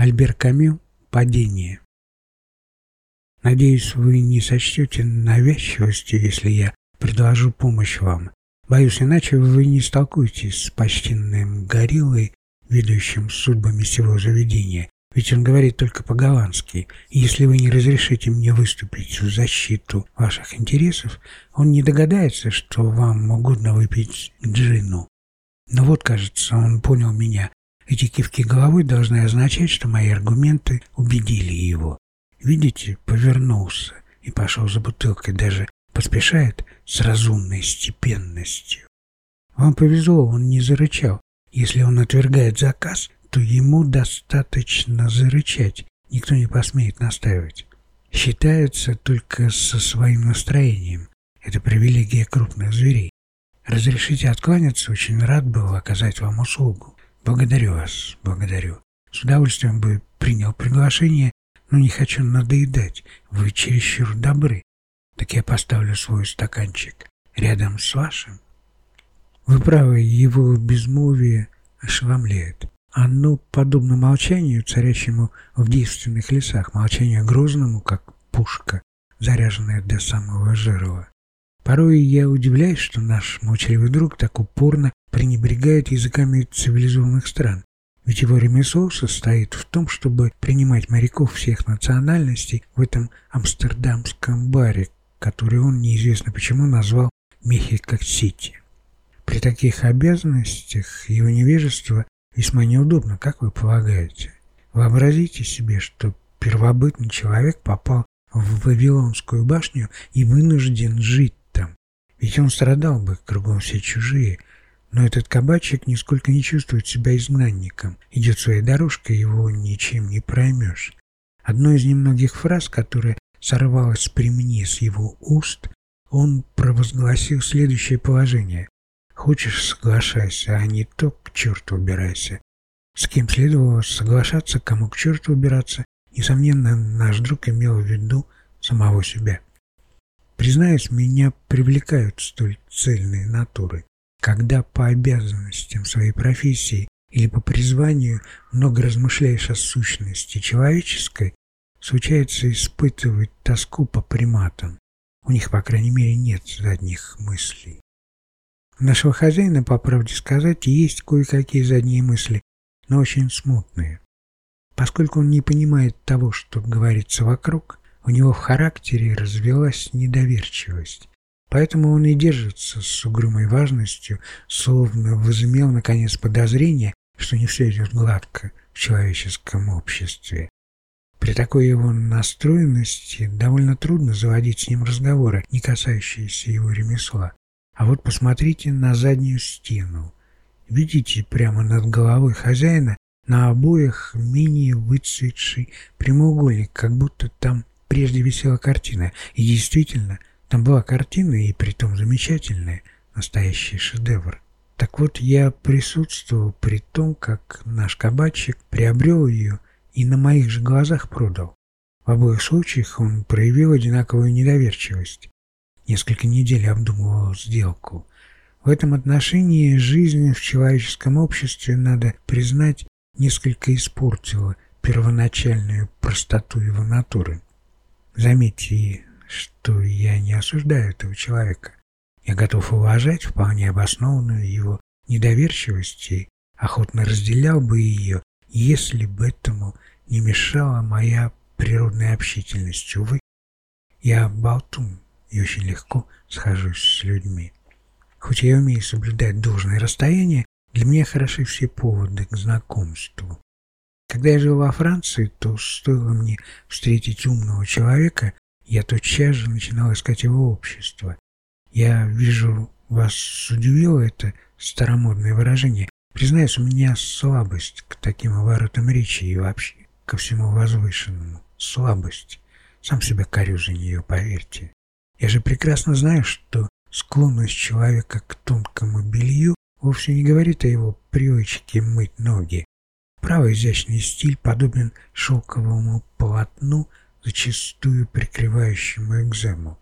Альбер Камю «Падение». Надеюсь, вы не сочтете навязчивостью, если я предложу помощь вам. Боюсь, иначе вы не столкуетесь с почтенным гориллой, ведущим судьбами всего заведения, ведь он говорит только по-голландски. Если вы не разрешите мне выступить в защиту ваших интересов, он не догадается, что вам угодно выпить джину. Но вот, кажется, он понял меня. Эти кивки головой должны означать, что мои аргументы убедили его. Видите, повернулся и пошел за бутылкой, даже поспешает с разумной степенностью. Вам повезло, он не зарычал. Если он отвергает заказ, то ему достаточно зарычать, никто не посмеет настаивать. Считается только со своим настроением. Это привилегия крупных зверей. Разрешите откланяться, очень рад был оказать вам услугу. Благодарю вас, благодарю. С удовольствием бы принял приглашение, но не хочу надоедать. Вы чересчур добры. Так я поставлю свой стаканчик рядом с вашим. Вы правы, его безмолвие ошеломляет. Оно подобно молчанию, царящему в девственных лесах, молчанию грозному, как пушка, заряженная до самого жерла. Порой я удивляюсь, что наш молчаливый друг так упорно пренебрегает языками цивилизованных стран. Ведь его ремесло состоит в том, чтобы принимать моряков всех национальностей в этом амстердамском баре, который он неизвестно почему назвал Мехико-Сити. При таких обязанностях его невежество весьма неудобно, как вы полагаете. Вообразите себе, что первобытный человек попал в Вавилонскую башню и вынужден жить там. Ведь он страдал бы, кругом все чужие. Но этот кабачик нисколько не чувствует себя изгнанником. Идет своей дорожкой, его ничем не проймешь. Одной из немногих фраз, которая сорвалась при мне с его уст, он провозгласил следующее положение. Хочешь, соглашайся, а не то к черту убирайся. С кем следовало соглашаться, кому к черту убираться, несомненно, наш друг имел в виду самого себя. Признаюсь, меня привлекают столь цельные натуры. Когда по обязанностям своей профессии или по призванию много размышляешь о сущности человеческой, случается испытывать тоску по приматам. У них, по крайней мере, нет задних мыслей. У нашего хозяина, по правде сказать, есть кое-какие задние мысли, но очень смутные. Поскольку он не понимает того, что говорится вокруг, у него в характере развелась недоверчивость. Поэтому он и держится с угрюмой важностью, словно возымел, наконец, подозрение, что не все идет гладко в человеческом обществе. При такой его настроенности довольно трудно заводить с ним разговоры, не касающиеся его ремесла. А вот посмотрите на заднюю стену. Видите прямо над головой хозяина на обоях менее выцветший прямоугольник, как будто там прежде висела картина. И действительно, там была картина, и притом замечательная, настоящий шедевр. Так вот, я присутствовал при том, как наш кабачик приобрел ее и на моих же глазах продал. В обоих случаях он проявил одинаковую недоверчивость несколько недель обдумывал сделку. В этом отношении жизнь в человеческом обществе, надо признать, несколько испортила первоначальную простоту его натуры. Заметьте, что я не осуждаю этого человека. Я готов уважать вполне обоснованную его недоверчивость и охотно разделял бы ее, если бы этому не мешала моя природная общительность. Увы, я болтун и очень легко схожусь с людьми. Хоть я умею соблюдать должное расстояние, для меня хороши все поводы к знакомству. Когда я жил во Франции, то стоило мне встретить умного человека, я тотчас же начинал искать его общество. Я вижу, вас удивило это старомодное выражение. Признаюсь, у меня слабость к таким оборотам речи и вообще ко всему возвышенному. Слабость. Сам себя корю за нее, поверьте. Я же прекрасно знаю, что склонность человека к тонкому белью вовсе не говорит о его привычке мыть ноги. Правый изящный стиль подобен шелковому полотну, зачастую прикрывающему экзему.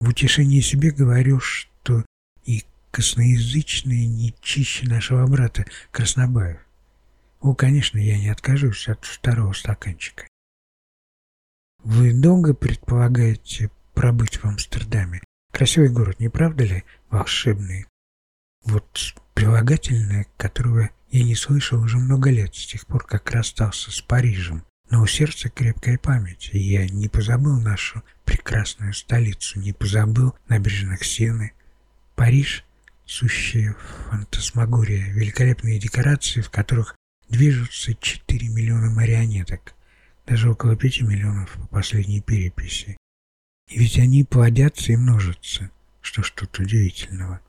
В утешении себе говорю, что и косноязычный не чище нашего брата Краснобаев. О, конечно, я не откажусь от второго стаканчика. Вы долго предполагаете пробыть в Амстердаме? Красивый город, не правда ли? Волшебный. Вот прилагательное, которого я не слышал уже много лет, с тех пор, как расстался с Парижем. Но у сердца крепкая память, и я не позабыл нашу прекрасную столицу, не позабыл набережных Сены. Париж — сущая фантасмагория, великолепные декорации, в которых движутся 4 миллиона марионеток, даже около 5 миллионов по последней переписи. И ведь они плодятся и множатся, что тут удивительного.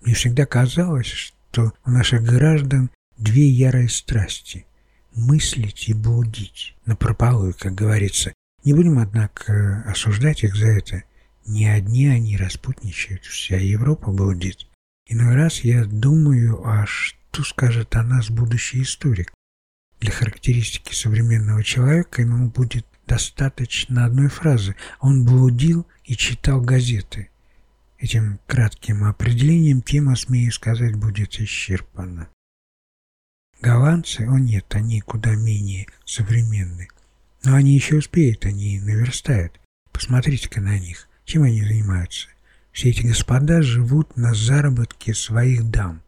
Мне всегда казалось, что у наших граждан две ярые страсти – мыслить и блудить, напропалую, как говорится. Не будем, однако, осуждать их за это. Не одни они распутничают, вся Европа блудит. Иной раз я думаю, а что скажет о нас будущий историк? Для характеристики современного человека ему будет достаточно одной фразы. Он блудил и читал газеты. Этим кратким определением тема, смею сказать, будет исчерпана. Голландцы, о нет, они куда менее современны. Но они еще успеют, они наверстают. Посмотрите-ка на них. Чем они занимаются? Все эти господа живут на заработке своих дам.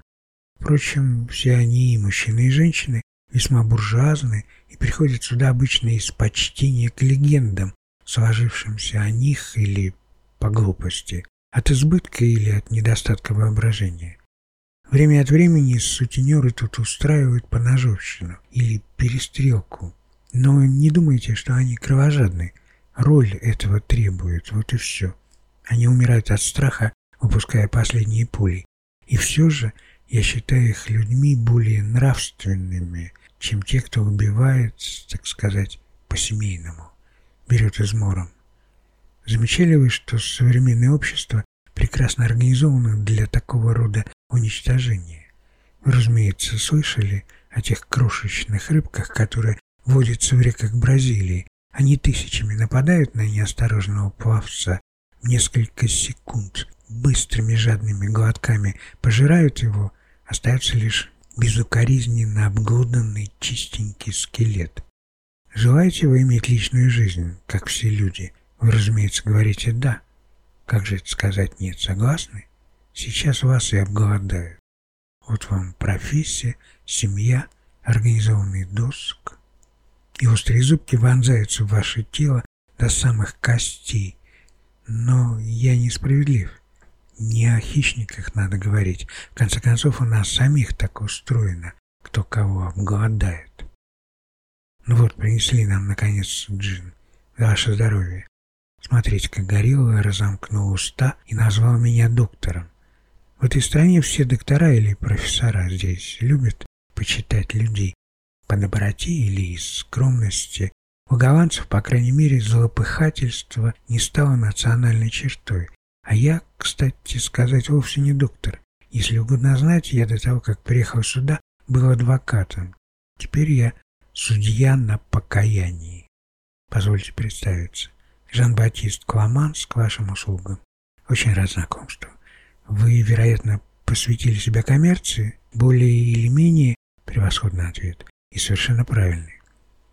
Впрочем, все они, и мужчины, и женщины, весьма буржуазны и приходят сюда обычно из почтения к легендам, сложившимся о них или по глупости, от избытка или от недостатка воображения. Время от времени сутенеры тут устраивают поножовщину или перестрелку. Но не думайте, что они кровожадны. Роль этого требует, вот и все. Они умирают от страха, выпуская последние пули. И все же я считаю их людьми более нравственными, чем те, кто убивает, так сказать, по-семейному, берет измором. Замечали вы, что современное общество прекрасно организовано для такого рода уничтожения? Вы, разумеется, слышали о тех крошечных рыбках, которые водятся в реках Бразилии. Они тысячами нападают на неосторожного пловца в несколько секунд, быстрыми жадными глотками пожирают его, остается лишь безукоризненно обглоданный чистенький скелет. Желаете вы иметь личную жизнь, как все люди? Вы, разумеется, говорите «да». Как же это сказать «нет»? Согласны? Сейчас вас и обголодают. Вот вам профессия, семья, организованный доск. И острые зубки вонзаются в ваше тело до самых костей. Но я несправедлив. Не о хищниках надо говорить. В конце концов, у нас самих так устроено, кто кого обголодает. Ну вот, принесли нам, наконец, джин. Ваше здоровье. Смотрите, как горилла разомкнул уста и назвал меня доктором. В этой стране все доктора или профессора здесь любят почитать людей по доброте или из скромности. У голландцев, по крайней мере, злопыхательство не стало национальной чертой. А я, кстати сказать, вовсе не доктор. Если угодно знать, я до того, как приехал сюда, был адвокатом. Теперь я судья на покаянии. Позвольте представиться. Жан-Батист Кламанс к вашим услугам. Очень рад знакомству. Вы, вероятно, посвятили себя коммерции? Более или менее превосходный ответ. И совершенно правильный.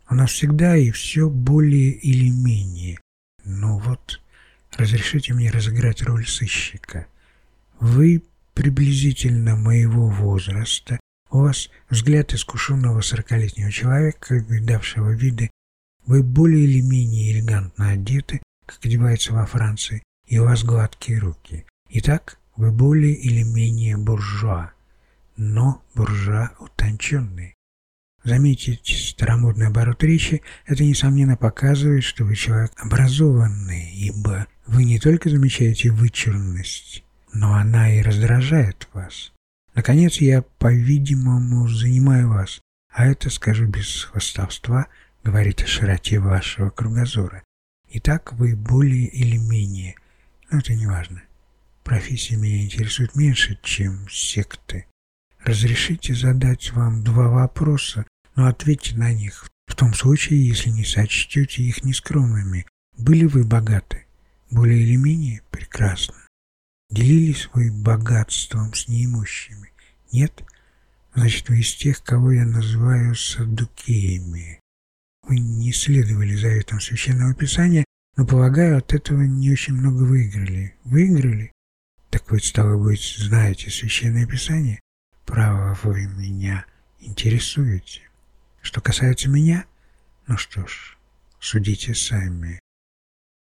У нас всегда и все более или менее. Но вот Разрешите мне разыграть роль сыщика. Вы приблизительно моего возраста, у вас взгляд искушенного сорокалетнего человека, видавшего виды, вы более или менее элегантно одеты, как одевается во Франции, и у вас гладкие руки. Итак, вы более или менее буржуа, но буржуа утонченный. Заметить старомодный оборот речи – это, несомненно, показывает, что вы человек образованный, ибо вы не только замечаете вычурность, но она и раздражает вас. Наконец, я, по-видимому, занимаю вас, а это, скажу без хвастовства, говорит о широте вашего кругозора. Итак, вы более или менее, но это не важно. Профессия меня интересует меньше, чем секты. Разрешите задать вам два вопроса, но ответьте на них в том случае, если не сочтете их нескромными. Были вы богаты? Более или менее прекрасно. Делились вы богатством с неимущими? Нет? Значит, вы из тех, кого я называю садукеями. Вы не следовали заветам Священного Писания, но, полагаю, от этого не очень много выиграли. Выиграли? Так вы, стало быть, знаете Священное Писание? Право, вы меня интересуете. Что касается меня, ну что ж, судите сами.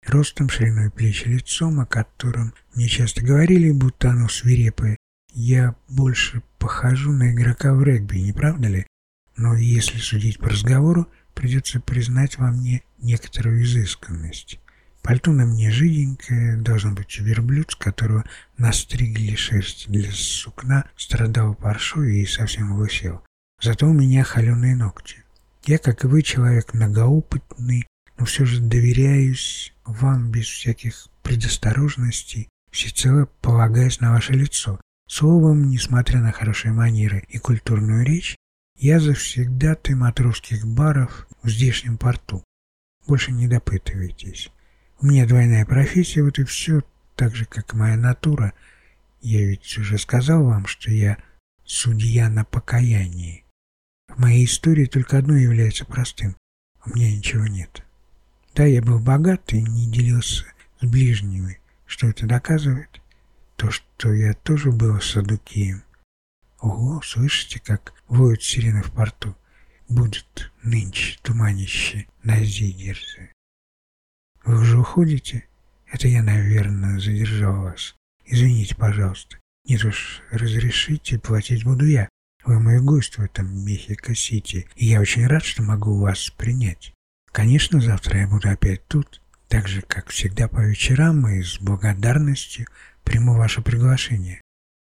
Ростом, шириной плеч и лицом, о котором мне часто говорили, будто оно свирепое, я больше похожу на игрока в регби, не правда ли? Но если судить по разговору, придется признать во мне некоторую изысканность. Пальто на мне жиденькое, должен быть верблюд, с которого настригли шерсть для сукна, страдал паршой и совсем лысел. Зато у меня холеные ногти. Я, как и вы, человек многоопытный, но все же доверяюсь вам без всяких предосторожностей, всецело полагаясь на ваше лицо. Словом, несмотря на хорошие манеры и культурную речь, я завсегдатый матросских баров в здешнем порту. Больше не допытывайтесь. У меня двойная профессия, вот и все, так же, как моя натура. Я ведь уже сказал вам, что я судья на покаянии. В моей истории только одно является простым. У меня ничего нет. Да, я был богат и не делился с ближними. Что это доказывает? То, что я тоже был садукием. Ого, слышите, как воют сирены в порту? Будет нынче туманище на Зигерзе. Вы уже уходите? Это я, наверное, задержал вас. Извините, пожалуйста. Нет уж, разрешите, платить буду я. Вы мой гость в этом Мехико-Сити, и я очень рад, что могу вас принять. Конечно, завтра я буду опять тут, так же, как всегда по вечерам, и с благодарностью приму ваше приглашение.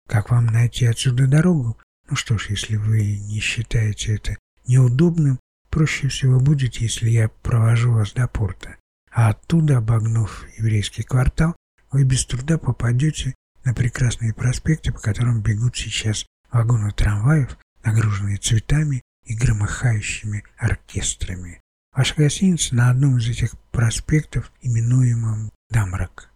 Как вам найти отсюда дорогу? Ну что ж, если вы не считаете это неудобным, проще всего будет, если я провожу вас до порта а оттуда, обогнув еврейский квартал, вы без труда попадете на прекрасные проспекты, по которым бегут сейчас вагоны трамваев, нагруженные цветами и громыхающими оркестрами. Ваша гостиница на одном из этих проспектов, именуемом Дамрак.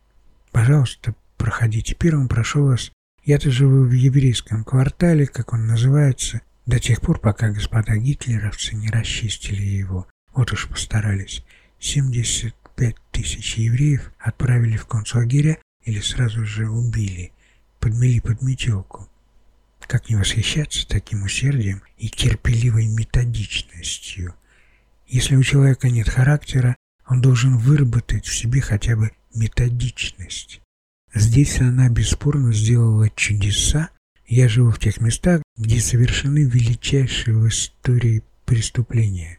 Пожалуйста, проходите первым, прошу вас. Я-то живу в еврейском квартале, как он называется, до тех пор, пока господа гитлеровцы не расчистили его. Вот уж постарались. 70 пять тысяч евреев отправили в концлагеря или сразу же убили, подмели под метелку. Как не восхищаться таким усердием и терпеливой методичностью? Если у человека нет характера, он должен выработать в себе хотя бы методичность. Здесь она бесспорно сделала чудеса. Я живу в тех местах, где совершены величайшие в истории преступления.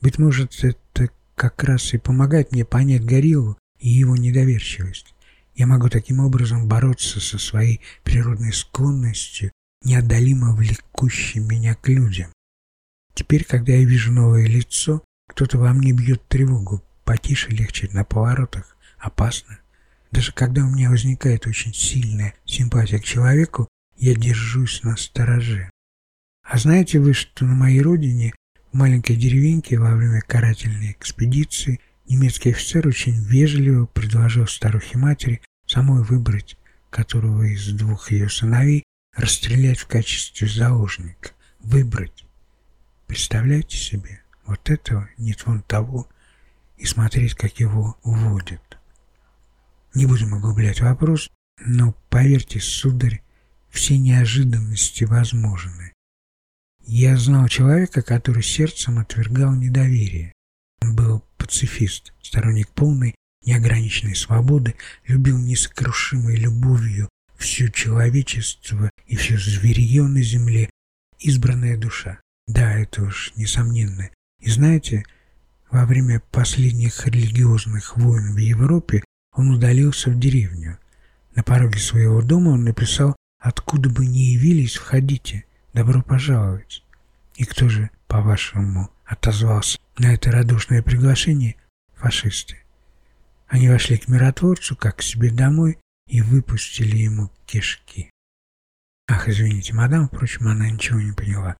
Быть может, это как раз и помогает мне понять гориллу и его недоверчивость. Я могу таким образом бороться со своей природной склонностью, неодолимо влекущей меня к людям. Теперь, когда я вижу новое лицо, кто-то во мне бьет тревогу, потише легче на поворотах, опасно. Даже когда у меня возникает очень сильная симпатия к человеку, я держусь на стороже. А знаете вы, что на моей родине маленькой деревеньке во время карательной экспедиции немецкий офицер очень вежливо предложил старухе-матери самой выбрать, которого из двух ее сыновей расстрелять в качестве заложника. Выбрать. Представляете себе, вот этого, нет вон того, и смотреть, как его уводят. Не будем углублять вопрос, но поверьте, сударь, все неожиданности возможны. Я знал человека, который сердцем отвергал недоверие. Он был пацифист, сторонник полной неограниченной свободы, любил несокрушимой любовью все человечество и все зверье на земле, избранная душа. Да, это уж несомненно. И знаете, во время последних религиозных войн в Европе он удалился в деревню. На пороге своего дома он написал «Откуда бы ни явились, входите». Добро пожаловать. И кто же, по-вашему, отозвался на это радушное приглашение? Фашисты. Они вошли к миротворцу, как к себе домой, и выпустили ему кишки. Ах, извините, мадам, впрочем, она ничего не поняла.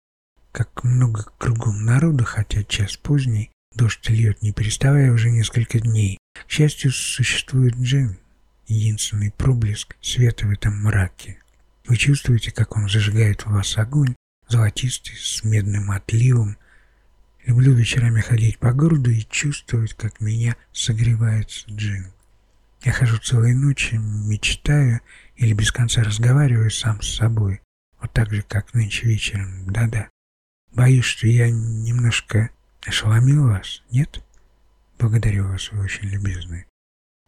Как много кругом народа, хотя час поздний, дождь льет, не переставая уже несколько дней. К счастью, существует Джем, единственный проблеск света в этом мраке. Вы чувствуете, как он зажигает в вас огонь, золотистый, с медным отливом. Люблю вечерами ходить по городу и чувствовать, как меня согревается джин. Я хожу целые ночи, мечтаю или без конца разговариваю сам с собой. Вот так же, как нынче вечером. Да-да. Боюсь, что я немножко ошеломил вас, нет? Благодарю вас, вы очень любезны.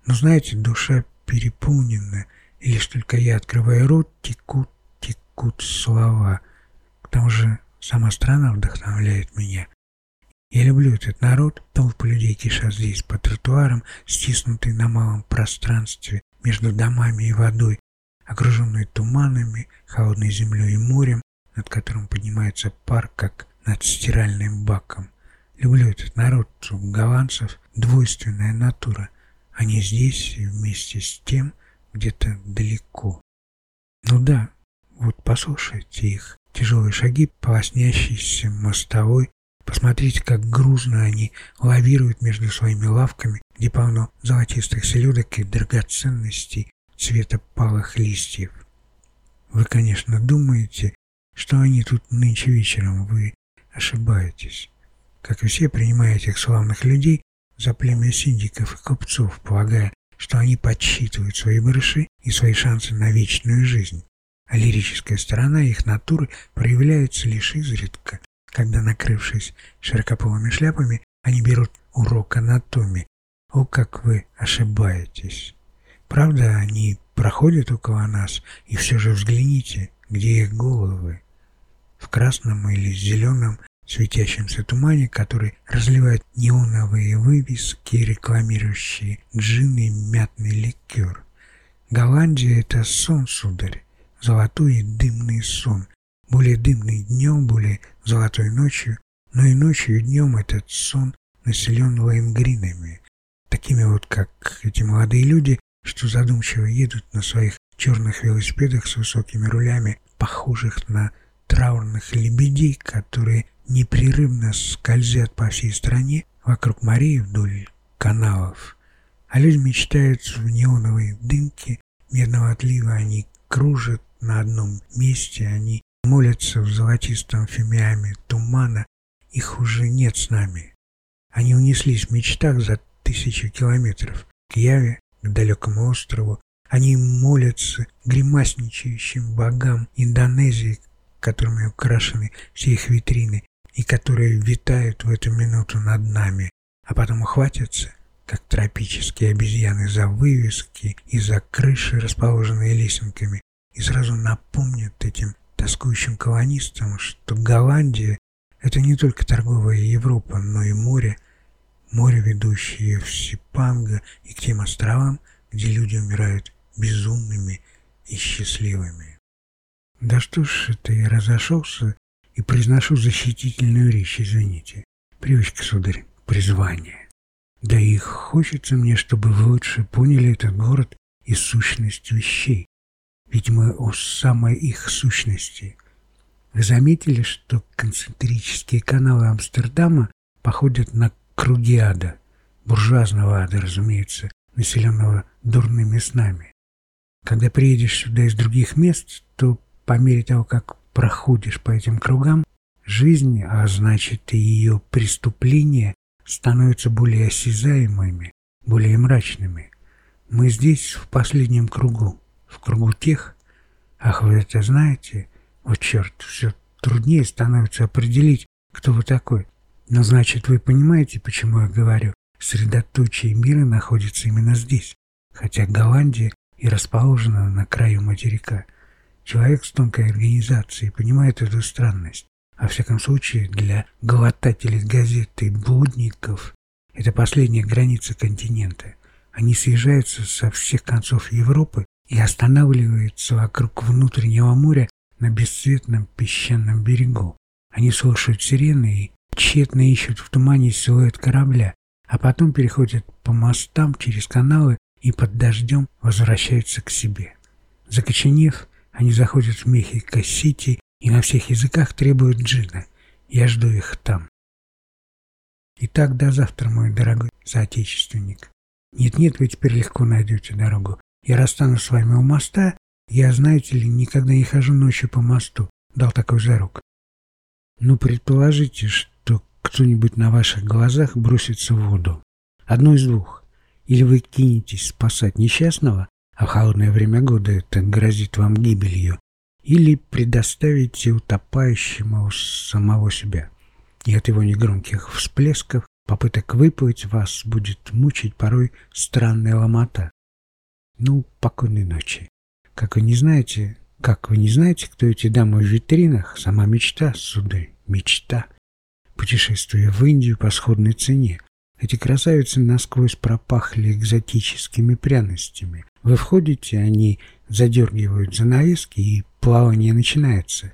Но знаете, душа переполнена, и лишь только я открываю рот, текут, текут слова. К тому же сама страна вдохновляет меня. Я люблю этот народ, толпы людей кишат здесь по тротуарам, стиснутые на малом пространстве между домами и водой, окруженные туманами, холодной землей и морем, над которым поднимается пар, как над стиральным баком. Люблю этот народ, у голландцев двойственная натура. Они здесь вместе с тем где-то далеко. Ну да, вот послушайте их тяжелые шаги по лоснящейся мостовой, Посмотрите, как грузно они лавируют между своими лавками, где полно золотистых селедок и драгоценностей цвета палых листьев. Вы, конечно, думаете, что они тут нынче вечером, вы ошибаетесь. Как и все, принимая этих славных людей за племя синдиков и купцов, полагая, что они подсчитывают свои барыши и свои шансы на вечную жизнь. А лирическая сторона их натуры проявляется лишь изредка, когда, накрывшись широкополыми шляпами, они берут урок анатомии. О, как вы ошибаетесь! Правда, они проходят около нас, и все же взгляните, где их головы. В красном или зеленом светящемся тумане, который разливает неоновые вывески, рекламирующие джин и мятный ликер. Голландия — это сон, сударь, золотой и дымный сон, более дымный днем, более золотой ночью, но и ночью и днем этот сон населен лаймгринами, такими вот, как эти молодые люди, что задумчиво едут на своих черных велосипедах с высокими рулями, похожих на траурных лебедей, которые непрерывно скользят по всей стране вокруг морей вдоль каналов. А люди мечтают в неоновой дымке медного отлива, они кружат на одном месте, они молятся в золотистом фимиаме тумана, их уже нет с нами. Они унеслись в мечтах за тысячи километров к Яве, к далекому острову. Они молятся гримасничающим богам Индонезии, которыми украшены все их витрины и которые витают в эту минуту над нами, а потом ухватятся, как тропические обезьяны, за вывески и за крыши, расположенные лесенками, и сразу напомнят этим тоскующим колонистам, что Голландия – это не только торговая Европа, но и море, море, ведущее в Сипанго и к тем островам, где люди умирают безумными и счастливыми. Да что ж я разошелся и произношу защитительную речь, извините. Привычка, сударь, призвание. Да и хочется мне, чтобы вы лучше поняли этот город и сущность вещей ведь мы о самой их сущности. Вы заметили, что концентрические каналы Амстердама походят на круги ада, буржуазного ада, разумеется, населенного дурными снами. Когда приедешь сюда из других мест, то по мере того, как проходишь по этим кругам, жизнь, а значит и ее преступления, становятся более осязаемыми, более мрачными. Мы здесь в последнем кругу в кругу тех, ах, вы это знаете, вот черт, все труднее становится определить, кто вы такой. Но значит, вы понимаете, почему я говорю, средоточие мира находится именно здесь, хотя Голландия и расположена на краю материка. Человек с тонкой организацией понимает эту странность. А в всяком случае, для глотателей газеты и блудников это последняя граница континента. Они съезжаются со всех концов Европы и останавливается вокруг внутреннего моря на бесцветном песчаном берегу. Они слушают сирены и тщетно ищут в тумане силуэт корабля, а потом переходят по мостам через каналы и под дождем возвращаются к себе. Закоченев, они заходят в Мехико-Сити и на всех языках требуют джина. Я жду их там. Итак, до завтра, мой дорогой соотечественник. Нет-нет, вы теперь легко найдете дорогу. Я расстанусь с вами у моста. Я, знаете ли, никогда не хожу ночью по мосту. Дал такой зарок. Ну, предположите, что кто-нибудь на ваших глазах бросится в воду. Одно из двух. Или вы кинетесь спасать несчастного, а в холодное время года это грозит вам гибелью, или предоставите утопающему самого себя. И от его негромких всплесков, попыток выплыть вас будет мучить порой странная ломота. Ну, покойной ночи. Как вы не знаете, как вы не знаете, кто эти дамы в витринах, сама мечта, сударь, мечта. Путешествие в Индию по сходной цене. Эти красавицы насквозь пропахли экзотическими пряностями. Вы входите, они задергивают занавески, и плавание начинается.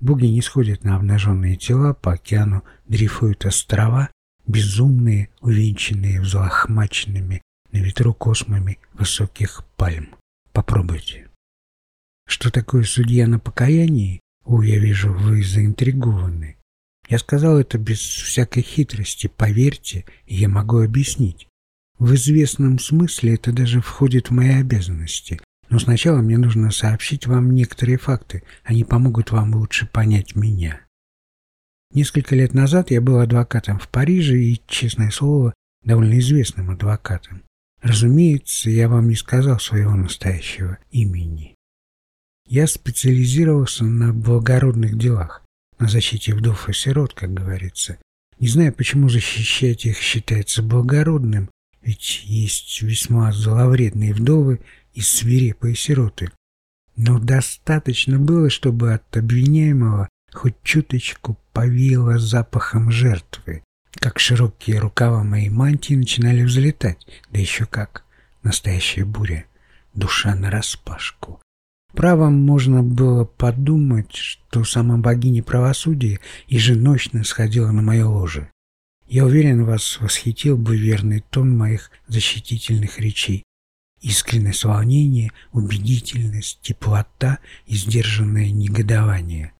Буги не сходят на обнаженные тела, по океану дрейфуют острова, безумные, увенчанные взлохмаченными на ветру космами высоких пальм. Попробуйте. Что такое судья на покаянии? О, я вижу, вы заинтригованы. Я сказал это без всякой хитрости, поверьте, я могу объяснить. В известном смысле это даже входит в мои обязанности. Но сначала мне нужно сообщить вам некоторые факты. Они помогут вам лучше понять меня. Несколько лет назад я был адвокатом в Париже и, честное слово, довольно известным адвокатом. Разумеется, я вам не сказал своего настоящего имени. Я специализировался на благородных делах, на защите вдов и сирот, как говорится. Не знаю, почему защищать их считается благородным, ведь есть весьма зловредные вдовы и свирепые сироты. Но достаточно было, чтобы от обвиняемого хоть чуточку повеяло запахом жертвы, как широкие рукава моей мантии начинали взлетать, да еще как, настоящая буря, душа нараспашку. Правом можно было подумать, что сама богиня правосудия еженочно сходила на мое ложе. Я уверен, вас восхитил бы верный тон моих защитительных речей. Искренность волнения, убедительность, теплота и сдержанное негодование.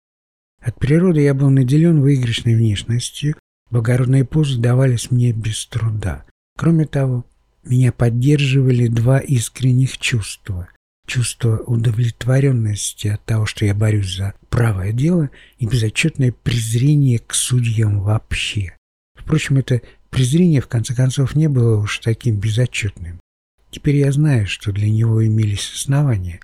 От природы я был наделен выигрышной внешностью, благородные позы давались мне без труда. Кроме того, меня поддерживали два искренних чувства чувство удовлетворенности от того, что я борюсь за правое дело, и безотчетное презрение к судьям вообще. Впрочем, это презрение, в конце концов, не было уж таким безотчетным. Теперь я знаю, что для него имелись основания,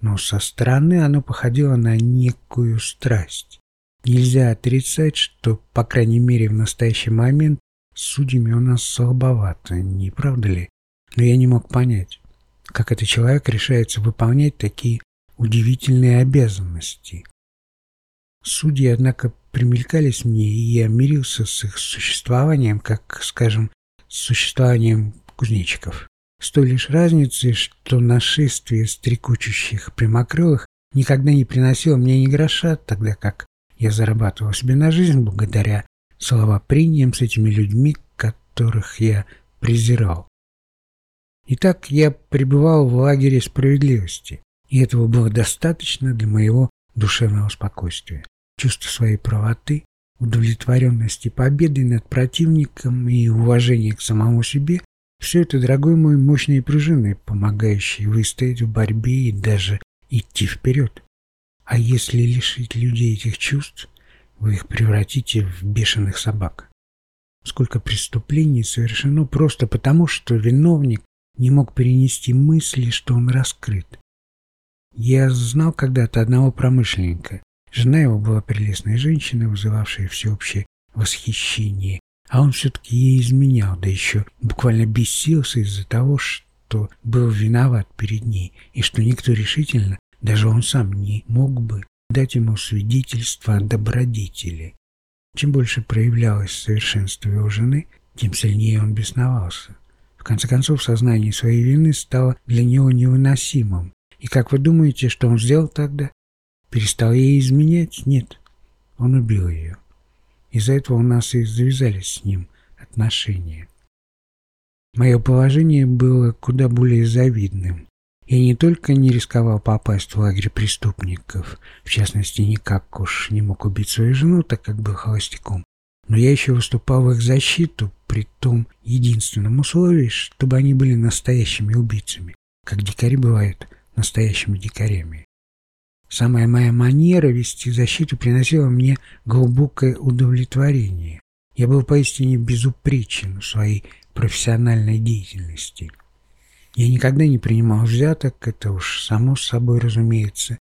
но со стороны оно походило на некую страсть. Нельзя отрицать, что, по крайней мере, в настоящий момент с судьями у нас слабовато, не правда ли? Но я не мог понять, как этот человек решается выполнять такие удивительные обязанности. Судьи, однако, примелькались мне, и я мирился с их существованием, как, скажем, с существованием кузнечиков. С той лишь разницей, что нашествие стрекочущих прямокрылых никогда не приносило мне ни гроша, тогда как я зарабатывал себе на жизнь благодаря словопрениям с этими людьми, которых я презирал. Итак, я пребывал в лагере справедливости, и этого было достаточно для моего душевного спокойствия. Чувство своей правоты, удовлетворенности победой над противником и уважение к самому себе – все это, дорогой мой, мощные пружины, помогающие выстоять в борьбе и даже идти вперед. А если лишить людей этих чувств, вы их превратите в бешеных собак. Сколько преступлений совершено просто потому, что виновник не мог перенести мысли, что он раскрыт. Я знал когда-то одного промышленника. Жена его была прелестной женщиной, вызывавшей всеобщее восхищение, а он все-таки ей изменял, да еще буквально бесился из-за того, что был виноват перед ней, и что никто решительно, даже он сам, не мог бы дать ему свидетельство о добродетели. Чем больше проявлялось совершенство его жены, тем сильнее он бесновался. В конце концов, сознание своей вины стало для него невыносимым. И как вы думаете, что он сделал тогда? Перестал ей изменять? Нет. Он убил ее. Из-за этого у нас и завязались с ним отношения. Мое положение было куда более завидным. Я не только не рисковал попасть в лагерь преступников, в частности, никак уж не мог убить свою жену, так как был холостяком, но я еще выступал в их защиту, при том единственном условии, чтобы они были настоящими убийцами, как дикари бывают настоящими дикарями. Самая моя манера вести защиту приносила мне глубокое удовлетворение. Я был поистине безупречен в своей профессиональной деятельности. Я никогда не принимал взяток, это уж само собой разумеется,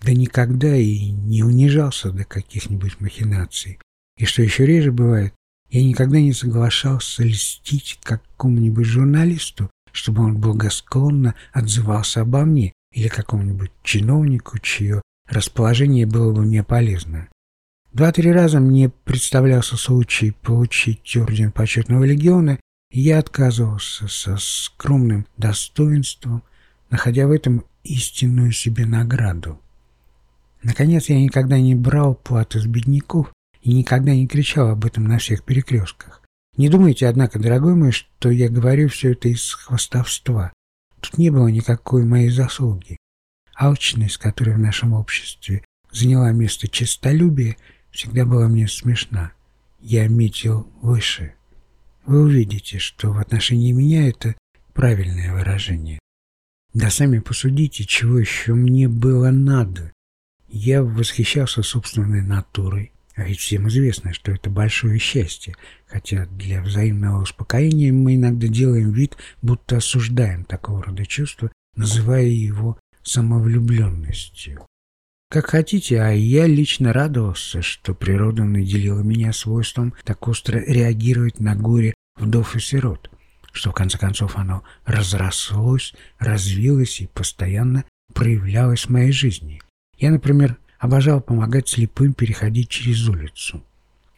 да никогда и не унижался до каких-нибудь махинаций. И что еще реже бывает, я никогда не соглашался льстить какому-нибудь журналисту, чтобы он благосклонно отзывался обо мне или какому-нибудь чиновнику, чье расположение было бы мне полезно. Два-три раза мне представлялся случай получить орден почетного легиона, и я отказывался со скромным достоинством, находя в этом истинную себе награду. Наконец, я никогда не брал платы с бедняков и никогда не кричал об этом на всех перекрестках. Не думайте, однако, дорогой мой, что я говорю все это из хвостовства. Тут не было никакой моей заслуги. Алчность, которая в нашем обществе заняла место честолюбия, всегда была мне смешна. Я метил выше. Вы увидите, что в отношении меня это правильное выражение. Да сами посудите, чего еще мне было надо. Я восхищался собственной натурой, а ведь всем известно, что это большое счастье, хотя для взаимного успокоения мы иногда делаем вид, будто осуждаем такого рода чувства, называя его самовлюбленностью. Как хотите, а я лично радовался, что природа наделила меня свойством так остро реагировать на горе вдов и сирот, что в конце концов оно разрослось, развилось и постоянно проявлялось в моей жизни. Я, например, обожал помогать слепым переходить через улицу.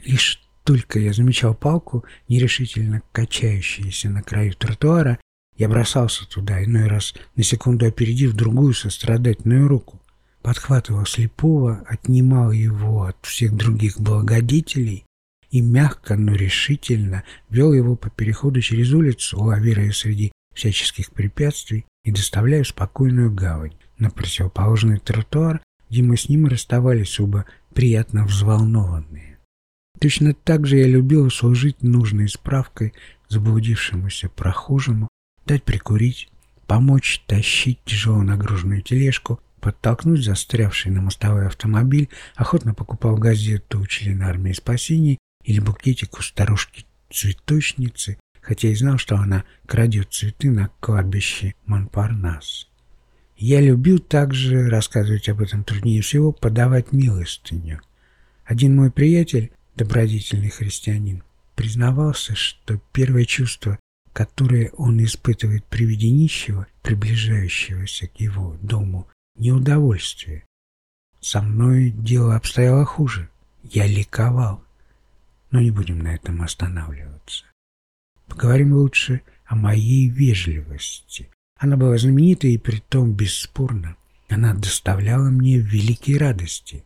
Лишь только я замечал палку, нерешительно качающуюся на краю тротуара, я бросался туда, иной раз на секунду опередив другую сострадательную руку, подхватывал слепого, отнимал его от всех других благодетелей и мягко, но решительно вел его по переходу через улицу, лавируя среди всяческих препятствий и доставляя в спокойную гавань на противоположный тротуар, мы с ним расставались оба приятно взволнованные. Точно так же я любил служить нужной справкой заблудившемуся прохожему, дать прикурить, помочь тащить тяжело нагруженную тележку, подтолкнуть застрявший на мостовой автомобиль, охотно покупал газету у члена армии спасения или букетик у старушки-цветочницы, хотя и знал, что она крадет цветы на кладбище Монпарнас. Я любил также, рассказывать об этом труднее всего, подавать милостыню. Один мой приятель, добродетельный христианин, признавался, что первое чувство, которое он испытывает при виде нищего, приближающегося к его дому, неудовольствие. Со мной дело обстояло хуже. Я ликовал. Но не будем на этом останавливаться. Поговорим лучше о моей вежливости. Она была знаменита и притом бесспорно. Она доставляла мне великие радости.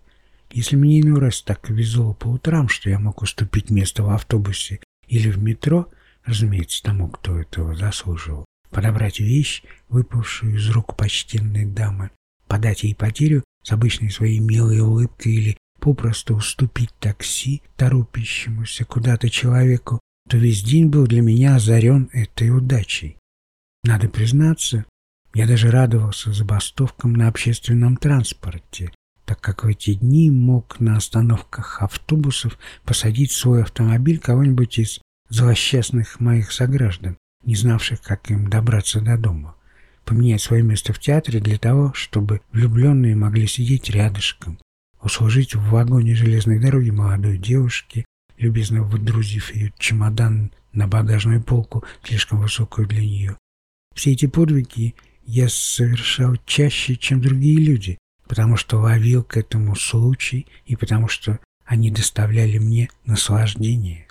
Если мне иной раз так везло по утрам, что я мог уступить место в автобусе или в метро, разумеется, тому, кто этого заслуживал, подобрать вещь, выпавшую из рук почтенной дамы, подать ей потерю с обычной своей милой улыбкой или попросту уступить такси торопящемуся куда-то человеку, то весь день был для меня озарен этой удачей. Надо признаться, я даже радовался забастовкам на общественном транспорте, так как в эти дни мог на остановках автобусов посадить свой автомобиль кого-нибудь из злосчастных моих сограждан, не знавших, как им добраться до дома, поменять свое место в театре для того, чтобы влюбленные могли сидеть рядышком, услужить в вагоне железной дороги молодой девушке, любезно выдрузив ее чемодан на багажную полку, слишком высокую для нее, все эти подвиги я совершал чаще, чем другие люди, потому что ловил к этому случай и потому что они доставляли мне наслаждение.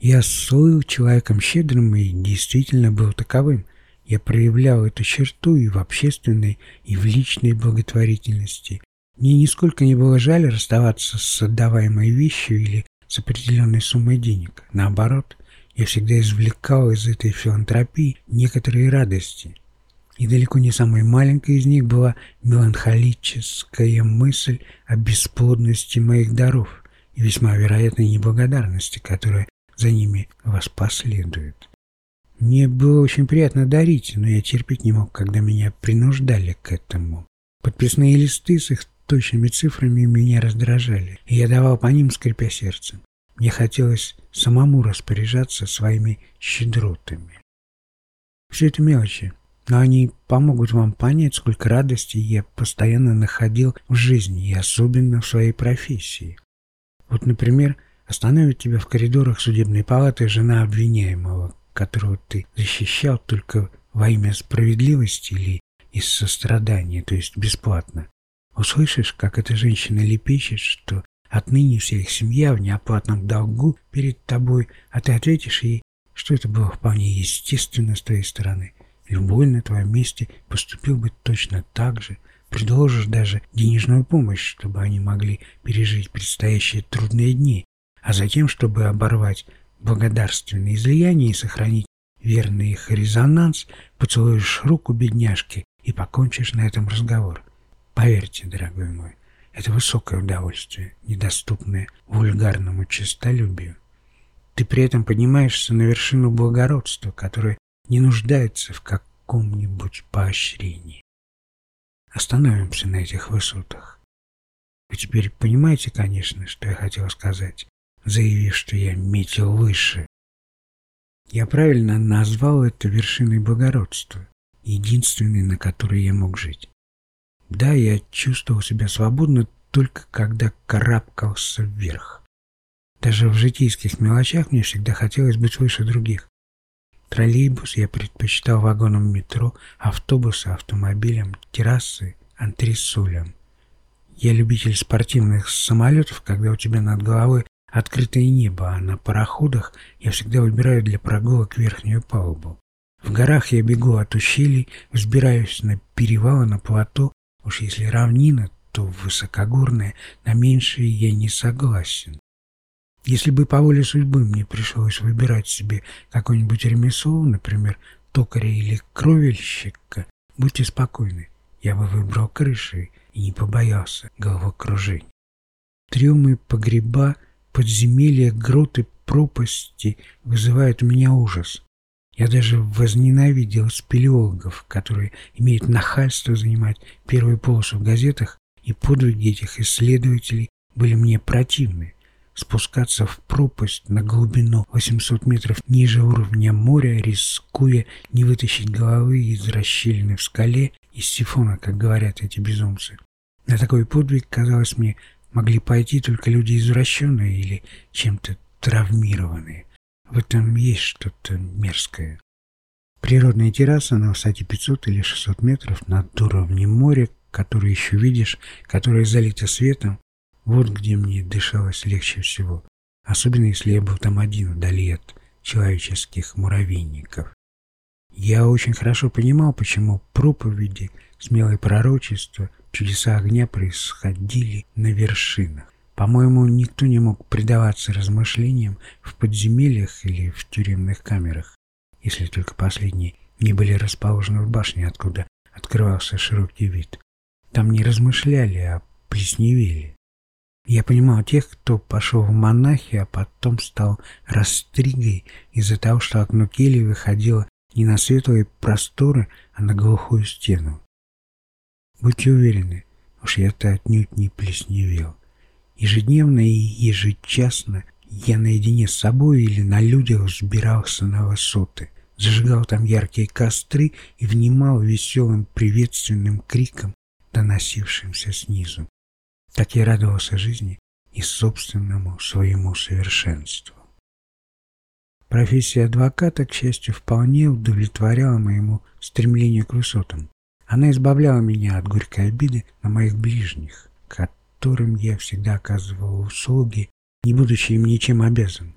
Я слыл человеком щедрым и действительно был таковым. Я проявлял эту черту и в общественной, и в личной благотворительности. Мне нисколько не было жаль расставаться с отдаваемой вещью или с определенной суммой денег. Наоборот, я всегда извлекал из этой филантропии некоторые радости. И далеко не самой маленькой из них была меланхолическая мысль о бесплодности моих даров и весьма вероятной неблагодарности, которая за ними воспоследует. Мне было очень приятно дарить, но я терпеть не мог, когда меня принуждали к этому. Подписные листы с их точными цифрами меня раздражали, и я давал по ним, скрипя сердцем. Мне хотелось самому распоряжаться своими щедротами. Все это мелочи, но они помогут вам понять, сколько радости я постоянно находил в жизни, и особенно в своей профессии. Вот, например, остановит тебя в коридорах судебной палаты жена обвиняемого, которого ты защищал только во имя справедливости или из сострадания, то есть бесплатно. Услышишь, как эта женщина лепечет, что отныне вся их семья в неоплатном долгу перед тобой, а ты ответишь ей, что это было вполне естественно с твоей стороны. Любой на твоем месте поступил бы точно так же, предложишь даже денежную помощь, чтобы они могли пережить предстоящие трудные дни, а затем, чтобы оборвать благодарственные излияния и сохранить верный их резонанс, поцелуешь руку бедняжки и покончишь на этом разговор. Поверьте, дорогой мой, это высокое удовольствие, недоступное вульгарному честолюбию. Ты при этом поднимаешься на вершину благородства, которое не нуждается в каком-нибудь поощрении. Остановимся на этих высотах. Вы теперь понимаете, конечно, что я хотел сказать, заявив, что я метил выше. Я правильно назвал это вершиной благородства, единственной, на которой я мог жить. Да, я чувствовал себя свободно только когда карабкался вверх. Даже в житейских мелочах мне всегда хотелось быть выше других. Троллейбус я предпочитал вагоном метро, автобусы автомобилям, террасы антресолям. Я любитель спортивных самолетов, когда у тебя над головой открытое небо, а на пароходах я всегда выбираю для прогулок верхнюю палубу. В горах я бегу от ущелий, взбираюсь на перевалы, на плато, Уж если равнина, то высокогорная, на меньшее я не согласен. Если бы по воле судьбы мне пришлось выбирать себе какое-нибудь ремесло, например, токаря или кровельщика, будьте спокойны, я бы выбрал крыши и не побоялся головокружений. Трюмы, погреба, подземелья, гроты, пропасти вызывают у меня ужас. Я даже возненавидел спелеологов, которые имеют нахальство занимать первую полосу в газетах, и подвиги этих исследователей были мне противны. Спускаться в пропасть на глубину 800 метров ниже уровня моря, рискуя не вытащить головы из расщелины в скале, из сифона, как говорят эти безумцы. На такой подвиг, казалось мне, могли пойти только люди извращенные или чем-то травмированные. В этом есть что-то мерзкое. Природная терраса на высоте 500 или 600 метров над уровнем моря, которое еще видишь, которое залито светом, вот где мне дышалось легче всего. Особенно, если я был там один, вдали от человеческих муравейников. Я очень хорошо понимал, почему проповеди, смелые пророчества, чудеса огня происходили на вершинах. По-моему, никто не мог предаваться размышлениям в подземельях или в тюремных камерах, если только последние не были расположены в башне, откуда открывался широкий вид. Там не размышляли, а плесневели. Я понимал тех, кто пошел в монахи, а потом стал растригой из-за того, что окно кельи выходило не на светлые просторы, а на глухую стену. Будьте уверены, уж я-то отнюдь не плесневел. Ежедневно и ежечасно я наедине с собой или на людях взбирался на высоты, зажигал там яркие костры и внимал веселым приветственным криком, доносившимся снизу. Так я радовался жизни и собственному своему совершенству. Профессия адвоката, к счастью, вполне удовлетворяла моему стремлению к высотам. Она избавляла меня от горькой обиды на моих ближних, которым я всегда оказывал услуги, не будучи им ничем обязан.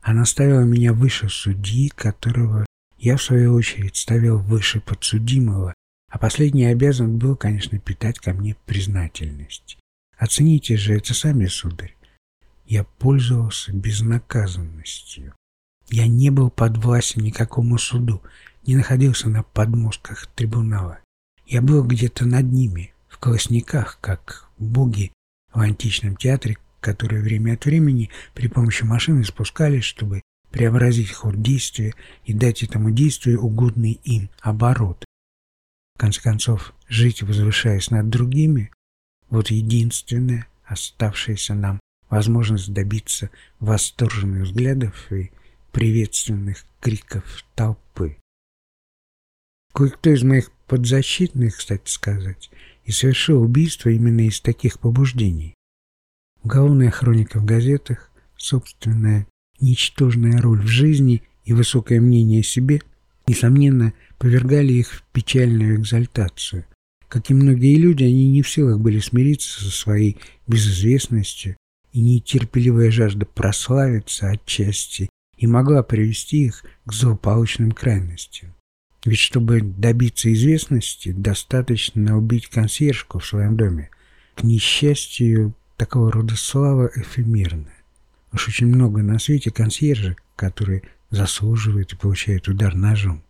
Она ставила меня выше судьи, которого я, в свою очередь, ставил выше подсудимого, а последний обязан был, конечно, питать ко мне признательность. Оцените же это сами, сударь. Я пользовался безнаказанностью. Я не был подвластен никакому суду, не находился на подмостках трибунала. Я был где-то над ними, в колосниках, как боги в античном театре, которые время от времени при помощи машины спускались, чтобы преобразить ход действия и дать этому действию угодный им оборот. В конце концов, жить, возвышаясь над другими, Вот единственная оставшаяся нам возможность добиться восторженных взглядов и приветственных криков толпы. Кое-кто из моих подзащитных, кстати сказать, и совершил убийство именно из таких побуждений. Уголовная хроника в газетах, собственная ничтожная роль в жизни и высокое мнение о себе, несомненно, повергали их в печальную экзальтацию. Как и многие люди, они не в силах были смириться со своей безызвестностью, и нетерпеливая жажда прославиться отчасти и могла привести их к злополучным крайностям. Ведь чтобы добиться известности, достаточно убить консьержку в своем доме. К несчастью, такого рода слава эфемерна. Уж очень много на свете консьержек, которые заслуживают и получают удар ножом.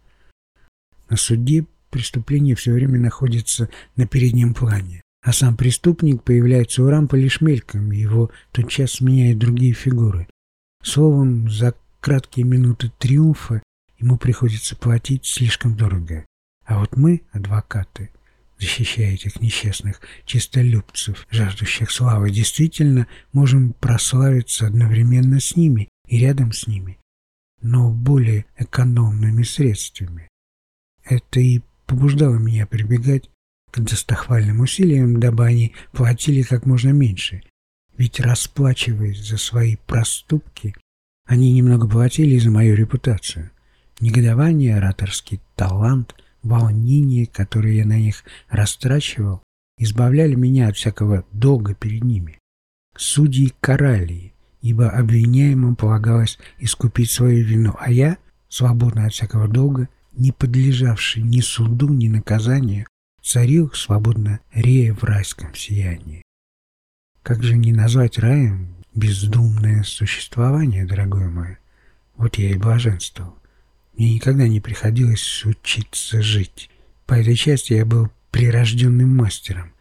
На суде преступление все время находится на переднем плане, а сам преступник появляется у рампа лишь мельком, его тотчас сменяют другие фигуры. Словом, за краткие минуты триумфа ему приходится платить слишком дорого. А вот мы, адвокаты, защищая этих несчастных чистолюбцев, жаждущих славы, действительно можем прославиться одновременно с ними и рядом с ними, но более экономными средствами. Это и побуждало меня прибегать к достохвальным усилиям, дабы они платили как можно меньше. Ведь расплачиваясь за свои проступки, они немного платили за мою репутацию. Негодование, ораторский талант, волнение, которые я на них растрачивал, избавляли меня от всякого долга перед ними. Судьи карали, ибо обвиняемым полагалось искупить свою вину, а я, свободный от всякого долга, не подлежавший ни суду, ни наказанию, царил свободно рея в райском сиянии. Как же не назвать раем бездумное существование, дорогой мой. Вот я и блаженствовал. Мне никогда не приходилось учиться жить. По этой части я был прирожденным мастером.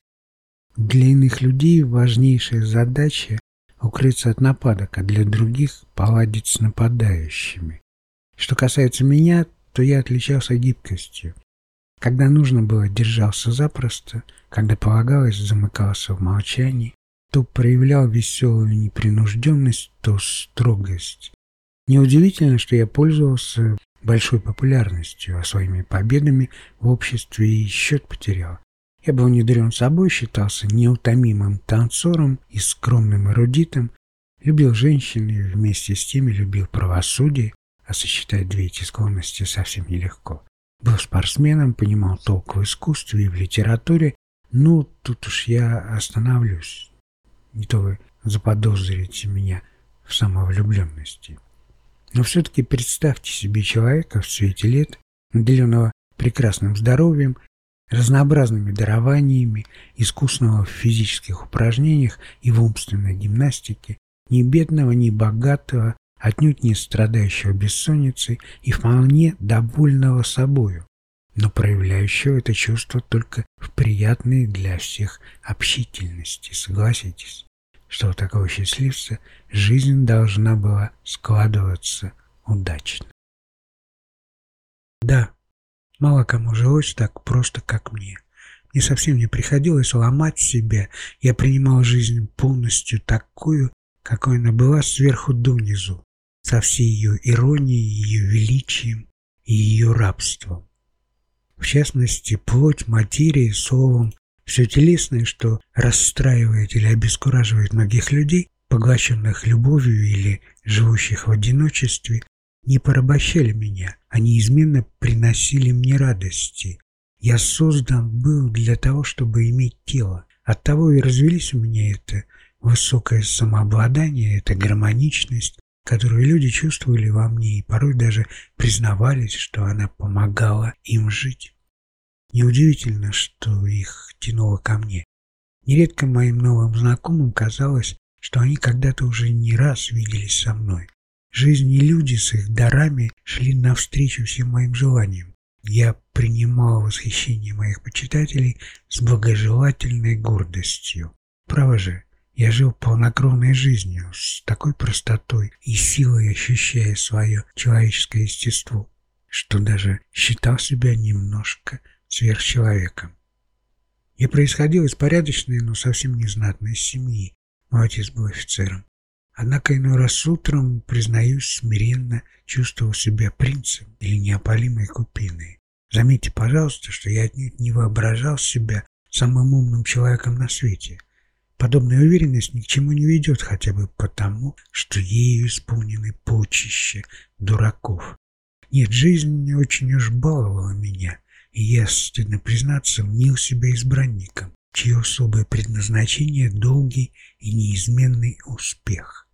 Для иных людей важнейшая задача — укрыться от нападок, а для других — поладить с нападающими. Что касается меня, то я отличался гибкостью. Когда нужно было, держался запросто, когда полагалось, замыкался в молчании, то проявлял веселую непринужденность, то строгость. Неудивительно, что я пользовался большой популярностью, а своими победами в обществе и счет потерял. Я был недурен собой, считался неутомимым танцором и скромным эрудитом, любил женщин и вместе с теми любил правосудие, а сочетать две эти склонности совсем нелегко. Был спортсменом, понимал толк в искусстве и в литературе, ну, тут уж я остановлюсь. Не то вы заподозрите меня в самовлюбленности. Но все-таки представьте себе человека в цвете лет, наделенного прекрасным здоровьем, разнообразными дарованиями, искусного в физических упражнениях и в умственной гимнастике, ни бедного, ни богатого, отнюдь не страдающего бессонницей и вполне довольного собою, но проявляющего это чувство только в приятной для всех общительности, согласитесь что у такого счастливца жизнь должна была складываться удачно. Да, мало кому жилось так просто, как мне. Мне совсем не приходилось ломать себя, я принимал жизнь полностью такую, какой она была сверху донизу, со всей ее иронией, ее величием и ее рабством. В частности, плоть материи, словом, все телесное, что расстраивает или обескураживает многих людей, поглощенных любовью или живущих в одиночестве, не порабощали меня, а неизменно приносили мне радости. Я создан был для того, чтобы иметь тело. Оттого и развелись у меня это высокое самообладание, эта гармоничность, которую люди чувствовали во мне и порой даже признавались, что она помогала им жить. Неудивительно, что их тянуло ко мне. Нередко моим новым знакомым казалось, что они когда-то уже не раз виделись со мной. Жизнь и люди с их дарами шли навстречу всем моим желаниям. Я принимал восхищение моих почитателей с благожелательной гордостью. Право же, я жил полнокровной жизнью, с такой простотой и силой ощущая свое человеческое естество, что даже считал себя немножко сверхчеловеком. Я происходил из порядочной, но совсем не знатной семьи. Мой отец был офицером. Однако иной раз утром, признаюсь, смиренно чувствовал себя принцем или неопалимой купиной. Заметьте, пожалуйста, что я отнюдь не воображал себя самым умным человеком на свете. Подобная уверенность ни к чему не ведет, хотя бы потому, что ею исполнены полчища дураков. Нет, жизнь очень уж баловала меня, и я, стыдно признаться, мнил себя избранником, чье особое предназначение – долгий и неизменный успех.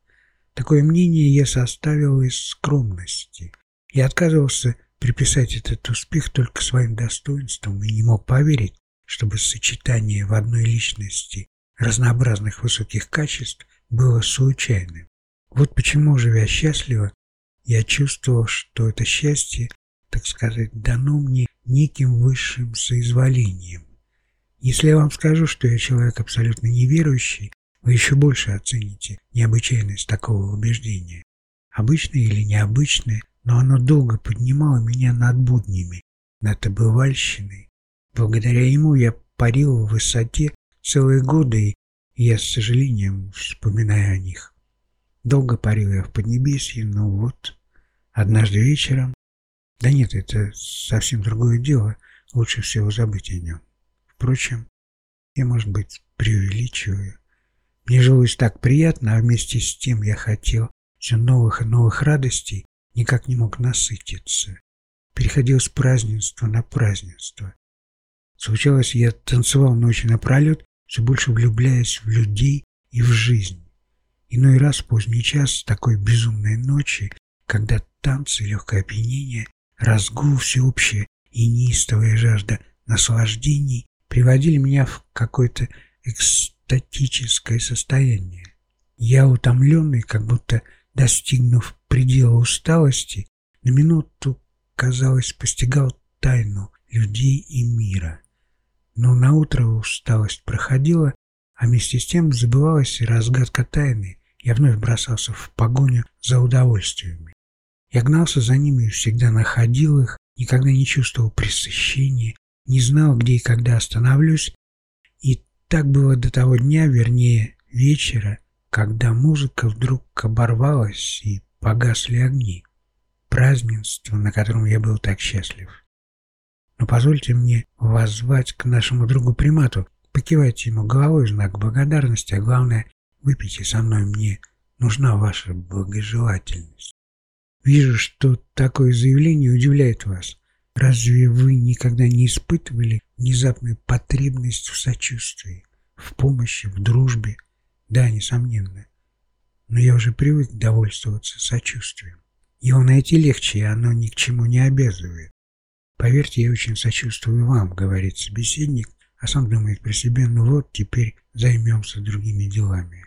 Такое мнение я составил из скромности. Я отказывался приписать этот успех только своим достоинствам и не мог поверить, чтобы сочетание в одной личности разнообразных высоких качеств было случайным. Вот почему, живя счастливо, я чувствовал, что это счастье, так сказать, дано мне неким высшим соизволением. Если я вам скажу, что я человек абсолютно неверующий, вы еще больше оцените необычайность такого убеждения. Обычное или необычное, но оно долго поднимало меня над буднями, над обывальщиной. Благодаря ему я парил в высоте целые годы, и я с сожалением вспоминаю о них. Долго парил я в Поднебесье, но вот однажды вечером... Да нет, это совсем другое дело, лучше всего забыть о нем. Впрочем, я, может быть, преувеличиваю. Мне жилось так приятно, а вместе с тем я хотел все новых и новых радостей, никак не мог насытиться. Переходил с празднества на празднество. Случалось, я танцевал ночи напролет, все больше влюбляясь в людей и в жизнь. Иной раз поздний час такой безумной ночи, когда танцы, легкое опьянение, разгул всеобщее и неистовая жажда наслаждений приводили меня в какое-то экстатическое состояние. Я утомленный, как будто достигнув предела усталости, на минуту, казалось, постигал тайну людей и мира. Но на утро усталость проходила, а вместе с тем забывалась и разгадка тайны. Я вновь бросался в погоню за удовольствиями. Я гнался за ними и всегда находил их, никогда не чувствовал пресыщения, не знал, где и когда остановлюсь. И так было до того дня, вернее, вечера, когда музыка вдруг оборвалась и погасли огни. Празднество, на котором я был так счастлив. Но позвольте мне воззвать к нашему другу примату. Покивайте ему головой в знак благодарности, а главное, выпейте со мной, мне нужна ваша благожелательность. Вижу, что такое заявление удивляет вас. Разве вы никогда не испытывали внезапную потребность в сочувствии, в помощи, в дружбе? Да, несомненно. Но я уже привык довольствоваться сочувствием. Его найти легче, и оно ни к чему не обязывает. «Поверьте, я очень сочувствую вам», — говорит собеседник, а сам думает про себя, ну вот, теперь займемся другими делами.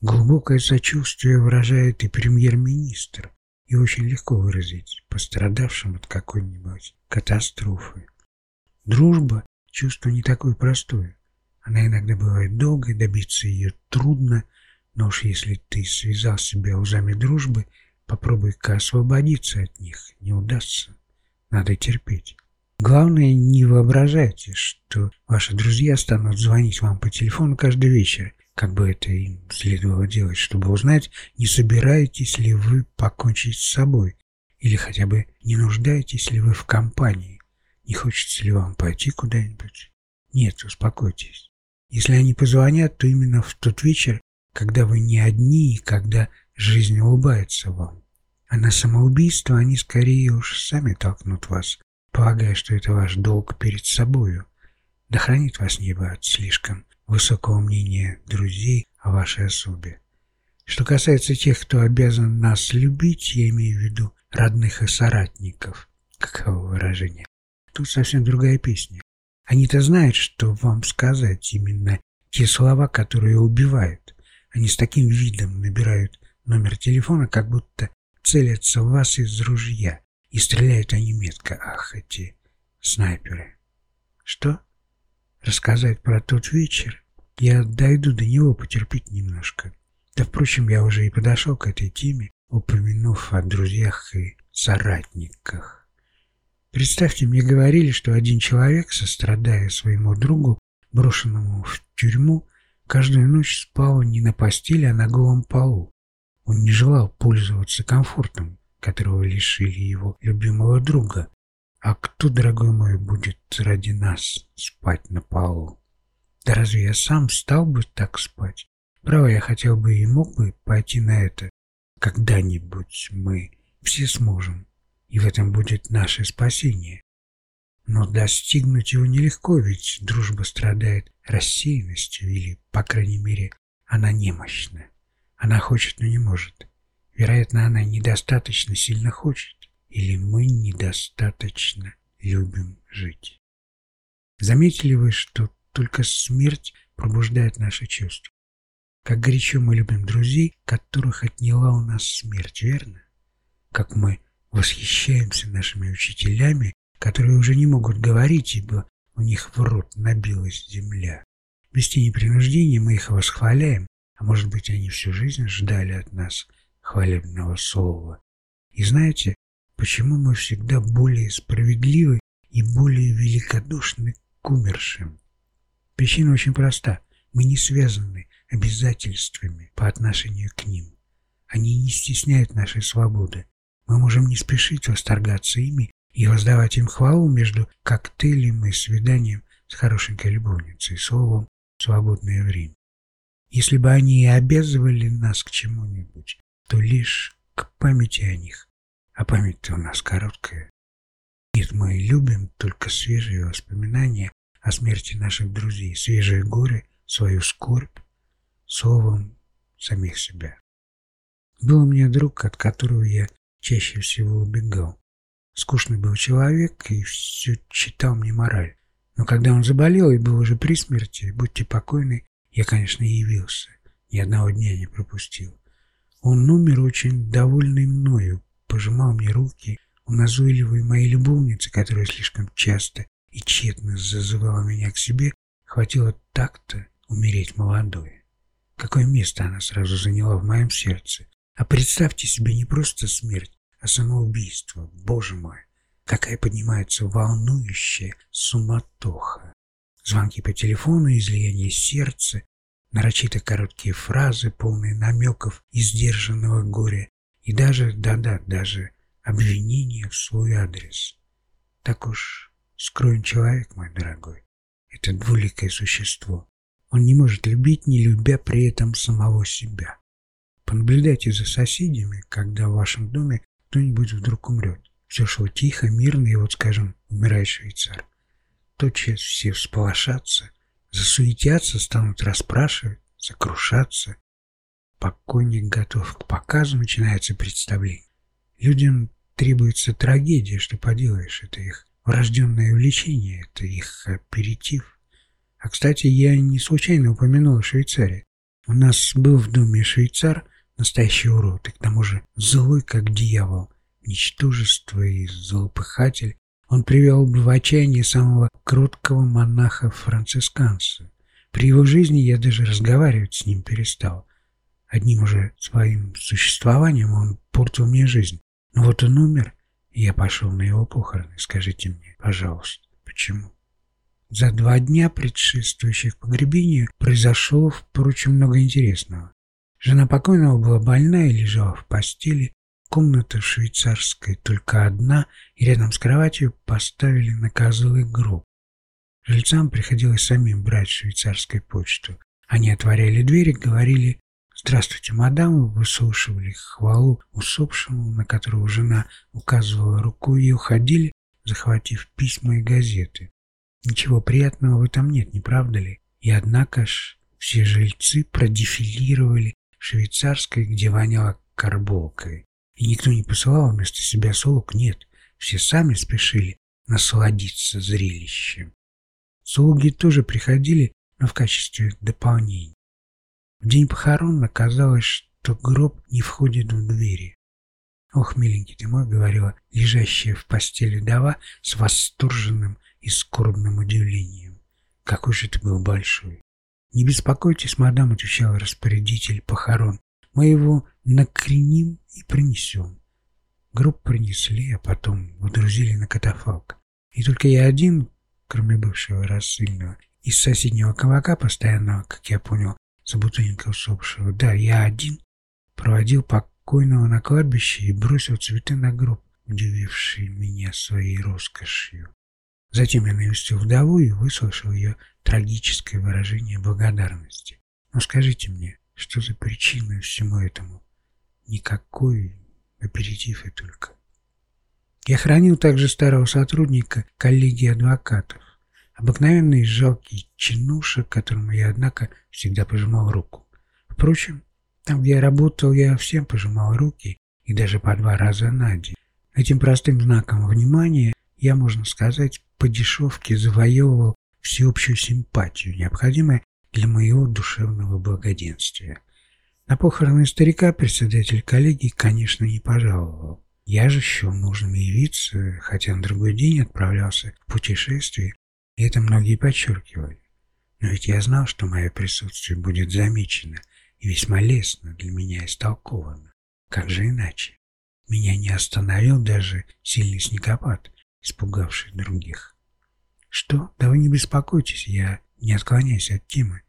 Глубокое сочувствие выражает и премьер-министр, и очень легко выразить пострадавшим от какой-нибудь катастрофы. Дружба – чувство не такое простое. Она иногда бывает долгой, добиться ее трудно, но уж если ты связал себя узами дружбы, попробуй-ка освободиться от них, не удастся. Надо терпеть. Главное, не воображайте, что ваши друзья станут звонить вам по телефону каждый вечер, как бы это им следовало делать, чтобы узнать, не собираетесь ли вы покончить с собой, или хотя бы не нуждаетесь ли вы в компании, не хочется ли вам пойти куда-нибудь. Нет, успокойтесь. Если они позвонят, то именно в тот вечер, когда вы не одни и когда жизнь улыбается вам. А на самоубийство они скорее уж сами толкнут вас, полагая, что это ваш долг перед собою. Да хранит вас небо от слишком высокого мнения друзей о вашей особе. Что касается тех, кто обязан нас любить, я имею в виду родных и соратников, каково выражение, тут совсем другая песня. Они-то знают, что вам сказать именно те слова, которые убивают. Они с таким видом набирают номер телефона, как будто целятся в вас из ружья, и стреляют они метко. Ах, эти снайперы. Что? Рассказать про тот вечер? Я дойду до него потерпеть немножко. Да, впрочем, я уже и подошел к этой теме, упомянув о друзьях и соратниках. Представьте, мне говорили, что один человек, сострадая своему другу, брошенному в тюрьму, каждую ночь спал не на постели, а на голом полу. Он не желал пользоваться комфортом, которого лишили его любимого друга. А кто, дорогой мой, будет ради нас спать на полу? Да разве я сам стал бы так спать? Право, я хотел бы и мог бы пойти на это. Когда-нибудь мы все сможем, и в этом будет наше спасение. Но достигнуть его нелегко, ведь дружба страдает рассеянностью, или, по крайней мере, она немощна. Она хочет, но не может. Вероятно, она недостаточно сильно хочет, или мы недостаточно любим жить. Заметили вы, что только смерть пробуждает наши чувства? Как горячо мы любим друзей, которых отняла у нас смерть, верно? Как мы восхищаемся нашими учителями, которые уже не могут говорить, ибо у них в рот набилась земля. Без тени принуждения мы их восхваляем, а может быть, они всю жизнь ждали от нас хвалебного слова. И знаете, почему мы всегда более справедливы и более великодушны к умершим? Причина очень проста. Мы не связаны обязательствами по отношению к ним. Они не стесняют нашей свободы. Мы можем не спешить восторгаться ими и воздавать им хвалу между коктейлем и свиданием с хорошенькой любовницей, словом «свободное время». Если бы они и обязывали нас к чему-нибудь, то лишь к памяти о них. А память-то у нас короткая. Нет, мы любим только свежие воспоминания о смерти наших друзей, свежие горе, свою скорбь, словом, самих себя. Был у меня друг, от которого я чаще всего убегал. Скучный был человек и все читал мне мораль. Но когда он заболел и был уже при смерти, будьте покойны, я, конечно, явился, ни одного дня не пропустил. Он умер очень довольный мною, пожимал мне руки, у назойливой моей любовницы, которая слишком часто и тщетно зазывала меня к себе, хватило так-то умереть молодой. Какое место она сразу заняла в моем сердце. А представьте себе не просто смерть, а самоубийство. Боже мой, какая поднимается волнующая суматоха. Звонки по телефону, излияние сердца, нарочито короткие фразы, полные намеков и сдержанного горя, и даже, да-да, даже обвинения в свой адрес. Так уж скроен человек, мой дорогой, это двуликое существо. Он не может любить, не любя при этом самого себя. Понаблюдайте за соседями, когда в вашем доме кто-нибудь вдруг умрет. Все шло тихо, мирно, и вот, скажем, умирает швейцар тотчас все всполошатся, засуетятся, станут расспрашивать, сокрушаться. Покойник готов к показу, начинается представление. Людям требуется трагедия, что поделаешь, это их врожденное увлечение, это их аперитив. А, кстати, я не случайно упомянул о Швейцарии. У нас был в доме швейцар, настоящий урод, и к тому же злой, как дьявол, ничтожество и злопыхатель, он привел бы в отчаяние самого кроткого монаха-францисканца. При его жизни я даже разговаривать с ним перестал. Одним уже своим существованием он портил мне жизнь. Но вот он умер, я пошел на его похороны. Скажите мне, пожалуйста, почему? За два дня, предшествующих погребению, произошло, впрочем, много интересного. Жена покойного была больна и лежала в постели, Комната швейцарская только одна, и рядом с кроватью поставили на козлы гроб. Жильцам приходилось самим брать швейцарскую почту. Они отворяли двери, говорили «Здравствуйте, мадам», выслушивали хвалу усопшему, на которого жена указывала рукой, и уходили, захватив письма и газеты. Ничего приятного в этом нет, не правда ли? И однако ж все жильцы продефилировали швейцарской, где воняло карболкой. И никто не посылал вместо себя слуг, нет, все сами спешили насладиться зрелищем. Слуги тоже приходили, но в качестве дополнения. В день похорон оказалось, что гроб не входит в двери. «Ох, миленький ты мой», — говорила лежащая в постели дава с восторженным и скорбным удивлением. «Какой же ты был большой!» «Не беспокойтесь, мадам», — отвечал распорядитель похорон. «Мы его накреним и принесем. Гроб принесли, а потом выдрузили на катафалк. И только я один, кроме бывшего рассыльного, из соседнего кабака, постоянно, как я понял, собутыльника усопшего. Да, я один проводил покойного на кладбище и бросил цветы на гроб, удививший меня своей роскошью. Затем я навестил вдову и выслушал ее трагическое выражение благодарности. Но скажите мне, что за причина всему этому? Никакой аперитив и только. Я хранил также старого сотрудника коллегии адвокатов, обыкновенный жалкий чинуша, которому я, однако, всегда пожимал руку. Впрочем, там, где я работал, я всем пожимал руки, и даже по два раза на день. Этим простым знаком внимания я, можно сказать, по дешевке завоевывал всеобщую симпатию, необходимую для моего душевного благоденствия. На похороны старика председатель коллегии, конечно, не пожаловал. Я же счел нужным явиться, хотя на другой день отправлялся в путешествие, и это многие подчеркивали. Но ведь я знал, что мое присутствие будет замечено и весьма лестно для меня истолковано. Как же иначе? Меня не остановил даже сильный снегопад, испугавший других. Что? Да вы не беспокойтесь, я не отклоняюсь от темы.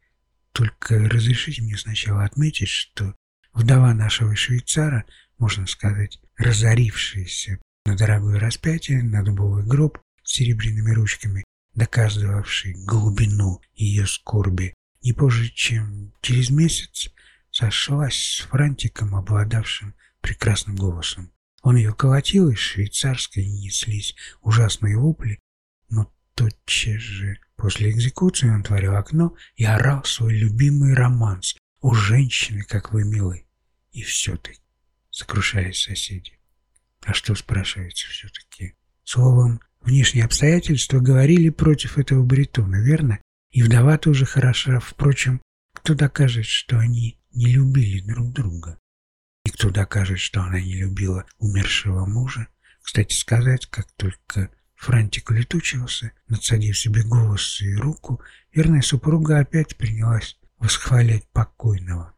Только разрешите мне сначала отметить, что вдова нашего швейцара, можно сказать, разорившаяся на дорогое распятие, на дубовый гроб с серебряными ручками, доказывавший глубину ее скорби, не позже, чем через месяц сошлась с Франтиком, обладавшим прекрасным голосом. Он ее колотил, из швейцарской неслись ужасные вопли, но тотчас же после экзекуции он творил окно и орал свой любимый романс «У женщины, как вы милы». И все-таки сокрушались соседи. А что спрашивается все-таки? Словом, внешние обстоятельства говорили против этого баритона, верно? И вдова тоже хороша. Впрочем, кто докажет, что они не любили друг друга? И кто докажет, что она не любила умершего мужа? Кстати сказать, как только Франтик улетучился, надсадив себе голос и руку, верная супруга опять принялась восхвалять покойного.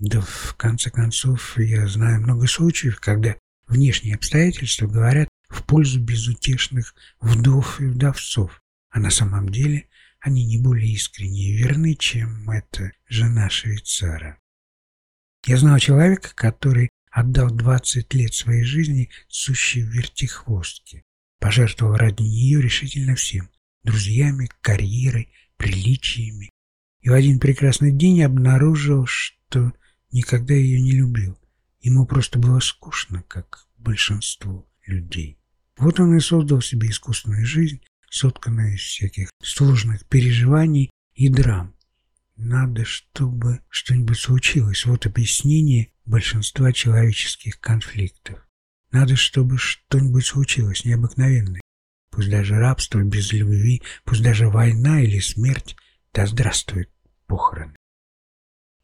Да в конце концов, я знаю много случаев, когда внешние обстоятельства говорят в пользу безутешных вдов и вдовцов, а на самом деле они не более искренне и верны, чем эта жена швейцара. Я знал человека, который отдал 20 лет своей жизни сущей вертихвостке, пожертвовал ради нее решительно всем – друзьями, карьерой, приличиями, и в один прекрасный день обнаружил, что никогда ее не любил. Ему просто было скучно, как большинству людей. Вот он и создал себе искусственную жизнь, сотканную из всяких сложных переживаний и драм. Надо, чтобы что-нибудь случилось. Вот объяснение большинства человеческих конфликтов. Надо, чтобы что-нибудь случилось необыкновенное. Пусть даже рабство без любви, пусть даже война или смерть. Да здравствует похороны.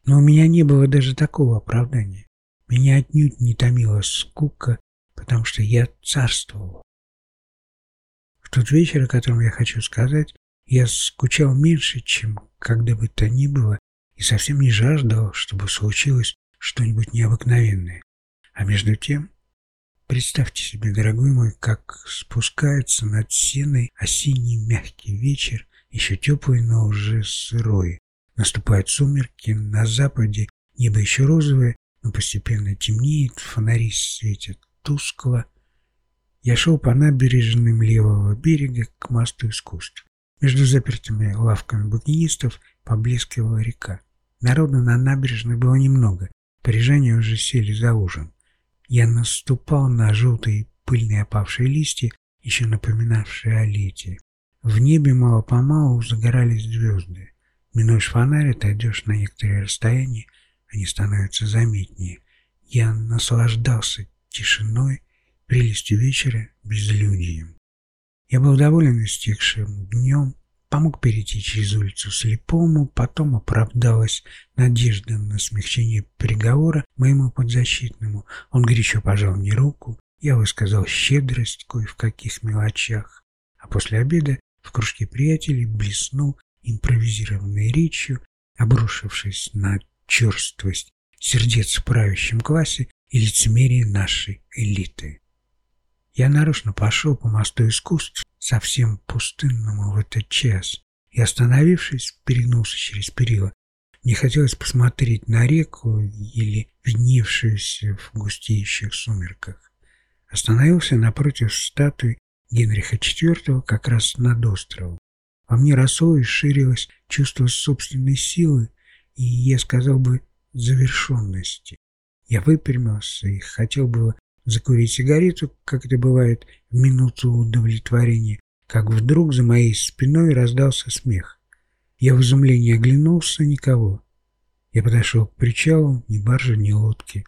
Но у меня не было даже такого оправдания. Меня отнюдь не томила скука, потому что я царствовал. В тот вечер, о котором я хочу сказать, я скучал меньше, чем когда бы то ни было, и совсем не жаждал, чтобы случилось что-нибудь необыкновенное. А между тем, представьте себе, дорогой мой, как спускается над сеной осенний мягкий вечер, еще теплый, но уже сырой. Наступают сумерки, на западе небо еще розовое, но постепенно темнеет, фонари светят тускло. Я шел по набережным левого берега к мосту искусств. Между запертыми лавками букинистов поблескивала река. Народу на набережной было немного, парижане уже сели за ужин. Я наступал на желтые пыльные опавшие листья, еще напоминавшие о лете. В небе мало-помалу загорались звезды. Минуешь фонарь, отойдешь на некоторое расстояние, они становятся заметнее. Я наслаждался тишиной, прелестью вечера, безлюдием. Я был доволен истекшим днем, помог перейти через улицу слепому, потом оправдалась надежда на смягчение приговора моему подзащитному. Он горячо пожал мне руку, я высказал щедрость кое в каких мелочах, а после обеда в кружке приятелей блеснул импровизированной речью, обрушившись на черствость сердец в правящем классе и лицемерие нашей элиты. Я нарочно пошел по мосту искусств, совсем пустынному в этот час, и, остановившись, перегнулся через перила. Мне хотелось посмотреть на реку или видневшуюся в густеющих сумерках. Остановился напротив статуи Генриха IV как раз над островом. Во мне росло и ширилось чувство собственной силы и, я сказал бы, завершенности. Я выпрямился и хотел было закурить сигарету, как это бывает в минуту удовлетворения, как вдруг за моей спиной раздался смех. Я в изумлении оглянулся, никого. Я подошел к причалу, ни баржи, ни лодки.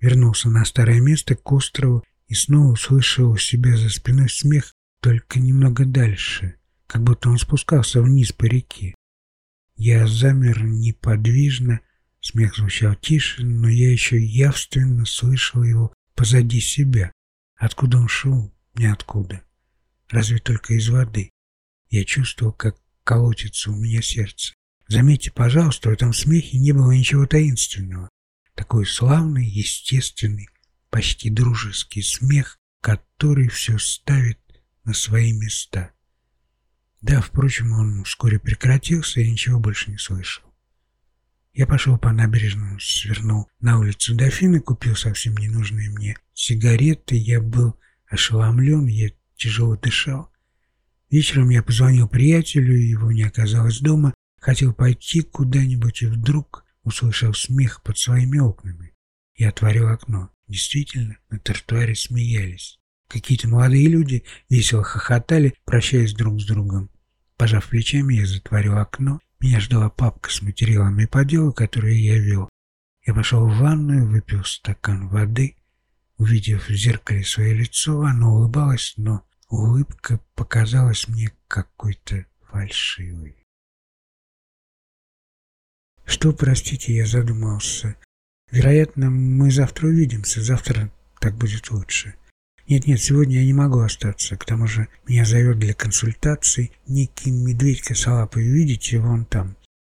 Вернулся на старое место к острову и снова услышал у себя за спиной смех, только немного дальше, как будто он спускался вниз по реке. Я замер неподвижно, смех звучал тише, но я еще явственно слышал его позади себя. Откуда он шел? Ниоткуда разве только из воды. Я чувствовал, как колотится у меня сердце. Заметьте, пожалуйста, в этом смехе не было ничего таинственного. Такой славный, естественный, почти дружеский смех, который все ставит на свои места. Да, впрочем, он вскоре прекратился, и ничего больше не слышал. Я пошел по набережному, свернул на улицу Дофины, купил совсем ненужные мне сигареты. Я был ошеломлен, я тяжело дышал. Вечером я позвонил приятелю, его не оказалось дома, хотел пойти куда-нибудь и вдруг услышал смех под своими окнами. Я отворил окно. Действительно, на тротуаре смеялись. Какие-то молодые люди весело хохотали, прощаясь друг с другом. Пожав плечами, я затворил окно. Меня ждала папка с материалами по делу, которые я вел. Я пошел в ванную, выпил стакан воды. Увидев в зеркале свое лицо, оно улыбалось, но Улыбка показалась мне какой-то фальшивой. Что, простите, я задумался. Вероятно, мы завтра увидимся. Завтра так будет лучше. Нет-нет, сегодня я не могу остаться. К тому же меня зовет для консультаций некий медведька с лапой. Видите, вон там.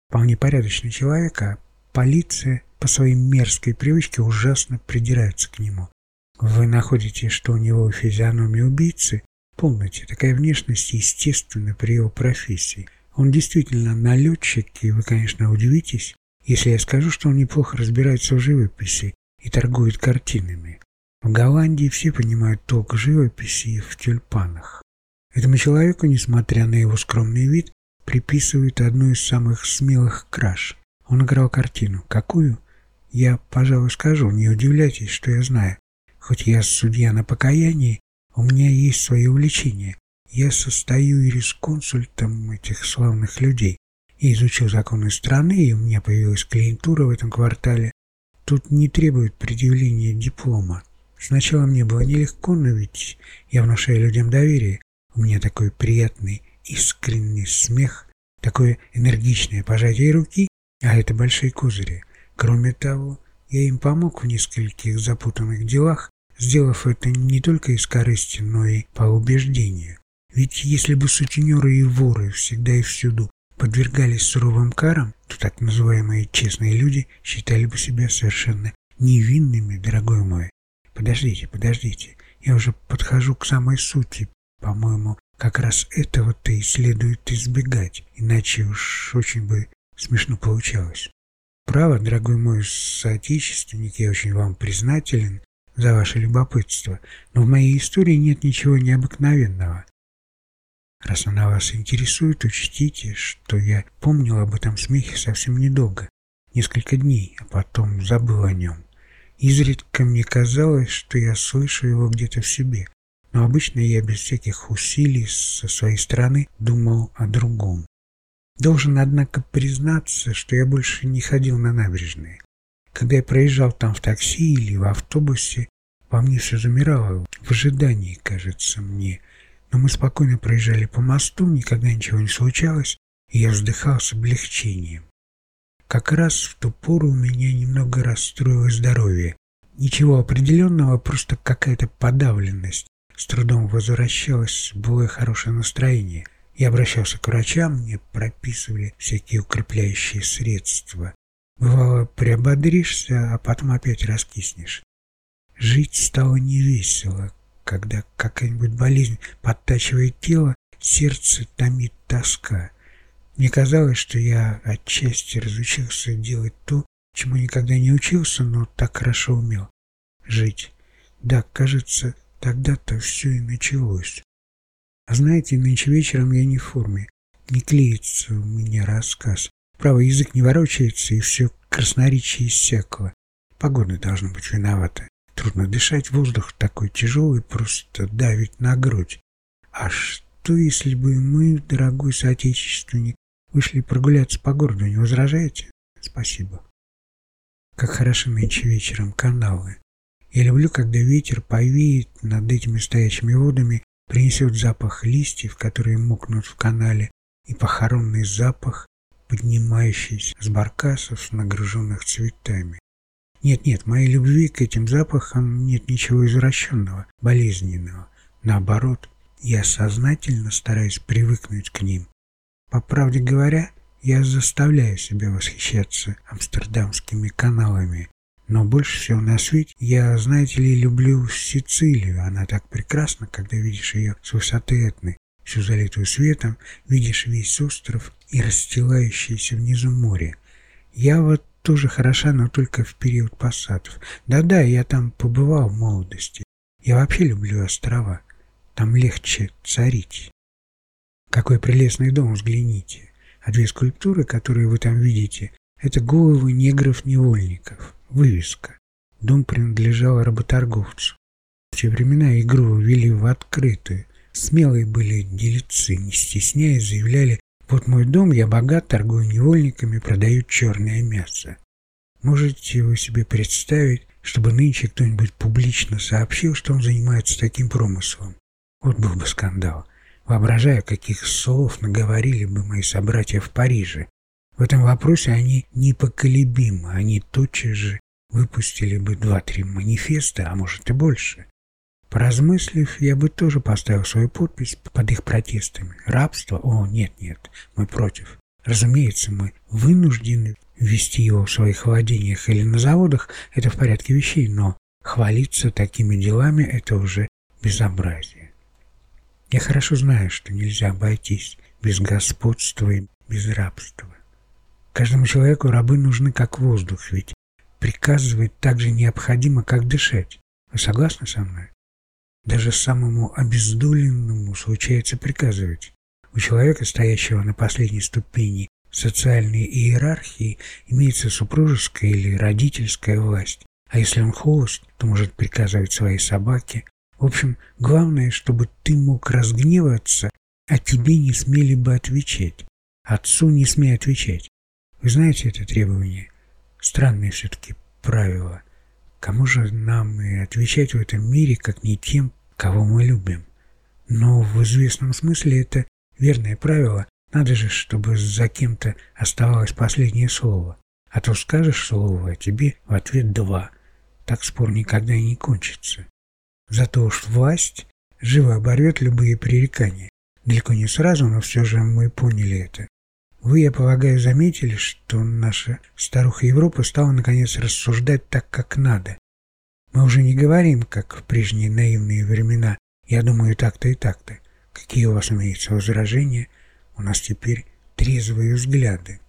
Вполне порядочный человек, а полиция по своей мерзкой привычке ужасно придирается к нему. Вы находите, что у него физиономия убийцы? Помните, такая внешность естественна при его профессии. Он действительно налетчик, и вы, конечно, удивитесь, если я скажу, что он неплохо разбирается в живописи и торгует картинами. В Голландии все понимают толк живописи в тюльпанах. Этому человеку, несмотря на его скромный вид, приписывают одну из самых смелых краж. Он играл картину. Какую? Я, пожалуй, скажу, не удивляйтесь, что я знаю. Хоть я судья на покаянии, у меня есть свои увлечения. Я состою юрисконсультом этих славных людей. Я изучил законы страны, и у меня появилась клиентура в этом квартале. Тут не требует предъявления диплома. Сначала мне было нелегко, но ведь я внушаю людям доверие. У меня такой приятный, искренний смех, такое энергичное пожатие руки, а это большие козыри. Кроме того, я им помог в нескольких запутанных делах, сделав это не только из корысти, но и по убеждению. Ведь если бы сутенеры и воры всегда и всюду подвергались суровым карам, то так называемые честные люди считали бы себя совершенно невинными, дорогой мой. Подождите, подождите, я уже подхожу к самой сути. По-моему, как раз этого-то и следует избегать, иначе уж очень бы смешно получалось. Право, дорогой мой соотечественник, я очень вам признателен за ваше любопытство, но в моей истории нет ничего необыкновенного. Раз она вас интересует, учтите, что я помнил об этом смехе совсем недолго, несколько дней, а потом забыл о нем. Изредка мне казалось, что я слышу его где-то в себе, но обычно я без всяких усилий со своей стороны думал о другом. Должен, однако, признаться, что я больше не ходил на набережные. Когда я проезжал там в такси или в автобусе, во мне все замирало, в ожидании, кажется мне. Но мы спокойно проезжали по мосту, никогда ничего не случалось, и я вздыхал с облегчением. Как раз в ту пору у меня немного расстроилось здоровье. Ничего определенного, просто какая-то подавленность. С трудом возвращалось было хорошее настроение. Я обращался к врачам, мне прописывали всякие укрепляющие средства. Бывало, приободришься, а потом опять раскиснешь. Жить стало невесело, когда какая-нибудь болезнь подтачивает тело, сердце томит тоска. Мне казалось, что я отчасти разучился делать то, чему никогда не учился, но так хорошо умел — жить. Да, кажется, тогда-то все и началось. А знаете, нынче вечером я не в форме. Не клеится у меня рассказ. Правый язык не ворочается, и все красноречие иссякло. Погода должна быть виновата. Трудно дышать, воздух такой тяжелый, просто давит на грудь. А что, если бы мы, дорогой соотечественник, вышли прогуляться по городу, не возражаете? Спасибо. Как хорошо нынче вечером каналы. Я люблю, когда ветер повеет над этими стоячими водами, принесет запах листьев, которые мокнут в канале, и похоронный запах, поднимающийся с баркасов, нагруженных цветами. Нет-нет, моей любви к этим запахам нет ничего извращенного, болезненного. Наоборот, я сознательно стараюсь привыкнуть к ним. По правде говоря, я заставляю себя восхищаться амстердамскими каналами. Но больше всего на свете я, знаете ли, люблю Сицилию. Она так прекрасна, когда видишь ее с высоты Этны, всю залитую светом, видишь весь остров и расстилающееся внизу море. Я вот тоже хороша, но только в период посадов. Да-да, я там побывал в молодости. Я вообще люблю острова. Там легче царить. Какой прелестный дом, взгляните. А две скульптуры, которые вы там видите, это головы негров-невольников. Вывеска. Дом принадлежал работорговцу. В те времена игру вели в открытую. Смелые были делицы, не стесняясь, заявляли вот мой дом, я богат, торгую невольниками, продаю черное мясо. Можете вы себе представить, чтобы нынче кто-нибудь публично сообщил, что он занимается таким промыслом? Вот был бы скандал. Воображаю, каких слов наговорили бы мои собратья в Париже. В этом вопросе они непоколебимы, они тотчас же выпустили бы два-три манифеста, а может и больше. Поразмыслив, я бы тоже поставил свою подпись под их протестами. Рабство? О, нет-нет, мы против. Разумеется, мы вынуждены вести его в своих владениях или на заводах, это в порядке вещей, но хвалиться такими делами – это уже безобразие. Я хорошо знаю, что нельзя обойтись без господства и без рабства. Каждому человеку рабы нужны как воздух, ведь приказывать так же необходимо, как дышать. Вы согласны со мной? Даже самому обездоленному случается приказывать. У человека, стоящего на последней ступени социальной иерархии, имеется супружеская или родительская власть. А если он холост, то может приказывать своей собаке. В общем, главное, чтобы ты мог разгневаться, а тебе не смели бы отвечать. Отцу не смей отвечать. Вы знаете это требование? Странное все-таки правило – Кому же нам и отвечать в этом мире, как не тем, кого мы любим? Но в известном смысле это верное правило. Надо же, чтобы за кем-то оставалось последнее слово. А то скажешь слово, а тебе в ответ два. Так спор никогда и не кончится. Зато уж власть живо оборвет любые пререкания. Далеко не сразу, но все же мы поняли это. Вы, я полагаю, заметили, что наша старуха Европа стала наконец рассуждать так, как надо. Мы уже не говорим, как в прежние наивные времена, я думаю так-то и так-то. Какие у вас имеются возражения? У нас теперь трезвые взгляды.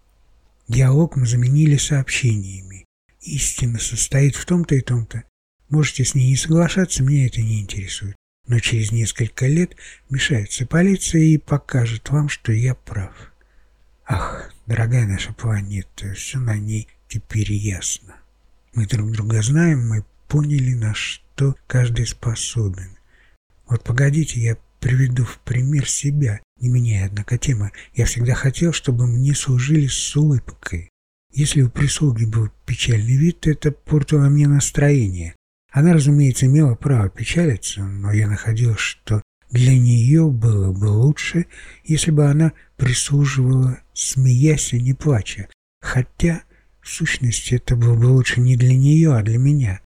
Диалог мы заменили сообщениями. Истина состоит в том-то и том-то. Можете с ней не соглашаться, меня это не интересует. Но через несколько лет мешается полиция и покажет вам, что я прав. Ах, дорогая наша планета, все на ней теперь ясно. Мы друг друга знаем, мы поняли, на что каждый способен. Вот погодите, я приведу в пример себя, не меняя, однако, тема. Я всегда хотел, чтобы мне служили с улыбкой. Если у прислуги был печальный вид, это портило мне настроение. Она, разумеется, имела право печалиться, но я находил, что для нее было бы лучше, если бы она прислуживала, смеясь и не плача. Хотя, в сущности, это было бы лучше не для нее, а для меня.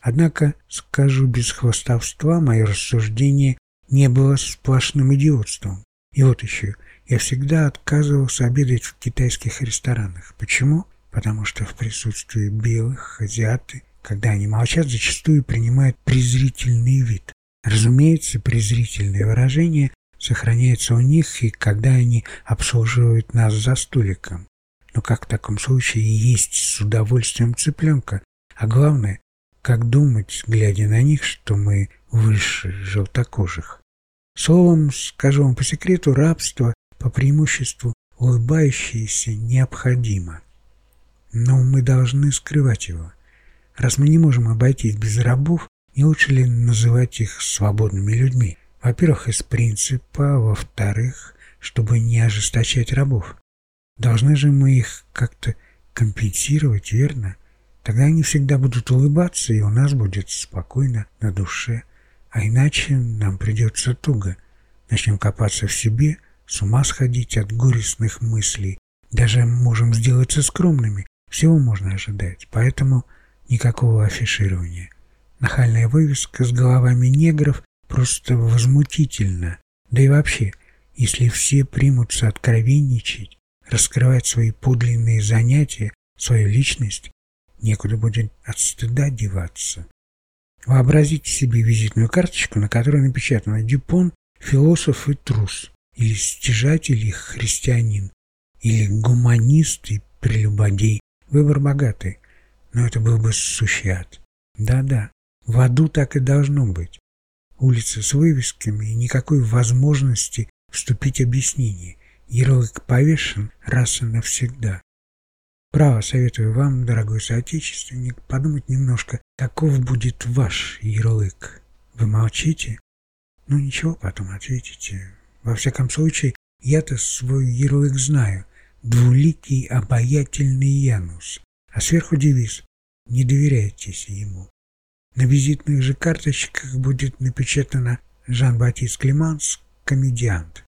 Однако, скажу без хвостовства, мое рассуждение не было сплошным идиотством. И вот еще, я всегда отказывался обедать в китайских ресторанах. Почему? Потому что в присутствии белых азиаты, когда они молчат, зачастую принимают презрительный вид. Разумеется, презрительное выражение сохраняется у них и когда они обслуживают нас за столиком. Но как в таком случае есть с удовольствием цыпленка, а главное, как думать, глядя на них, что мы выше желтокожих. Словом, скажу вам по секрету, рабство по преимуществу улыбающееся необходимо. Но мы должны скрывать его. Раз мы не можем обойтись без рабов, не лучше ли называть их свободными людьми? Во-первых, из принципа, во-вторых, чтобы не ожесточать рабов. Должны же мы их как-то компенсировать, верно? Тогда они всегда будут улыбаться, и у нас будет спокойно на душе. А иначе нам придется туго. Начнем копаться в себе, с ума сходить от горестных мыслей. Даже можем сделаться скромными. Всего можно ожидать. Поэтому никакого афиширования. Нахальная вывеска с головами негров просто возмутительна. Да и вообще, если все примутся откровенничать, раскрывать свои подлинные занятия, свою личность, некуда будет от стыда деваться. Вообразите себе визитную карточку, на которой напечатано «Дюпон – философ и трус», или «Стяжатель и христианин», или «Гуманист и прелюбодей». Выбор богатый, но это был бы сущий ад. Да-да, в аду так и должно быть. Улица с вывесками и никакой возможности вступить объяснение. Ярлык повешен раз и навсегда. Право советую вам, дорогой соотечественник, подумать немножко, каков будет ваш ярлык. Вы молчите? Ну ничего, потом ответите. Во всяком случае, я-то свой ярлык знаю. Двуликий обаятельный Янус. А сверху девиз «Не доверяйтесь ему». На визитных же карточках будет напечатано «Жан-Батист Климанс, комедиант».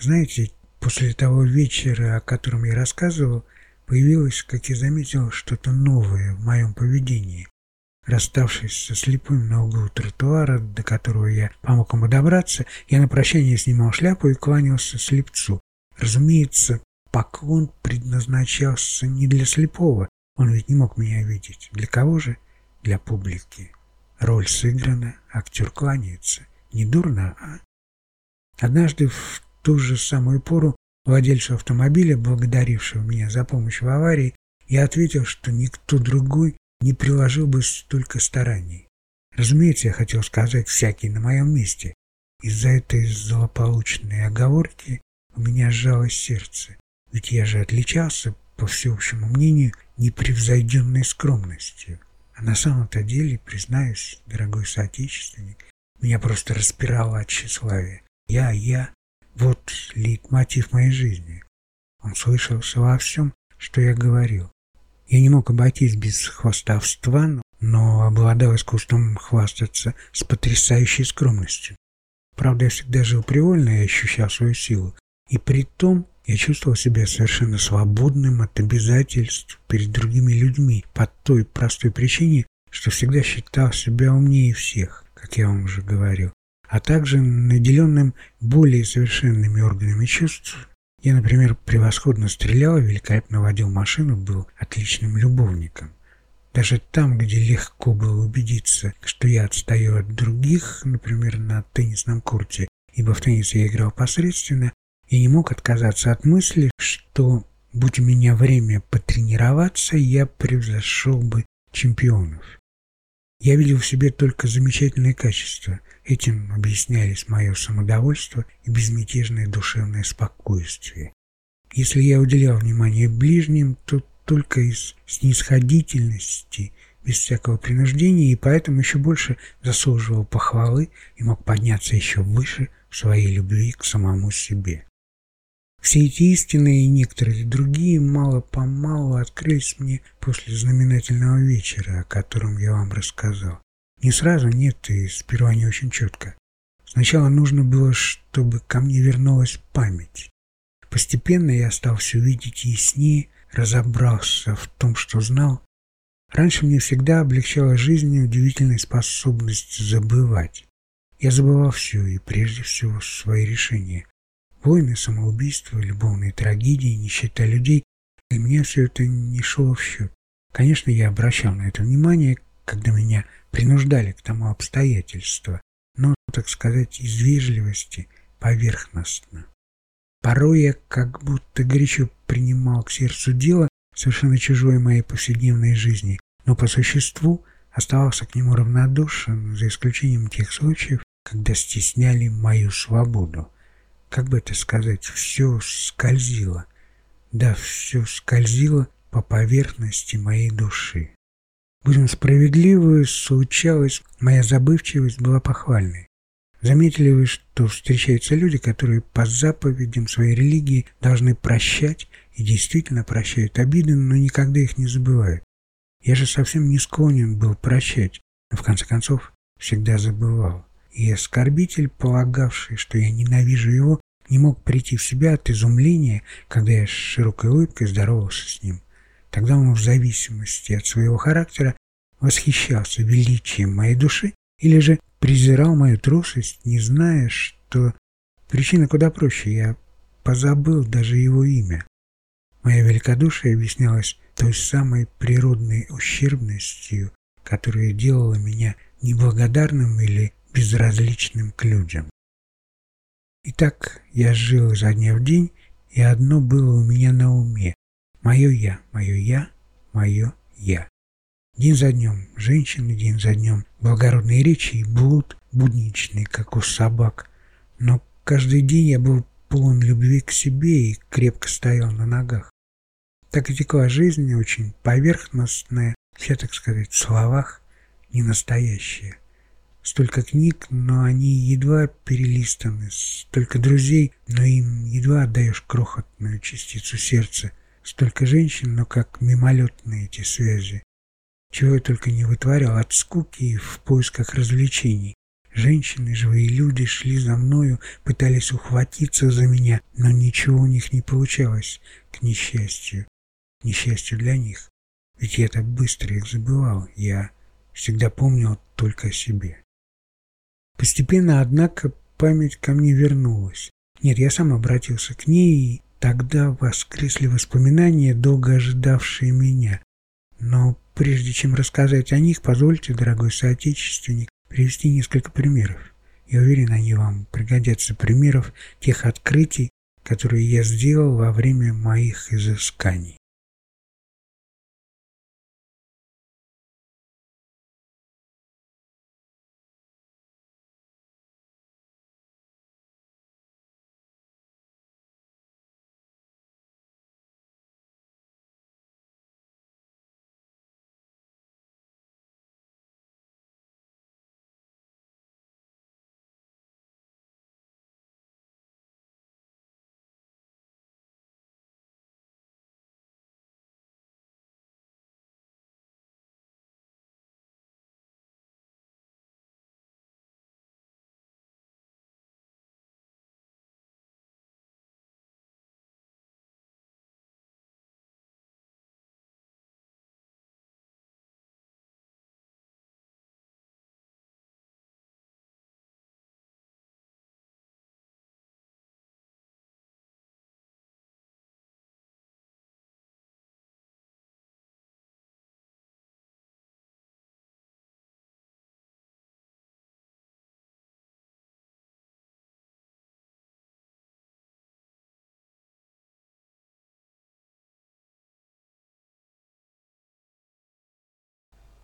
Знаете, после того вечера, о котором я рассказывал, появилось, как я заметил, что-то новое в моем поведении. Расставшись со слепым на углу тротуара, до которого я помог ему добраться, я на прощание снимал шляпу и кланялся слепцу. Разумеется, поклон предназначался не для слепого, он ведь не мог меня видеть. Для кого же? для публики. Роль сыграна, актер кланяется. Не дурно, а? Однажды в ту же самую пору владельцу автомобиля, благодарившего меня за помощь в аварии, я ответил, что никто другой не приложил бы столько стараний. Разумеется, я хотел сказать всякий на моем месте. Из-за этой злополучной оговорки у меня сжалось сердце, ведь я же отличался, по всеобщему мнению, непревзойденной скромностью. А на самом-то деле, признаюсь, дорогой соотечественник, меня просто распирало от тщеславия. Я, я, вот лейтмотив моей жизни. Он слышался во всем, что я говорил. Я не мог обойтись без хвастовства, но обладал искусством хвастаться с потрясающей скромностью. Правда, я всегда жил привольно и ощущал свою силу. И при том я чувствовал себя совершенно свободным от обязательств перед другими людьми по той простой причине, что всегда считал себя умнее всех, как я вам уже говорил, а также наделенным более совершенными органами чувств. Я, например, превосходно стрелял, великолепно водил машину, был отличным любовником. Даже там, где легко было убедиться, что я отстаю от других, например, на теннисном корте, ибо в теннис я играл посредственно, я не мог отказаться от мысли, что, будь у меня время потренироваться, я превзошел бы чемпионов. Я видел в себе только замечательные качества. Этим объяснялись мое самодовольство и безмятежное душевное спокойствие. Если я уделял внимание ближним, то только из снисходительности, без всякого принуждения, и поэтому еще больше заслуживал похвалы и мог подняться еще выше в своей любви к самому себе. Все эти истины и некоторые другие мало-помалу открылись мне после знаменательного вечера, о котором я вам рассказал. Не сразу, нет, и сперва не очень четко. Сначала нужно было, чтобы ко мне вернулась память. Постепенно я стал все видеть яснее, разобрался в том, что знал. Раньше мне всегда облегчала жизнь удивительная способность забывать. Я забывал все и прежде всего свои решения. Войны, самоубийства, любовные трагедии, нищета людей. Для меня все это не шло в счет. Конечно, я обращал на это внимание, когда меня принуждали к тому обстоятельства, но, так сказать, из вежливости, поверхностно. Порой я как будто горячо принимал к сердцу дело, совершенно чужое моей повседневной жизни, но по существу оставался к нему равнодушен, за исключением тех случаев, когда стесняли мою свободу. Как бы это сказать, все скользило. Да, все скользило по поверхности моей души. Будем справедливы, случалось, моя забывчивость была похвальной. Заметили вы, что встречаются люди, которые по заповедям своей религии должны прощать и действительно прощают обиды, но никогда их не забывают. Я же совсем не склонен был прощать, но в конце концов всегда забывал. И оскорбитель, полагавший, что я ненавижу его, не мог прийти в себя от изумления, когда я с широкой улыбкой здоровался с ним. Тогда он в зависимости от своего характера восхищался величием моей души или же презирал мою трусость, не зная, что причина куда проще, я позабыл даже его имя. Мое великодушие объяснялось той самой природной ущербностью, которая делала меня неблагодарным или безразличным к людям. Итак, я жил изо дня в день, и одно было у меня на уме – мое «я», мое «я», мое «я». День за днем женщины, день за днем благородные речи и блуд будничный, как у собак. Но каждый день я был полон любви к себе и крепко стоял на ногах. Так и текла жизнь, очень поверхностная, все, так сказать, в словах, не настоящая. Столько книг, но они едва перелистаны, столько друзей, но им едва отдаешь крохотную частицу сердца, столько женщин, но как мимолетные эти связи. Чего я только не вытворял от скуки и в поисках развлечений. Женщины, живые люди шли за мною, пытались ухватиться за меня, но ничего у них не получалось, к несчастью. К несчастью для них. Ведь я так быстро их забывал, я всегда помнил только о себе. Постепенно, однако, память ко мне вернулась. Нет, я сам обратился к ней, и тогда воскресли воспоминания, долго ожидавшие меня. Но Прежде чем рассказать о них, позвольте, дорогой соотечественник, привести несколько примеров. Я уверен, они вам пригодятся примеров тех открытий, которые я сделал во время моих изысканий.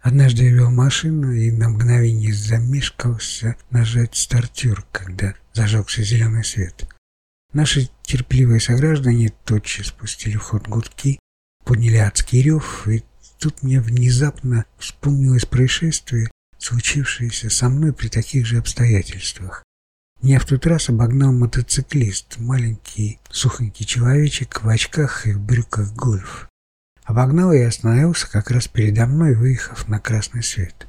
Однажды я вел машину и на мгновение замешкался нажать стартер, когда зажегся зеленый свет. Наши терпеливые сограждане тотчас спустили в ход гудки, подняли адский рев, и тут мне внезапно вспомнилось происшествие, случившееся со мной при таких же обстоятельствах. Меня в тот раз обогнал мотоциклист, маленький сухонький человечек в очках и в брюках гольф. Обогнал и остановился как раз передо мной, выехав на красный свет.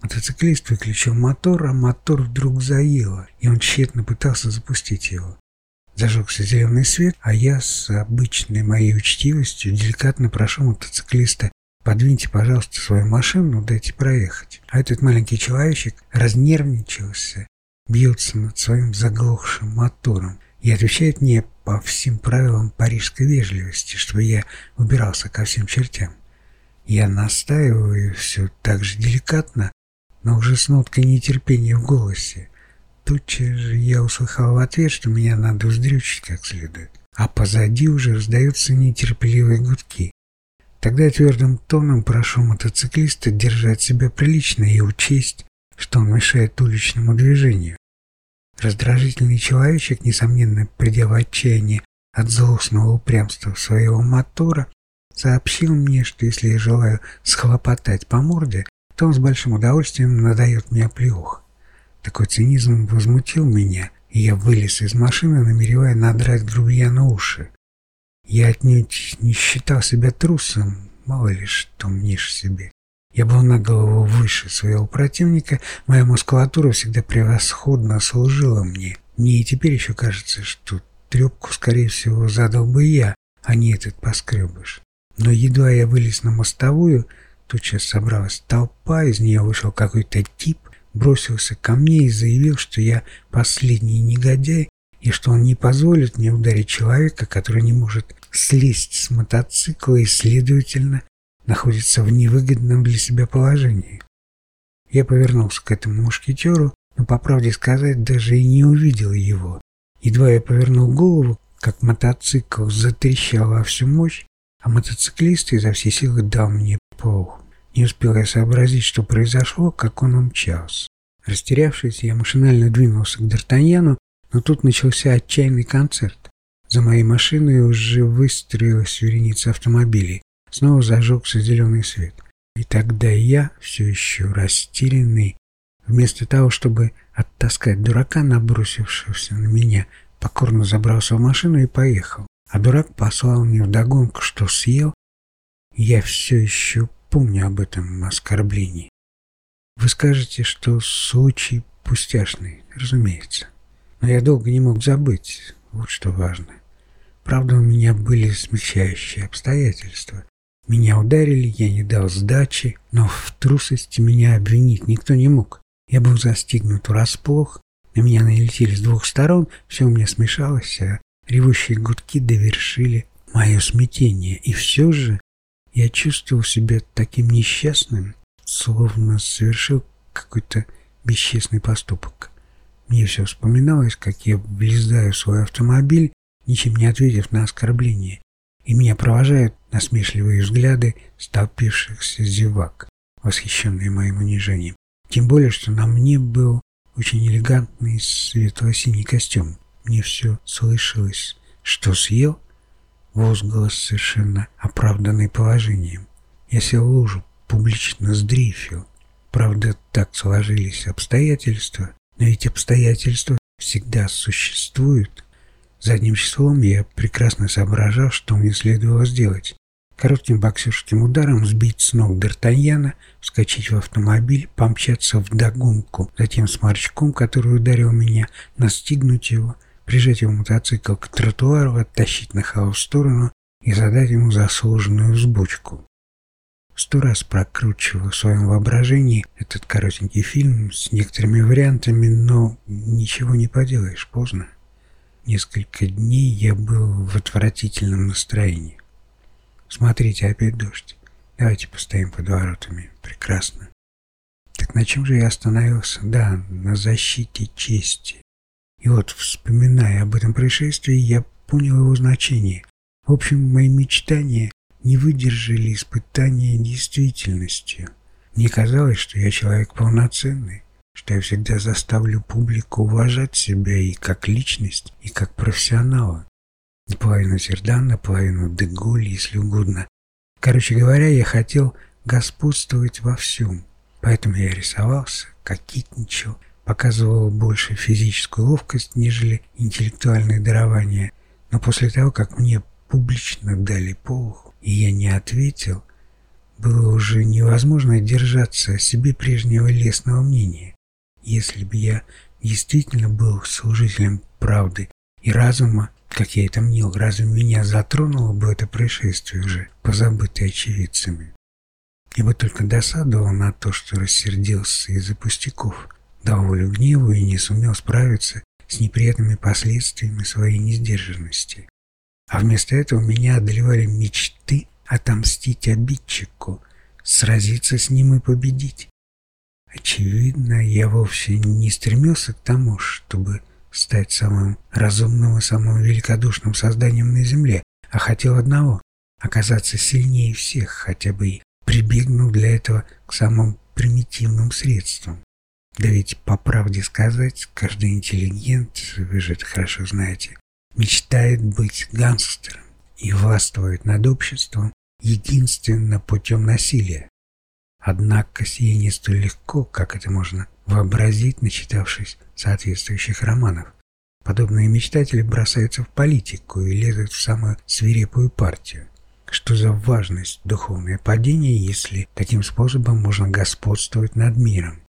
Мотоциклист выключил мотор, а мотор вдруг заело, и он тщетно пытался запустить его. Зажегся зеленый свет, а я с обычной моей учтивостью деликатно прошу мотоциклиста «Подвиньте, пожалуйста, свою машину, дайте проехать». А этот маленький человечек разнервничался, бьется над своим заглохшим мотором и отвечает мне по всем правилам парижской вежливости, чтобы я убирался ко всем чертям. Я настаиваю все так же деликатно, но уже с ноткой нетерпения в голосе. тотчас же я услыхал в ответ, что меня надо вздрючить как следует. А позади уже раздаются нетерпеливые гудки. Тогда твердым тоном прошу мотоциклиста держать себя прилично и учесть, что он мешает уличному движению. Раздражительный человечек, несомненно, придя в отчаяние от злостного упрямства своего мотора, сообщил мне, что если я желаю схлопотать по морде, то он с большим удовольствием надает мне плюх. Такой цинизм возмутил меня, и я вылез из машины, намеревая надрать грубияну уши. Я отнюдь не считал себя трусом, мало ли что мнишь себе. Я был на голову выше своего противника, моя мускулатура всегда превосходно служила мне. Мне и теперь еще кажется, что трепку, скорее всего, задал бы я, а не этот поскребыш. Но едва я вылез на мостовую, тотчас собралась толпа, из нее вышел какой-то тип, бросился ко мне и заявил, что я последний негодяй и что он не позволит мне ударить человека, который не может слезть с мотоцикла и, следовательно, находится в невыгодном для себя положении. Я повернулся к этому мушкетеру, но, по правде сказать, даже и не увидел его. Едва я повернул голову, как мотоцикл затрещал во всю мощь, а мотоциклист изо всей силы дал мне по уху. Не успел я сообразить, что произошло, как он умчался. Растерявшись, я машинально двинулся к Д'Артаньяну, но тут начался отчаянный концерт. За моей машиной уже выстроилась вереница автомобилей. Снова зажегся зеленый свет. И тогда я, все еще растерянный, вместо того, чтобы оттаскать дурака, набросившегося на меня, покорно забрался в машину и поехал. А дурак послал мне вдогонку, что съел. Я все еще помню об этом оскорблении. Вы скажете, что случай пустяшный, разумеется. Но я долго не мог забыть, вот что важно. Правда, у меня были смягчающие обстоятельства. Меня ударили, я не дал сдачи, но в трусости меня обвинить никто не мог. Я был застигнут врасплох, на меня налетели с двух сторон, все у меня смешалось, а ревущие гудки довершили мое смятение. И все же я чувствовал себя таким несчастным, словно совершил какой-то бесчестный поступок. Мне все вспоминалось, как я влезаю в свой автомобиль, ничем не ответив на оскорбление, и меня провожают насмешливые взгляды столпившихся зевак, восхищенные моим унижением. Тем более, что на мне был очень элегантный светло-синий костюм. Мне все слышалось, что съел, возглас совершенно оправданный положением. Я сел в лужу, публично сдрифил. Правда, так сложились обстоятельства, но ведь обстоятельства всегда существуют. Задним числом я прекрасно соображал, что мне следовало сделать. Коротким боксерским ударом сбить с ног Д'Артаньяна, вскочить в автомобиль, помчаться в догонку, затем с сморчком, который ударил меня, настигнуть его, прижать его мотоцикл к тротуару, оттащить на в сторону и задать ему заслуженную взбучку. Сто раз прокручивал в своем воображении этот коротенький фильм с некоторыми вариантами, но ничего не поделаешь, поздно. Несколько дней я был в отвратительном настроении. Смотрите, опять дождь. Давайте постоим под воротами. Прекрасно. Так на чем же я остановился? Да, на защите чести. И вот, вспоминая об этом происшествии, я понял его значение. В общем, мои мечтания не выдержали испытания действительностью. Мне казалось, что я человек полноценный, что я всегда заставлю публику уважать себя и как личность, и как профессионала. Наполовину Сердан, наполовину Деголь, если угодно. Короче говоря, я хотел господствовать во всем. Поэтому я рисовался, кокетничал, показывал больше физическую ловкость, нежели интеллектуальное дарование. Но после того, как мне публично дали полуху, и я не ответил, было уже невозможно держаться о себе прежнего лесного мнения. Если бы я действительно был служителем правды и разума, как я это мнил, разве меня затронуло бы это происшествие уже, позабытое очевидцами? Бы только досадовал на то, что рассердился из-за пустяков, дал волю гневу и не сумел справиться с неприятными последствиями своей несдержанности. А вместо этого меня одолевали мечты отомстить обидчику, сразиться с ним и победить. Очевидно, я вовсе не стремился к тому, чтобы стать самым разумным и самым великодушным созданием на Земле, а хотел одного — оказаться сильнее всех, хотя бы и прибегнув для этого к самым примитивным средствам. Да ведь, по правде сказать, каждый интеллигент, вы же это хорошо знаете, мечтает быть гангстером и властвовать над обществом единственно путем насилия. Однако сие не столь легко, как это можно вообразить, начитавшись соответствующих романов. Подобные мечтатели бросаются в политику и лезут в самую свирепую партию. Что за важность духовное падение, если таким способом можно господствовать над миром?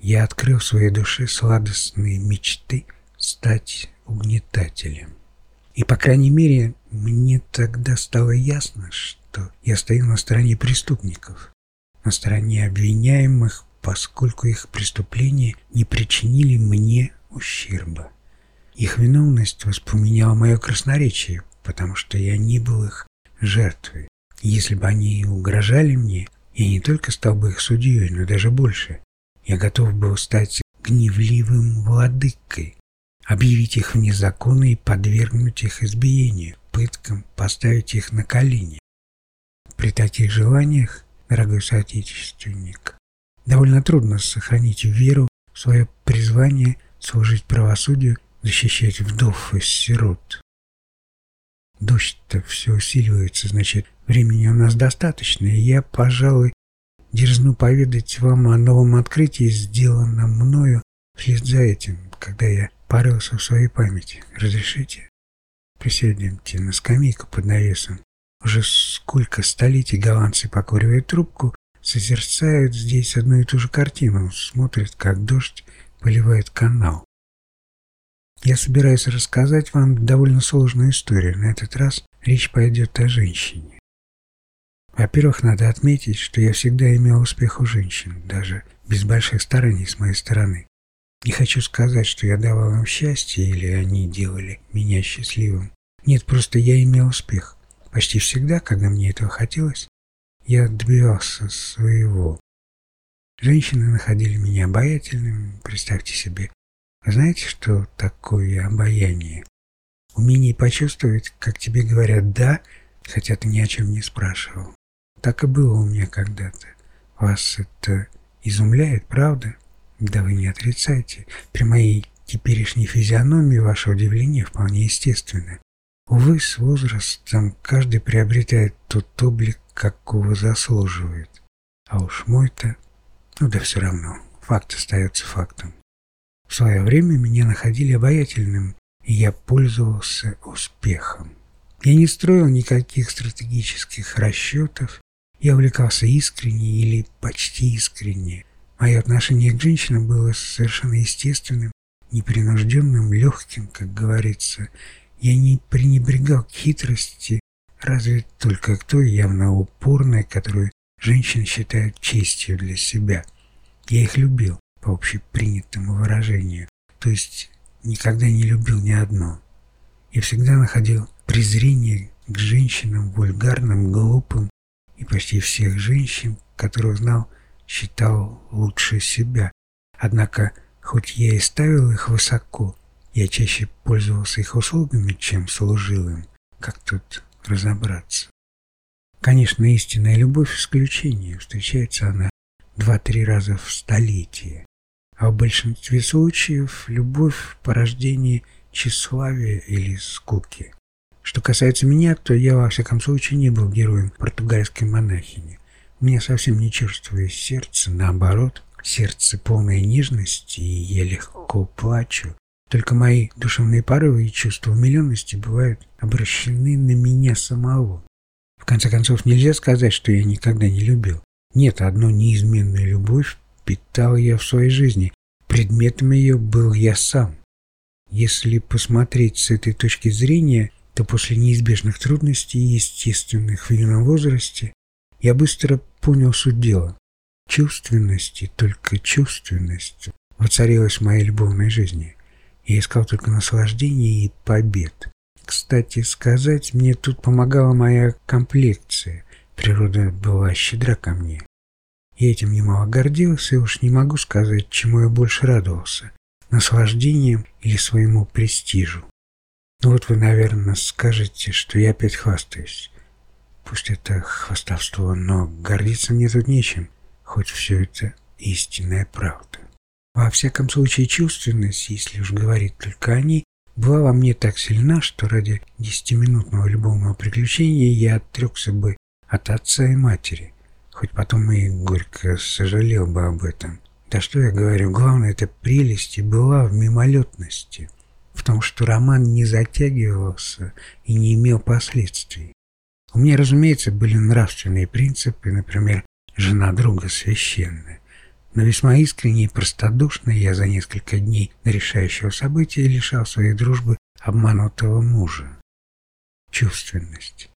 Я открыл в своей душе сладостные мечты стать угнетателем. И, по крайней мере, мне тогда стало ясно, что я стою на стороне преступников, на стороне обвиняемых, поскольку их преступления не причинили мне ущерба. Их виновность воспламеняла мое красноречие, потому что я не был их жертвой. Если бы они угрожали мне, я не только стал бы их судьей, но даже больше. Я готов был стать гневливым владыкой, объявить их вне закона и подвергнуть их избиению, пыткам, поставить их на колени. При таких желаниях дорогой соотечественник. Довольно трудно сохранить веру в свое призвание служить правосудию, защищать вдов и сирот. Дождь-то все усиливается, значит, времени у нас достаточно, и я, пожалуй, дерзну поведать вам о новом открытии, сделанном мною вслед за этим, когда я порылся в своей памяти. Разрешите? Присядемте на скамейку под навесом. Уже сколько столетий голландцы покуривают трубку, созерцают здесь одну и ту же картину, смотрят, как дождь поливает канал. Я собираюсь рассказать вам довольно сложную историю. На этот раз речь пойдет о женщине. Во-первых, надо отметить, что я всегда имел успех у женщин, даже без больших стараний с моей стороны. Не хочу сказать, что я давал им счастье или они делали меня счастливым. Нет, просто я имел успех. Почти всегда, когда мне этого хотелось, я добивался своего. Женщины находили меня обаятельным, представьте себе. Знаете, что такое обаяние? Умение почувствовать, как тебе говорят «да», хотя ты ни о чем не спрашивал. Так и было у меня когда-то. Вас это изумляет, правда? Да вы не отрицайте. При моей теперешней физиономии ваше удивление вполне естественно. Увы, с возрастом каждый приобретает тот облик, какого заслуживает. А уж мой-то... Ну да все равно, факт остается фактом. В свое время меня находили обаятельным, и я пользовался успехом. Я не строил никаких стратегических расчетов, я увлекался искренне или почти искренне. Мое отношение к женщинам было совершенно естественным, непринужденным, легким, как говорится, я не пренебрегал к хитрости, разве только к той явно упорной, которую женщины считают честью для себя. Я их любил, по общепринятому выражению, то есть никогда не любил ни одно. Я всегда находил презрение к женщинам вульгарным, глупым, и почти всех женщин, которых знал, считал лучше себя. Однако, хоть я и ставил их высоко, я чаще пользовался их услугами, чем служил им. Как тут разобраться? Конечно, истинная любовь исключение. Встречается она два-три раза в столетие. А в большинстве случаев любовь – порождение тщеславия или скуки. Что касается меня, то я, во всяком случае, не был героем португальской монахини. Меня совсем не чувствуя сердце, наоборот, сердце полное нежности, и я легко плачу, только мои душевные порывы и чувства умиленности бывают обращены на меня самого. В конце концов, нельзя сказать, что я никогда не любил. Нет, одну неизменную любовь питал я в своей жизни. Предметом ее был я сам. Если посмотреть с этой точки зрения, то после неизбежных трудностей, естественных в юном возрасте, я быстро понял суть дела. Чувственность и только чувственность воцарилась в моей любовной жизни. Я искал только наслаждения и побед. Кстати сказать, мне тут помогала моя комплекция. Природа была щедра ко мне. Я этим немало гордился, и уж не могу сказать, чему я больше радовался – наслаждением или своему престижу. Ну вот вы, наверное, скажете, что я опять хвастаюсь. Пусть это хвастовство, но гордиться мне тут нечем, хоть все это истинная правда. Во всяком случае, чувственность, если уж говорить только о ней, была во мне так сильна, что ради десятиминутного любовного приключения я отрекся бы от отца и матери, хоть потом и горько сожалел бы об этом. Да что я говорю, главное, эта прелесть и была в мимолетности, в том, что роман не затягивался и не имел последствий. У меня, разумеется, были нравственные принципы, например, жена друга священная. Но весьма искренне и простодушно я за несколько дней до решающего события лишал своей дружбы обманутого мужа. Чувственность.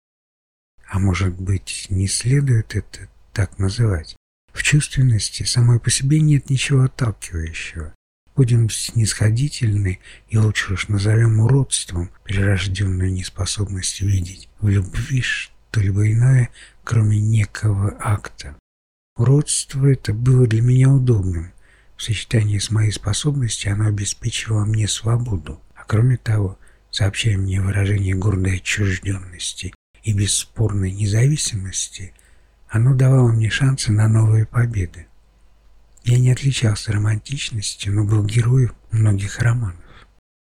А может быть, не следует это так называть? В чувственности самой по себе нет ничего отталкивающего. Будем снисходительны и лучше уж назовем уродством прирожденную неспособность видеть в любви что-либо иное, кроме некого акта. Уродство это было для меня удобным. В сочетании с моей способностью оно обеспечивало мне свободу, а кроме того, сообщая мне выражение гордой отчужденности и бесспорной независимости, оно давало мне шансы на новые победы. Я не отличался романтичностью, но был героем многих романов.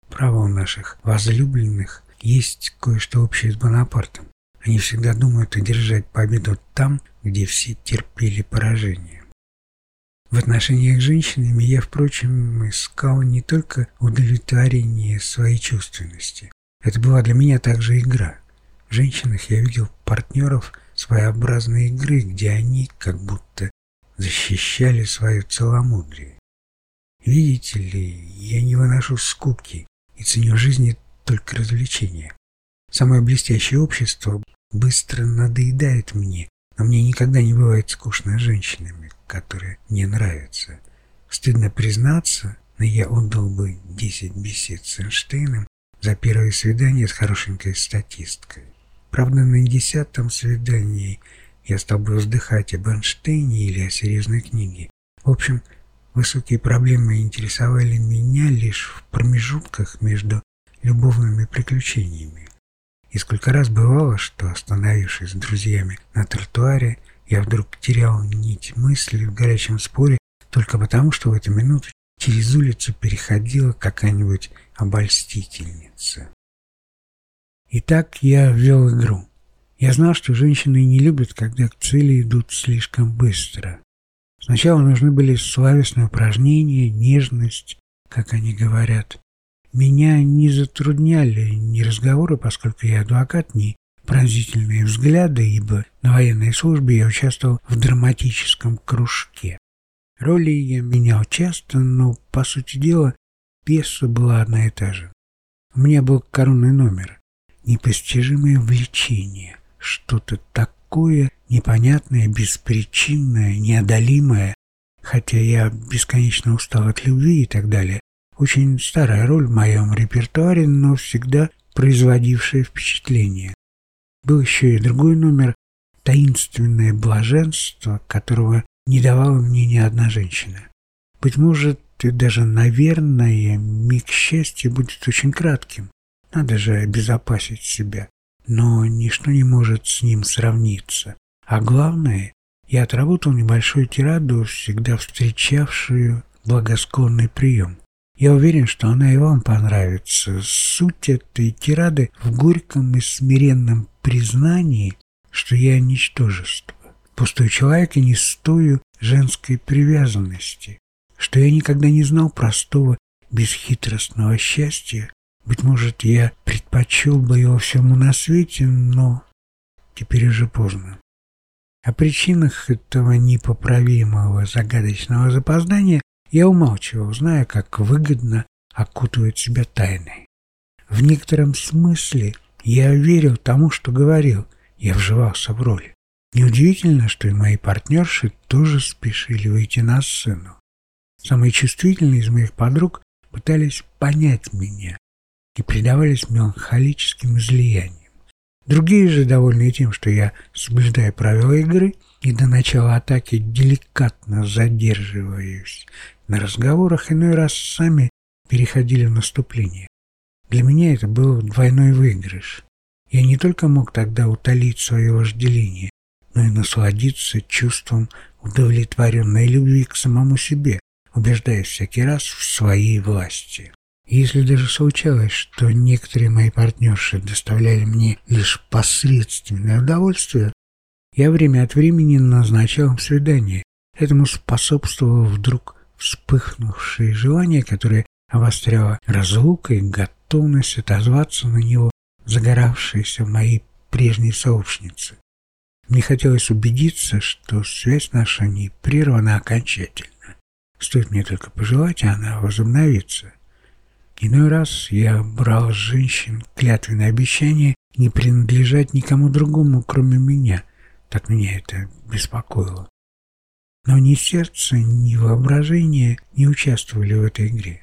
Право у наших возлюбленных есть кое-что общее с Бонапартом. Они всегда думают одержать победу там, где все терпели поражение. В отношениях с женщинами я, впрочем, искал не только удовлетворение своей чувственности. Это была для меня также игра. В женщинах я видел партнеров своеобразной игры, где они как будто защищали свое целомудрие. Видите ли, я не выношу скуки и ценю жизни только развлечения. Самое блестящее общество быстро надоедает мне, но мне никогда не бывает скучно с женщинами, которые мне нравятся. Стыдно признаться, но я отдал бы 10 бесед с Эйнштейном за первое свидание с хорошенькой статисткой. Правда, на десятом свидании я стал бы вздыхать об Эйнштейне или о серьезной книге. В общем, высокие проблемы интересовали меня лишь в промежутках между любовными приключениями. И сколько раз бывало, что, остановившись с друзьями на тротуаре, я вдруг терял нить мысли в горячем споре только потому, что в эту минуту через улицу переходила какая-нибудь обольстительница. Итак, я ввел игру. Я знал, что женщины не любят, когда к цели идут слишком быстро. Сначала нужны были словесные упражнения, нежность, как они говорят, меня не затрудняли ни разговоры, поскольку я адвокат, ни пронзительные взгляды, ибо на военной службе я участвовал в драматическом кружке. Роли я менял часто, но, по сути дела, пьеса была одна и та же. У меня был коронный номер «Непостижимое влечение», что-то такое непонятное, беспричинное, неодолимое, хотя я бесконечно устал от любви и так далее, очень старая роль в моем репертуаре, но всегда производившая впечатление. Был еще и другой номер «Таинственное блаженство», которого не давала мне ни одна женщина. Быть может, и даже, наверное, миг счастья будет очень кратким. Надо же обезопасить себя. Но ничто не может с ним сравниться. А главное, я отработал небольшую тираду, всегда встречавшую благосклонный прием. Я уверен, что она и вам понравится. Суть этой тирады в горьком и смиренном признании, что я ничтожество, пустой человек и не стою женской привязанности, что я никогда не знал простого бесхитростного счастья. Быть может, я предпочел бы его всему на свете, но теперь уже поздно. О причинах этого непоправимого загадочного запоздания я умалчивал, зная, как выгодно окутывать себя тайной. В некотором смысле я верил тому, что говорил, я вживался в роль. Неудивительно, что и мои партнерши тоже спешили выйти на сцену. Самые чувствительные из моих подруг пытались понять меня и предавались меланхолическим излияниям. Другие же, довольные тем, что я соблюдаю правила игры и до начала атаки деликатно задерживаюсь на разговорах, иной раз сами переходили в наступление. Для меня это был двойной выигрыш. Я не только мог тогда утолить свое вожделение, но и насладиться чувством удовлетворенной любви к самому себе, убеждаясь всякий раз в своей власти. Если даже случалось, что некоторые мои партнерши доставляли мне лишь посредственное удовольствие, я время от времени назначал им свидание. Этому способствовало вдруг вспыхнувшее желание, которое обостряло разлука и готовность отозваться на него, загоравшейся в моей прежней сообщнице. Мне хотелось убедиться, что связь наша не прервана окончательно. Стоит мне только пожелать, и она возобновится. Иной раз я брал женщин клятвенное обещание не принадлежать никому другому, кроме меня. Так меня это беспокоило. Но ни сердце, ни воображение не участвовали в этой игре.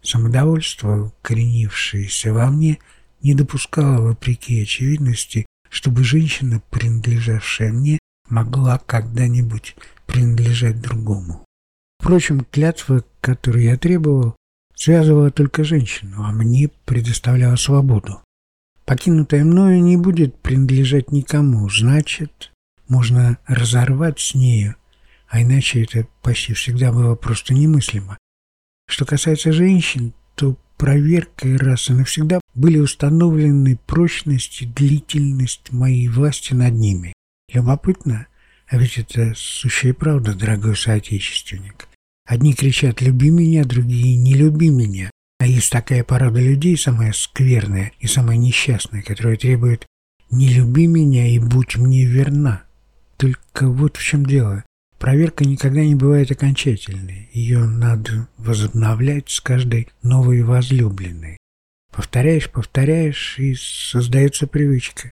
Самодовольство, коренившееся во мне, не допускало, вопреки очевидности, чтобы женщина, принадлежавшая мне, могла когда-нибудь принадлежать другому. Впрочем, клятва, которую я требовал, связывала только женщину, а мне предоставляла свободу. Покинутая мною не будет принадлежать никому, значит, можно разорвать с нею, а иначе это почти всегда было просто немыслимо. Что касается женщин, то проверкой раз и навсегда были установлены прочность и длительность моей власти над ними. Любопытно, а ведь это сущая правда, дорогой соотечественник. Одни кричат «люби меня», другие «не люби меня». А есть такая порода людей, самая скверная и самая несчастная, которая требует «не люби меня и будь мне верна». Только вот в чем дело. Проверка никогда не бывает окончательной. Ее надо возобновлять с каждой новой возлюбленной. Повторяешь, повторяешь, и создается привычка.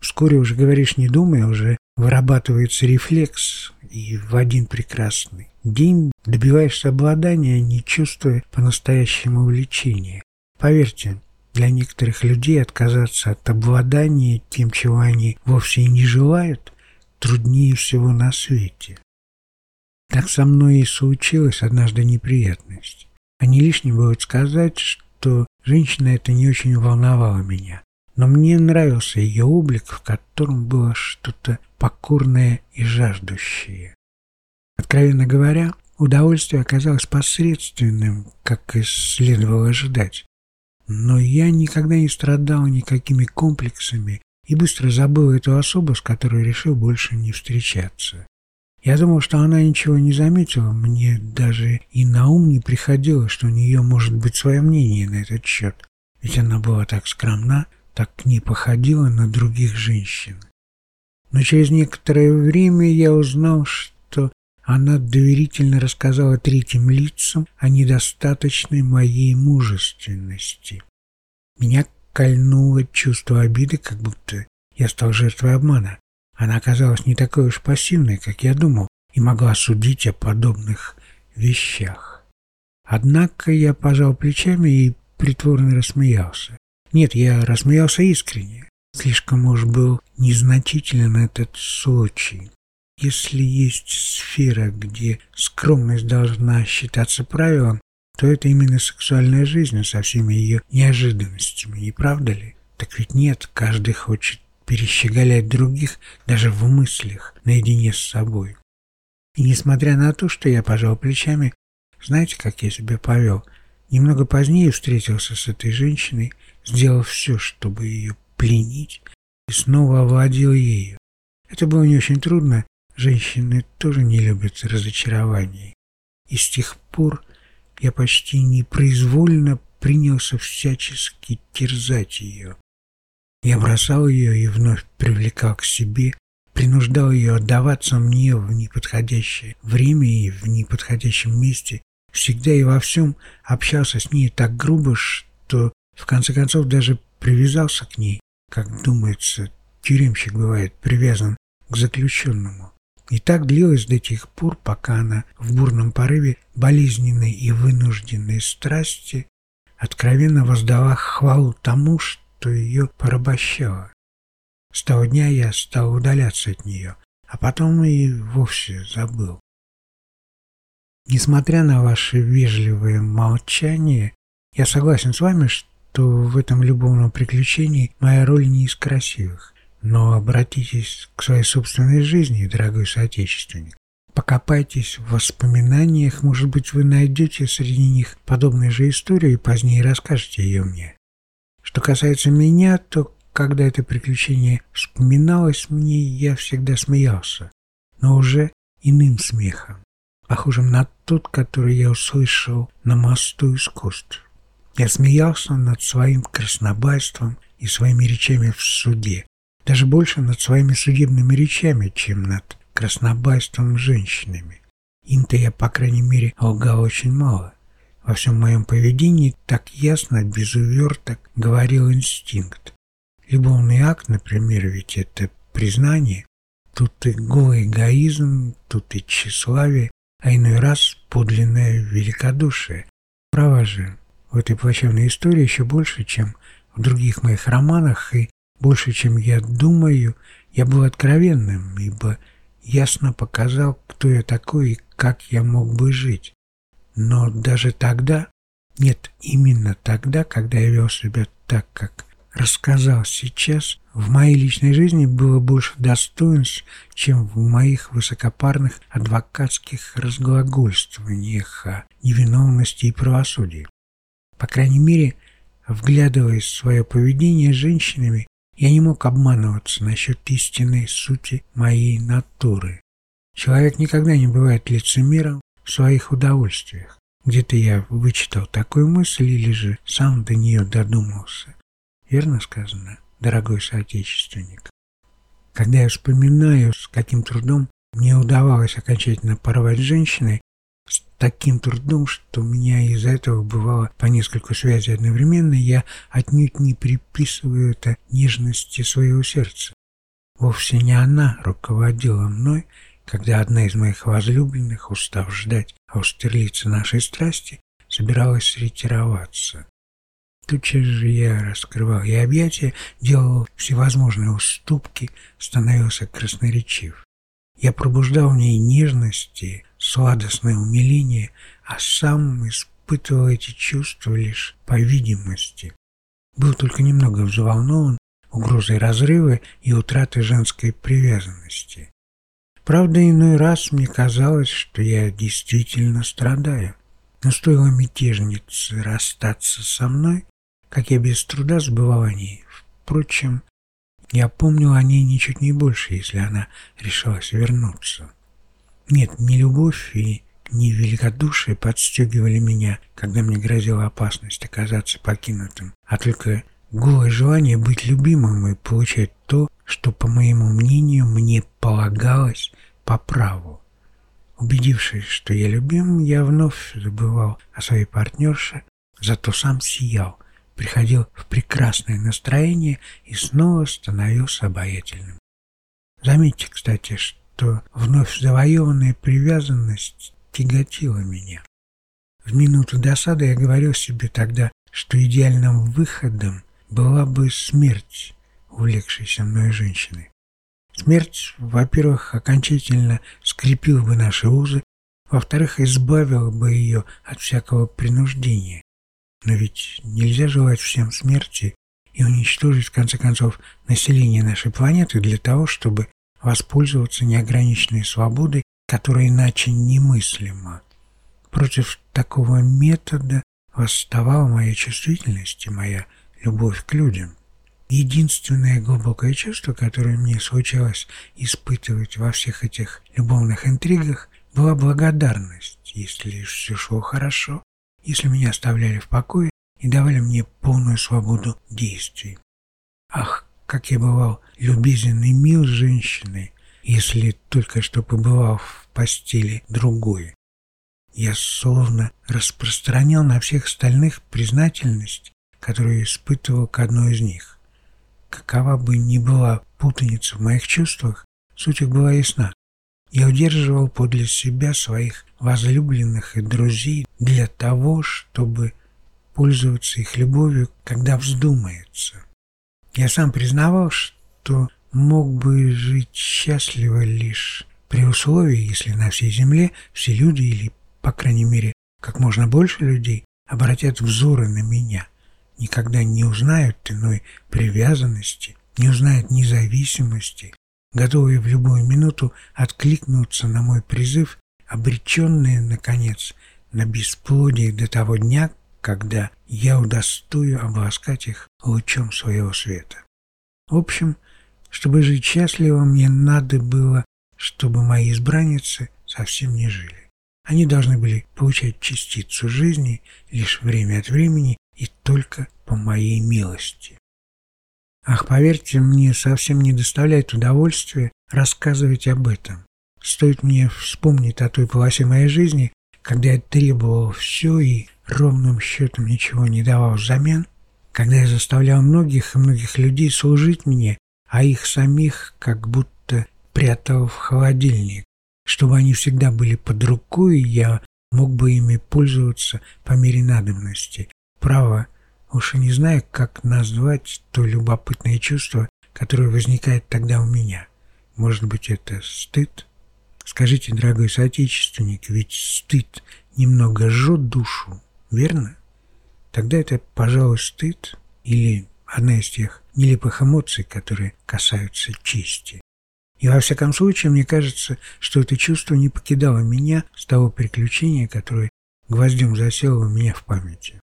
Вскоре уже говоришь не думая, уже вырабатывается рефлекс, и в один прекрасный день добиваешься обладания, не чувствуя по-настоящему увлечения. Поверьте, для некоторых людей отказаться от обладания тем, чего они вовсе и не желают, труднее всего на свете. Так со мной и случилась однажды неприятность. А не лишним будет сказать, что женщина это не очень волновала меня. Но мне нравился ее облик, в котором было что-то покорное и жаждущее. Откровенно говоря, удовольствие оказалось посредственным, как и следовало ожидать. Но я никогда не страдал никакими комплексами и быстро забыл эту особу, с которой решил больше не встречаться. Я думал, что она ничего не заметила, мне даже и на ум не приходило, что у нее может быть свое мнение на этот счет, ведь она была так скромна, так не походила на других женщин. Но через некоторое время я узнал, что она доверительно рассказала третьим лицам о недостаточной моей мужественности. Меня кольнуло чувство обиды, как будто я стал жертвой обмана. Она оказалась не такой уж пассивной, как я думал, и могла судить о подобных вещах. Однако я пожал плечами и притворно рассмеялся. Нет, я рассмеялся искренне. Слишком уж был незначителен этот случай. Если есть сфера, где скромность должна считаться правилом, то это именно сексуальная жизнь со всеми ее неожиданностями, не правда ли? Так ведь нет, каждый хочет перещеголять других даже в мыслях, наедине с собой. И несмотря на то, что я пожал плечами, знаете, как я себя повел? Немного позднее встретился с этой женщиной, сделал все, чтобы ее пленить, и снова овладел ею. Это было не очень трудно, женщины тоже не любят разочарований. И с тех пор я почти непроизвольно принялся всячески терзать ее. Я бросал ее и вновь привлекал к себе, принуждал ее отдаваться мне в неподходящее время и в неподходящем месте, всегда и во всем общался с ней так грубо, что в конце концов даже привязался к ней, как думается, тюремщик бывает привязан к заключенному. И так длилось до тех пор, пока она в бурном порыве болезненной и вынужденной страсти откровенно воздала хвалу тому, что ее порабощало. С того дня я стал удаляться от нее, а потом и вовсе забыл. Несмотря на ваше вежливое молчание, я согласен с вами, что в этом любовном приключении моя роль не из красивых. Но обратитесь к своей собственной жизни, дорогой соотечественник. Покопайтесь в воспоминаниях, может быть, вы найдете среди них подобную же историю и позднее расскажете ее мне. Что касается меня, то когда это приключение вспоминалось мне, я всегда смеялся, но уже иным смехом, похожим на тот, который я услышал на мосту искусств. Я смеялся над своим краснобайством и своими речами в суде, даже больше над своими судебными речами, чем над краснобайством женщинами. Им-то я, по крайней мере, лгал очень мало. Во всем моем поведении так ясно, без уверток, говорил инстинкт. Любовный акт, например, ведь это признание. Тут и голый эгоизм, тут и тщеславие, а иной раз подлинное великодушие. Право же, в этой плачевной истории еще больше, чем в других моих романах, и больше, чем я думаю, я был откровенным, ибо ясно показал, кто я такой и как я мог бы жить. Но даже тогда, нет, именно тогда, когда я вел себя так, как рассказал сейчас, в моей личной жизни было больше достоинств, чем в моих высокопарных адвокатских разглагольствованиях о невиновности и правосудии. По крайней мере, вглядываясь в свое поведение с женщинами, я не мог обманываться насчет истинной сути моей натуры. Человек никогда не бывает лицемером в своих удовольствиях. Где-то я вычитал такую мысль или же сам до нее додумался. Верно сказано, дорогой соотечественник? Когда я вспоминаю, с каким трудом мне удавалось окончательно порвать с женщиной, с таким трудом, что у меня из-за этого бывало по несколько связей одновременно, я отнюдь не приписываю это нежности своего сердца. Вовсе не она руководила мной, когда одна из моих возлюбленных, устав ждать Аустерлица нашей страсти, собиралась ретироваться. Тотчас же я раскрывал ей объятия, делал всевозможные уступки, становился красноречив. Я пробуждал в ней нежности, сладостное умиление, а сам испытывал эти чувства лишь по видимости. Был только немного взволнован угрозой разрыва и утраты женской привязанности. Правда, иной раз мне казалось, что я действительно страдаю. Но стоило мятежнице расстаться со мной, как я без труда забывал о ней. Впрочем, я помнил о ней ничуть не больше, если она решилась вернуться. Нет, не любовь и не великодушие подстегивали меня, когда мне грозила опасность оказаться покинутым, а только голое желание быть любимым и получать то, что, по моему мнению, мне полагалось по праву. Убедившись, что я любим, я вновь забывал о своей партнерше, зато сам сиял, приходил в прекрасное настроение и снова становился обаятельным. Заметьте, кстати, что вновь завоеванная привязанность тяготила меня. В минуту досады я говорил себе тогда, что идеальным выходом была бы смерть увлекшейся мной женщины. Смерть, во-первых, окончательно скрепила бы наши узы, во-вторых, избавила бы ее от всякого принуждения. Но ведь нельзя желать всем смерти и уничтожить, в конце концов, население нашей планеты для того, чтобы воспользоваться неограниченной свободой, которая иначе немыслима. Против такого метода восставала моя чувствительность и моя любовь к людям. Единственное глубокое чувство, которое мне случалось испытывать во всех этих любовных интригах, была благодарность, если все шло хорошо, если меня оставляли в покое и давали мне полную свободу действий. Ах, как я бывал любезен и мил женщиной, если только что побывал в постели другой. Я словно распространял на всех остальных признательность, которую испытывал к одной из них. Какова бы ни была путаница в моих чувствах, суть их была ясна. Я удерживал подле себя своих возлюбленных и друзей для того, чтобы пользоваться их любовью, когда вздумается. Я сам признавал, что мог бы жить счастливо лишь при условии, если на всей земле все люди или, по крайней мере, как можно больше людей обратят взоры на меня, никогда не узнают иной привязанности, не узнают независимости, готовые в любую минуту откликнуться на мой призыв, обреченные, наконец, на бесплодие до того дня, когда я удостою обласкать их лучом своего света. В общем, чтобы жить счастливо, мне надо было, чтобы мои избранницы совсем не жили. Они должны были получать частицу жизни лишь время от времени и только по моей милости. Ах, поверьте, мне совсем не доставляет удовольствия рассказывать об этом. Стоит мне вспомнить о той полосе моей жизни, когда я требовал все и ровным счетом ничего не давал взамен, когда я заставлял многих и многих людей служить мне а их самих как будто прятал в холодильник, чтобы они всегда были под рукой, и я мог бы ими пользоваться по мере надобности. Право, уж и не знаю, как назвать то любопытное чувство, которое возникает тогда у меня. Может быть, это стыд? Скажите, дорогой соотечественник, ведь стыд немного жжет душу, верно? Тогда это, пожалуй, стыд или одна из тех нелепых эмоций, которые касаются чести. И во всяком случае, мне кажется, что это чувство не покидало меня с того приключения, которое гвоздем засело у меня в памяти.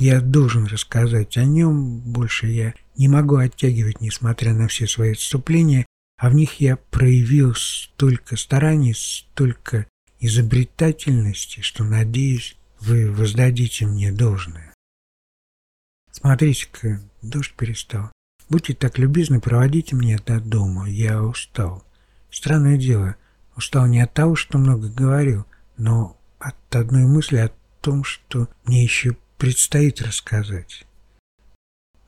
Я должен рассказать о нем, больше я не могу оттягивать, несмотря на все свои отступления, а в них я проявил столько стараний, столько изобретательности, что, надеюсь, вы воздадите мне должное. Смотрите-ка, дождь перестал. Будьте так любезны, проводите меня до дома. Я устал. Странное дело, устал не от того, что много говорил, но от одной мысли о том, что мне еще предстоит рассказать.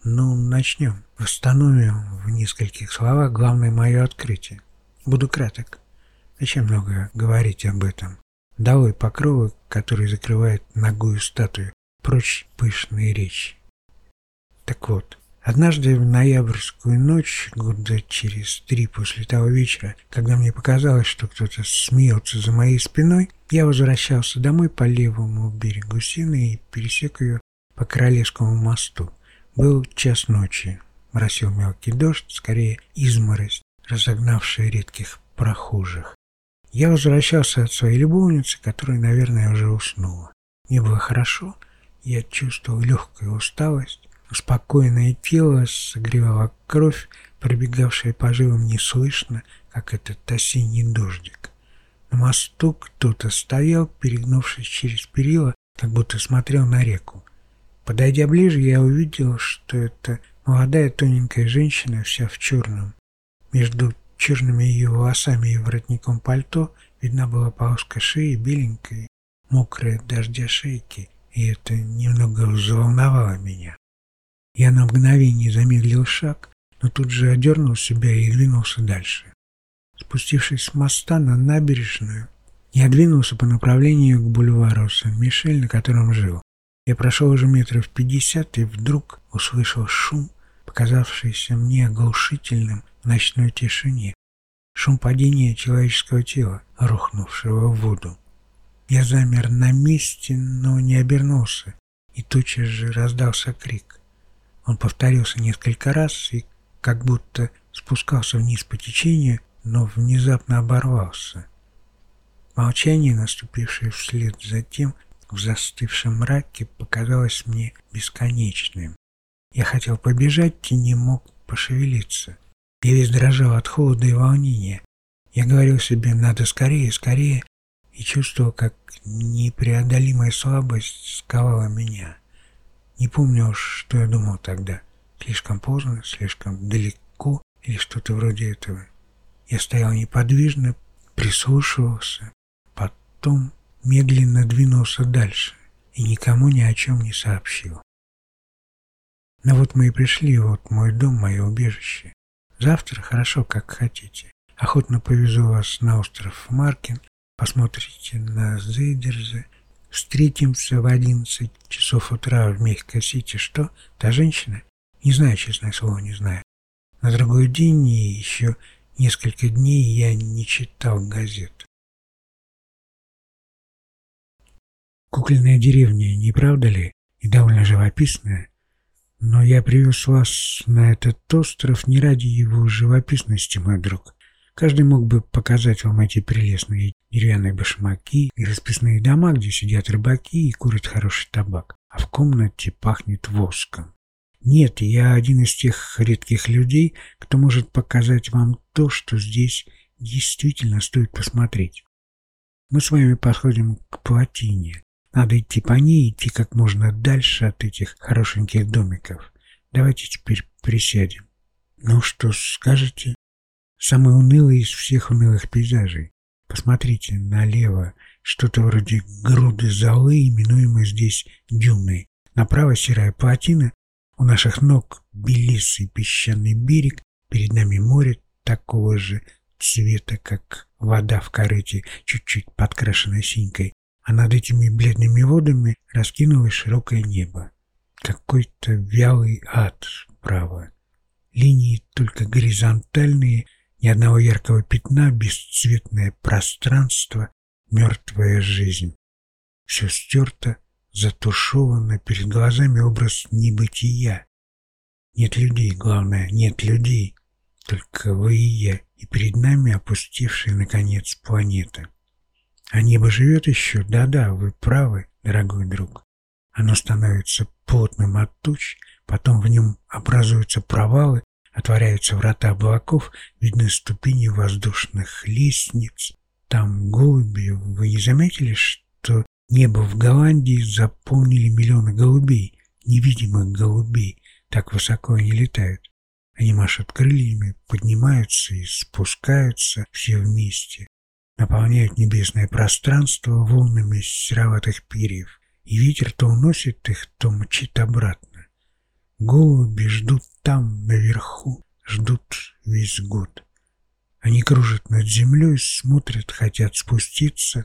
Ну, начнем. Восстановим в нескольких словах главное мое открытие. Буду краток. Зачем много говорить об этом? Долой покровы, который закрывает ногую статую, прочь пышные речи. Так вот, однажды в ноябрьскую ночь, года через три после того вечера, когда мне показалось, что кто-то смеется за моей спиной, я возвращался домой по левому берегу Сины и пересек ее по Королевскому мосту. Был час ночи. Моросил мелкий дождь, скорее изморозь, разогнавшая редких прохожих. Я возвращался от своей любовницы, которая, наверное, уже уснула. Мне было хорошо, я чувствовал легкую усталость, Спокойное тело согревало кровь, пробегавшая по жилам неслышно, как этот осенний дождик. На мосту кто-то стоял, перегнувшись через перила, как будто смотрел на реку. Подойдя ближе, я увидел, что это молодая тоненькая женщина, вся в черном. Между черными ее волосами и воротником пальто видна была полоска шеи, беленькой, мокрая дождя шейки, и это немного взволновало меня. Я на мгновение замедлил шаг, но тут же одернул себя и двинулся дальше. Спустившись с моста на набережную, я двинулся по направлению к бульвару Сен-Мишель, на котором жил. Я прошел уже метров пятьдесят и вдруг услышал шум, показавшийся мне оглушительным в ночной тишине. Шум падения человеческого тела, рухнувшего в воду. Я замер на месте, но не обернулся, и тотчас же раздался крик. Он повторился несколько раз и как будто спускался вниз по течению, но внезапно оборвался. Молчание, наступившее вслед за тем, в застывшем мраке, показалось мне бесконечным. Я хотел побежать и не мог пошевелиться. Я весь дрожал от холода и волнения. Я говорил себе «надо скорее, скорее», и чувствовал, как непреодолимая слабость сковала меня. Не помню уж, что я думал тогда. Слишком поздно, слишком далеко или что-то вроде этого. Я стоял неподвижно, прислушивался, потом медленно двинулся дальше и никому ни о чем не сообщил. Но вот мы и пришли, вот мой дом, мое убежище. Завтра хорошо, как хотите. Охотно повезу вас на остров Маркин, посмотрите на Зейдерзе, Встретимся в одиннадцать часов утра в Мехико-Сити. Что? Та женщина? Не знаю, честное слово, не знаю. На другой день и еще несколько дней я не читал газет. Кукольная деревня, не правда ли? И довольно живописная. Но я привез вас на этот остров не ради его живописности, мой друг. Каждый мог бы показать вам эти прелестные деревянные башмаки и расписные дома, где сидят рыбаки и курят хороший табак, а в комнате пахнет воском. Нет, я один из тех редких людей, кто может показать вам то, что здесь действительно стоит посмотреть. Мы с вами подходим к плотине. Надо идти по ней, идти как можно дальше от этих хорошеньких домиков. Давайте теперь присядем. Ну что скажете? Самый унылый из всех унылых пейзажей. Посмотрите налево, что-то вроде груды золы, именуемой здесь дюной. Направо серая плотина, у наших ног белесый песчаный берег, перед нами море такого же цвета, как вода в корыте, чуть-чуть подкрашенная синькой, а над этими бледными водами раскинулось широкое небо. Какой-то вялый ад, право. Линии только горизонтальные, ни одного яркого пятна, бесцветное пространство, мертвая жизнь. Все стерто, затушевано перед глазами образ небытия. Нет людей, главное, нет людей, только вы и я, и перед нами опустевшая, наконец, планета. А небо живет еще? Да-да, вы правы, дорогой друг. Оно становится плотным от туч, потом в нем образуются провалы, отворяются врата облаков, видны ступени воздушных лестниц. Там голуби, вы не заметили, что Небо в Голландии заполнили миллионы голубей, невидимых голубей, так высоко они летают. Они машут крыльями, поднимаются и спускаются все вместе, наполняют небесное пространство волнами сероватых перьев, и ветер то уносит их, то мчит обратно. Голуби ждут там, наверху, ждут весь год. Они кружат над землей, смотрят, хотят спуститься,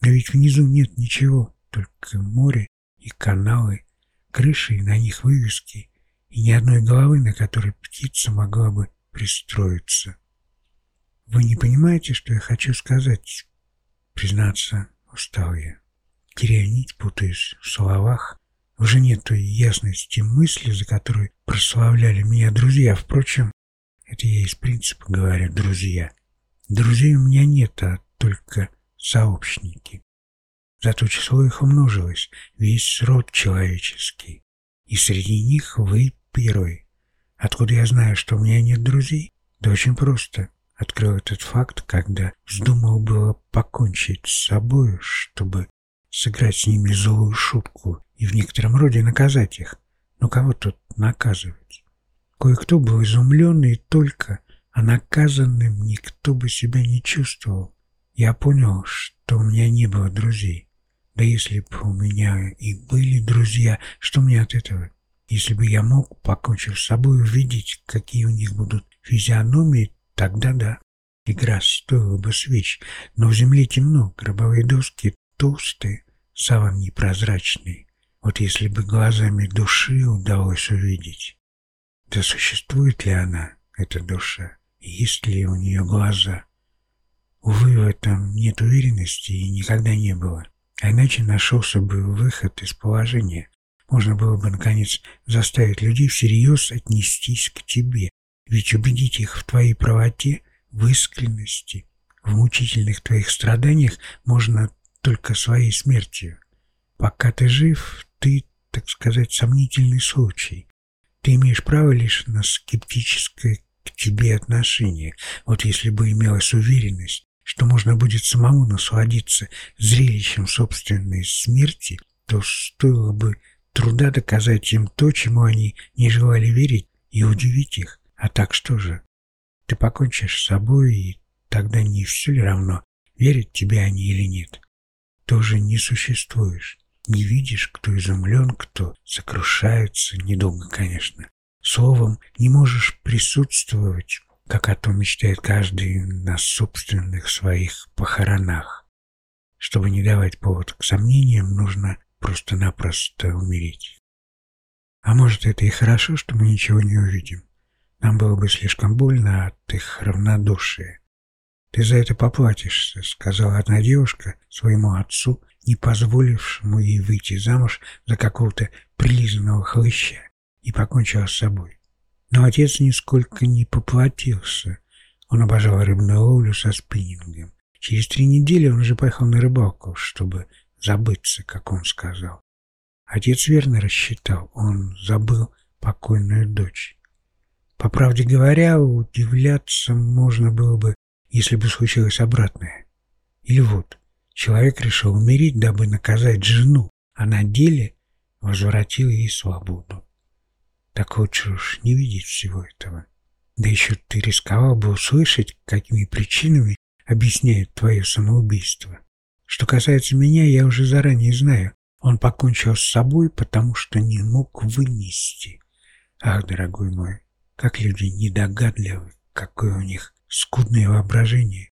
но ведь внизу нет ничего, только море и каналы, крыши и на них вывески, и ни одной головы, на которой птица могла бы пристроиться. Вы не понимаете, что я хочу сказать? Признаться, устал я. Теряю нить, путаюсь в словах. Уже нет той ясности мысли, за которой прославляли меня друзья. Впрочем, это я из принципа говорю «друзья». Друзей у меня нет, а только сообщники. Зато число их умножилось, весь род человеческий. И среди них вы первый. Откуда я знаю, что у меня нет друзей? Да очень просто. Открыл этот факт, когда вздумал было покончить с собой, чтобы сыграть с ними злую шутку и в некотором роде наказать их. Но кого тут наказывать? Кое-кто был изумлен и только, а наказанным никто бы себя не чувствовал. Я понял, что у меня не было друзей. Да если бы у меня и были друзья, что мне от этого? Если бы я мог, покончив с собой, увидеть, какие у них будут физиономии, тогда да. Игра стоила бы свеч, но в земле темно, гробовые доски толстые, саван непрозрачный. Вот если бы глазами души удалось увидеть. Да существует ли она, эта душа? Есть ли у нее глаза? Увы, в этом нет уверенности и никогда не было. А иначе нашелся бы выход из положения. Можно было бы, наконец, заставить людей всерьез отнестись к тебе. Ведь убедить их в твоей правоте, в искренности, в мучительных твоих страданиях можно только своей смертью. Пока ты жив, ты, так сказать, сомнительный случай. Ты имеешь право лишь на скептическое к тебе отношение. Вот если бы имелась уверенность, что можно будет самому насладиться зрелищем собственной смерти, то стоило бы труда доказать им то, чему они не желали верить, и удивить их. А так что же? Ты покончишь с собой, и тогда не все ли равно, верят тебе они или нет. Ты уже не существуешь. Не видишь, кто изумлен, кто сокрушается, недолго, конечно. Словом, не можешь присутствовать как о том мечтает каждый на собственных своих похоронах. Чтобы не давать повод к сомнениям, нужно просто-напросто умереть. А может, это и хорошо, что мы ничего не увидим. Нам было бы слишком больно от их равнодушия. «Ты за это поплатишься», — сказала одна девушка своему отцу, не позволившему ей выйти замуж за какого-то прилизанного хлыща, и покончила с собой. Но отец нисколько не поплатился. Он обожал рыбную ловлю со спиннингом. Через три недели он уже поехал на рыбалку, чтобы забыться, как он сказал. Отец верно рассчитал, он забыл покойную дочь. По правде говоря, удивляться можно было бы, если бы случилось обратное. Или вот, человек решил умереть, дабы наказать жену, а на деле возвратил ей свободу. Так лучше уж не видеть всего этого. Да еще ты рисковал бы услышать, какими причинами объясняет твое самоубийство. Что касается меня, я уже заранее знаю. Он покончил с собой, потому что не мог вынести. Ах, дорогой мой, как люди недогадливы, какое у них скудное воображение.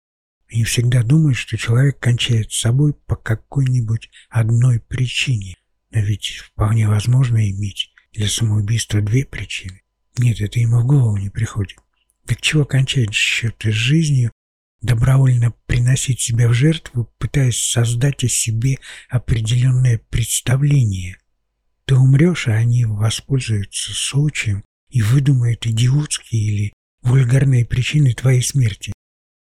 Они всегда думают, что человек кончает с собой по какой-нибудь одной причине. Но ведь вполне возможно иметь для самоубийства две причины. Нет, это ему в голову не приходит. Так чего кончать счеты с жизнью, добровольно приносить себя в жертву, пытаясь создать о себе определенное представление? Ты умрешь, а они воспользуются случаем и выдумает идиотские или вульгарные причины твоей смерти.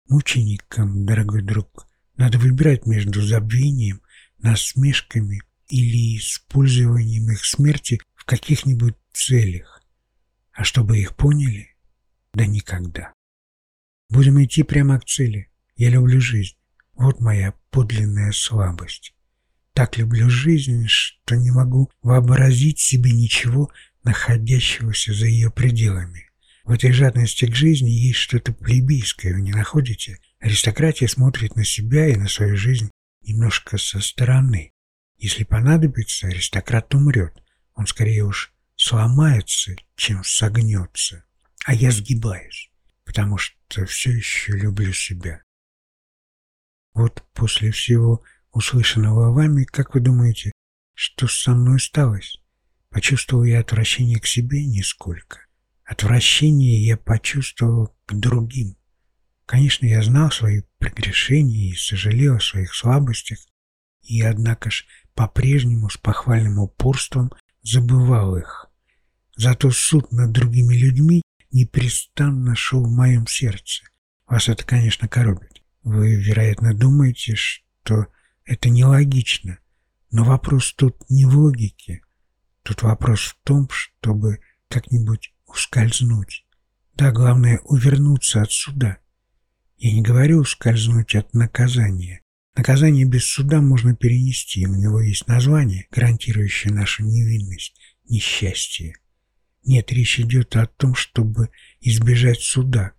Мученикам, дорогой друг, надо выбирать между забвением, насмешками или использованием их смерти в каких-нибудь целях. А чтобы их поняли, да никогда. Будем идти прямо к цели. Я люблю жизнь. Вот моя подлинная слабость. Так люблю жизнь, что не могу вообразить себе ничего находящегося за ее пределами. В этой жадности к жизни есть что-то плебейское, вы не находите? Аристократия смотрит на себя и на свою жизнь немножко со стороны. Если понадобится, аристократ умрет. Он скорее уж сломается, чем согнется. А я сгибаюсь, потому что все еще люблю себя. Вот после всего услышанного вами, как вы думаете, что со мной сталось? Почувствовал я отвращение к себе нисколько. Отвращение я почувствовал к другим. Конечно, я знал свои прегрешения и сожалел о своих слабостях, и, однако ж, по-прежнему с похвальным упорством забывал их. Зато суд над другими людьми непрестанно шел в моем сердце. Вас это, конечно, коробит. Вы, вероятно, думаете, что это нелогично. Но вопрос тут не в логике, Тут вопрос в том, чтобы как-нибудь ускользнуть. Да, главное увернуться от суда. Я не говорю ускользнуть от наказания. Наказание без суда можно перенести, у него есть название, гарантирующее нашу невинность, несчастье. Нет, речь идет о том, чтобы избежать суда,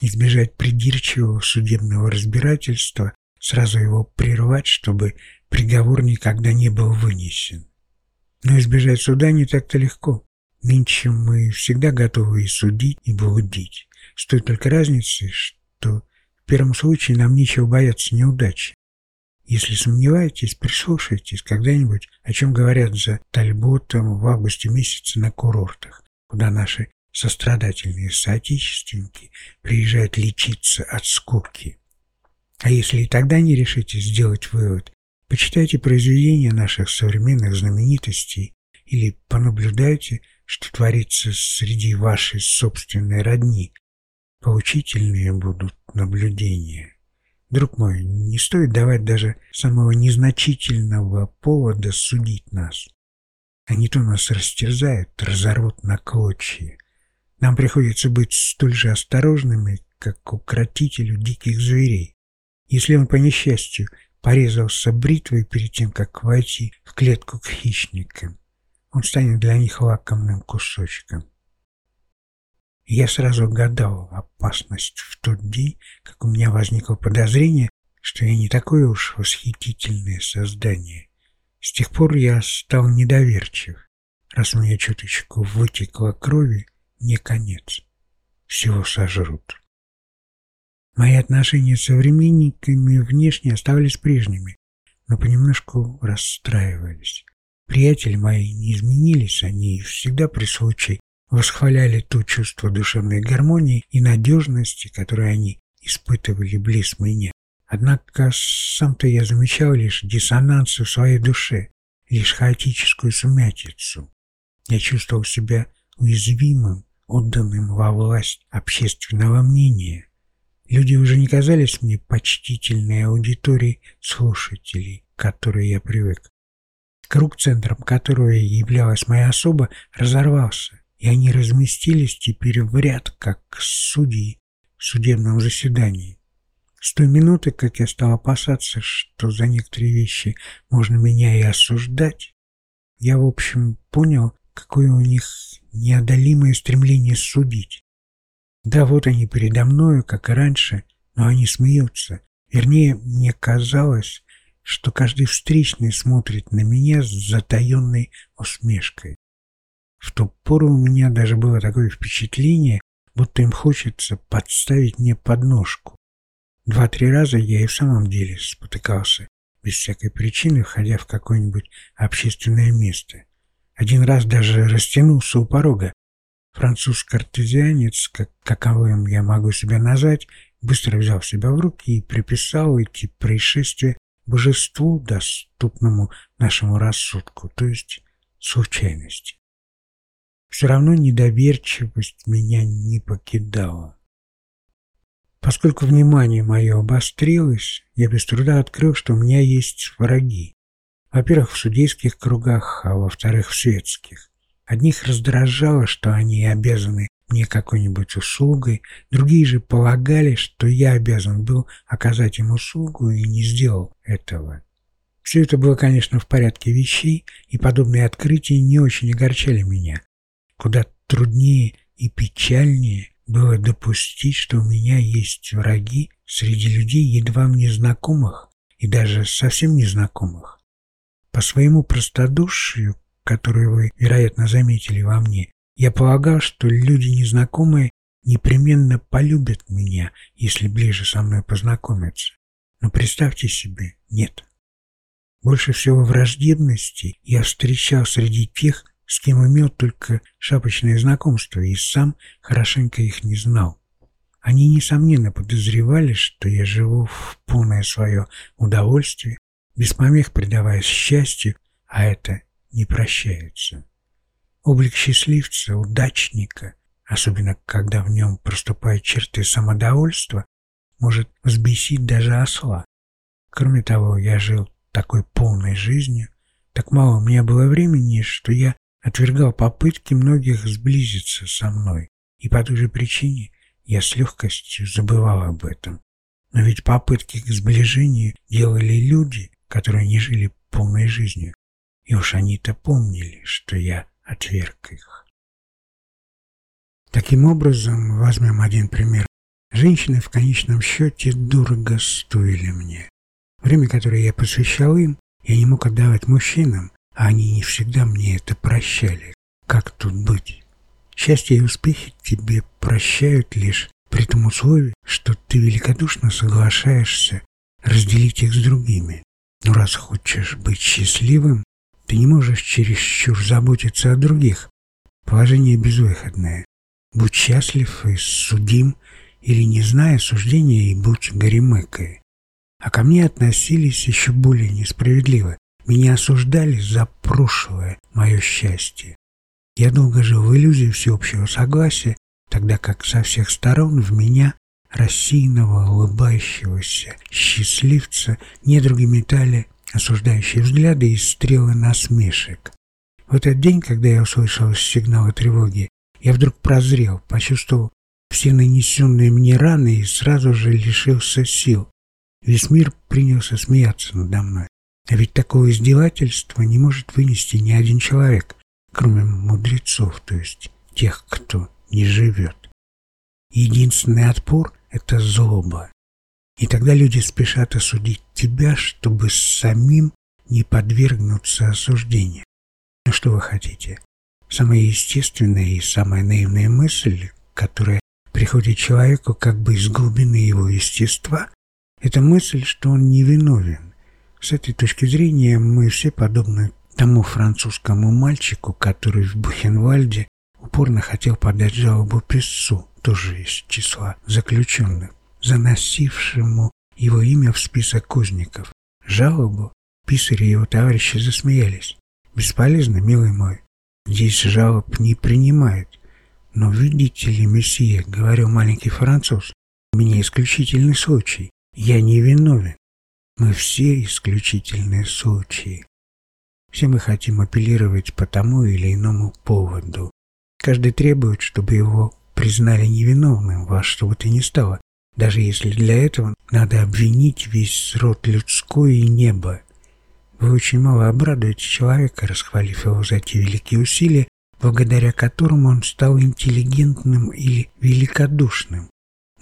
избежать придирчивого судебного разбирательства, сразу его прервать, чтобы приговор никогда не был вынесен. Но избежать суда не так-то легко. Нынче мы всегда готовы и судить, и блудить. С той только разницей, что в первом случае нам нечего бояться неудачи. Если сомневаетесь, прислушайтесь когда-нибудь, о чем говорят за Тальботом в августе месяце на курортах, куда наши сострадательные соотечественники приезжают лечиться от скуки. А если и тогда не решитесь сделать вывод, Почитайте произведения наших современных знаменитостей или понаблюдайте, что творится среди вашей собственной родни. Поучительные будут наблюдения. Друг мой, не стоит давать даже самого незначительного повода судить нас. Они то нас растерзают, разорвут на клочья. Нам приходится быть столь же осторожными, как укротителю диких зверей. Если он по несчастью порезался бритвой перед тем, как войти в клетку к хищникам. Он станет для них лакомым кусочком. я сразу угадал опасность в тот день, как у меня возникло подозрение, что я не такое уж восхитительное создание. С тех пор я стал недоверчив. Раз у меня чуточку вытекло крови, не конец. Всего сожрут. Мои отношения с современниками внешне оставались прежними, но понемножку расстраивались. Приятели мои не изменились, они всегда при случае восхваляли то чувство душевной гармонии и надежности, которое они испытывали близ меня. Однако сам-то я замечал лишь диссонанс в своей душе, лишь хаотическую сумятицу. Я чувствовал себя уязвимым, отданным во власть общественного мнения. Люди уже не казались мне почтительной аудиторией слушателей, к которой я привык. Круг, центром которого являлась моя особа, разорвался, и они разместились теперь в ряд, как судьи в судебном заседании. С той минуты, как я стал опасаться, что за некоторые вещи можно меня и осуждать, я, в общем, понял, какое у них неодолимое стремление судить. Да, вот они передо мною, как и раньше, но они смеются. Вернее, мне казалось, что каждый встречный смотрит на меня с затаенной усмешкой. В ту пору у меня даже было такое впечатление, будто им хочется подставить мне подножку. Два-три раза я и в самом деле спотыкался, без всякой причины, входя в какое-нибудь общественное место. Один раз даже растянулся у порога. Француз-картезианец, как каковым я могу себя назвать, быстро взял себя в руки и приписал эти происшествия божеству, доступному нашему рассудку, то есть случайности. Все равно недоверчивость меня не покидала. Поскольку внимание мое обострилось, я без труда открыл, что у меня есть враги. Во-первых, в судейских кругах, а во-вторых, в светских. Одних раздражало, что они обязаны мне какой-нибудь услугой, другие же полагали, что я обязан был оказать им услугу и не сделал этого. Все это было, конечно, в порядке вещей, и подобные открытия не очень огорчали меня. Куда труднее и печальнее было допустить, что у меня есть враги среди людей, едва мне знакомых и даже совсем незнакомых. По своему простодушию, которое вы, вероятно, заметили во мне, я полагал, что люди незнакомые непременно полюбят меня, если ближе со мной познакомятся. Но представьте себе, нет. Больше всего враждебности я встречал среди тех, с кем имел только шапочные знакомства и сам хорошенько их не знал. Они, несомненно, подозревали, что я живу в полное свое удовольствие, без помех предаваясь счастью, а это не прощается. Облик счастливца, удачника, особенно когда в нем проступают черты самодовольства, может взбесить даже осла. Кроме того, я жил такой полной жизнью, так мало у меня было времени, что я отвергал попытки многих сблизиться со мной, и по той же причине я с легкостью забывал об этом. Но ведь попытки к сближению делали люди, которые не жили полной жизнью, и уж они-то помнили, что я отверг их. Таким образом, возьмем один пример. Женщины в конечном счете дорого стоили мне. Время, которое я посвящал им, я не мог отдавать мужчинам, а они не всегда мне это прощали. Как тут быть? Счастье и успехи тебе прощают лишь при том условии, что ты великодушно соглашаешься разделить их с другими. Но раз хочешь быть счастливым, ты не можешь чересчур заботиться о других. Положение безвыходное. Будь счастлив и судим, или, не зная суждения, и будь горемыкой. А ко мне относились еще более несправедливо. Меня осуждали за прошлое мое счастье. Я долго жил в иллюзии всеобщего согласия, тогда как со всех сторон в меня, рассеянного, улыбающегося счастливца, недруги метали осуждающие взгляды и стрелы насмешек. В этот день, когда я услышал сигналы тревоги, я вдруг прозрел, почувствовал все нанесенные мне раны и сразу же лишился сил. Весь мир принялся смеяться надо мной. А ведь такого издевательства не может вынести ни один человек, кроме мудрецов, то есть тех, кто не живет. Единственный отпор — это злоба. И тогда люди спешат осудить тебя, чтобы самим не подвергнуться осуждению. Ну что вы хотите? Самая естественная и самая наивная мысль, которая приходит человеку как бы из глубины его естества, это мысль, что он невиновен. С этой точки зрения мы все подобны тому французскому мальчику, который в Бухенвальде упорно хотел подать жалобу писцу, тоже из числа заключенных, заносившему его имя в список кузников. Жалобу писари и его товарищи засмеялись. «Бесполезно, милый мой. Здесь жалоб не принимают. Но видите ли, месье, — говорил маленький француз, — у меня исключительный случай. Я не виновен. Мы все исключительные случаи. Все мы хотим апеллировать по тому или иному поводу. Каждый требует, чтобы его признали невиновным во что бы то ни стало, даже если для этого надо обвинить весь род людской и небо. Вы очень мало обрадуете человека, расхвалив его за те великие усилия, благодаря которым он стал интеллигентным или великодушным.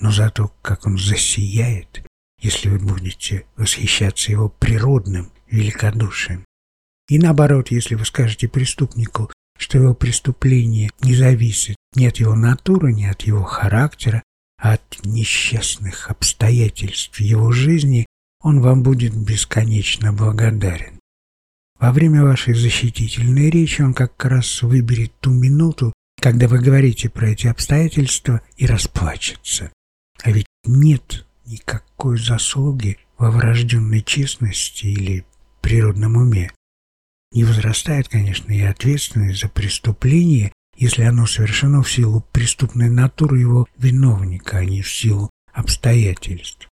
Но зато как он засияет, если вы будете восхищаться его природным великодушием. И наоборот, если вы скажете преступнику, что его преступление не зависит ни от его натуры, ни от его характера, от несчастных обстоятельств его жизни, он вам будет бесконечно благодарен. Во время вашей защитительной речи он как раз выберет ту минуту, когда вы говорите про эти обстоятельства и расплачется. А ведь нет никакой заслуги во врожденной честности или природном уме. Не возрастает, конечно, и ответственность за преступление, если оно совершено в силу преступной натуры его виновника, а не в силу обстоятельств.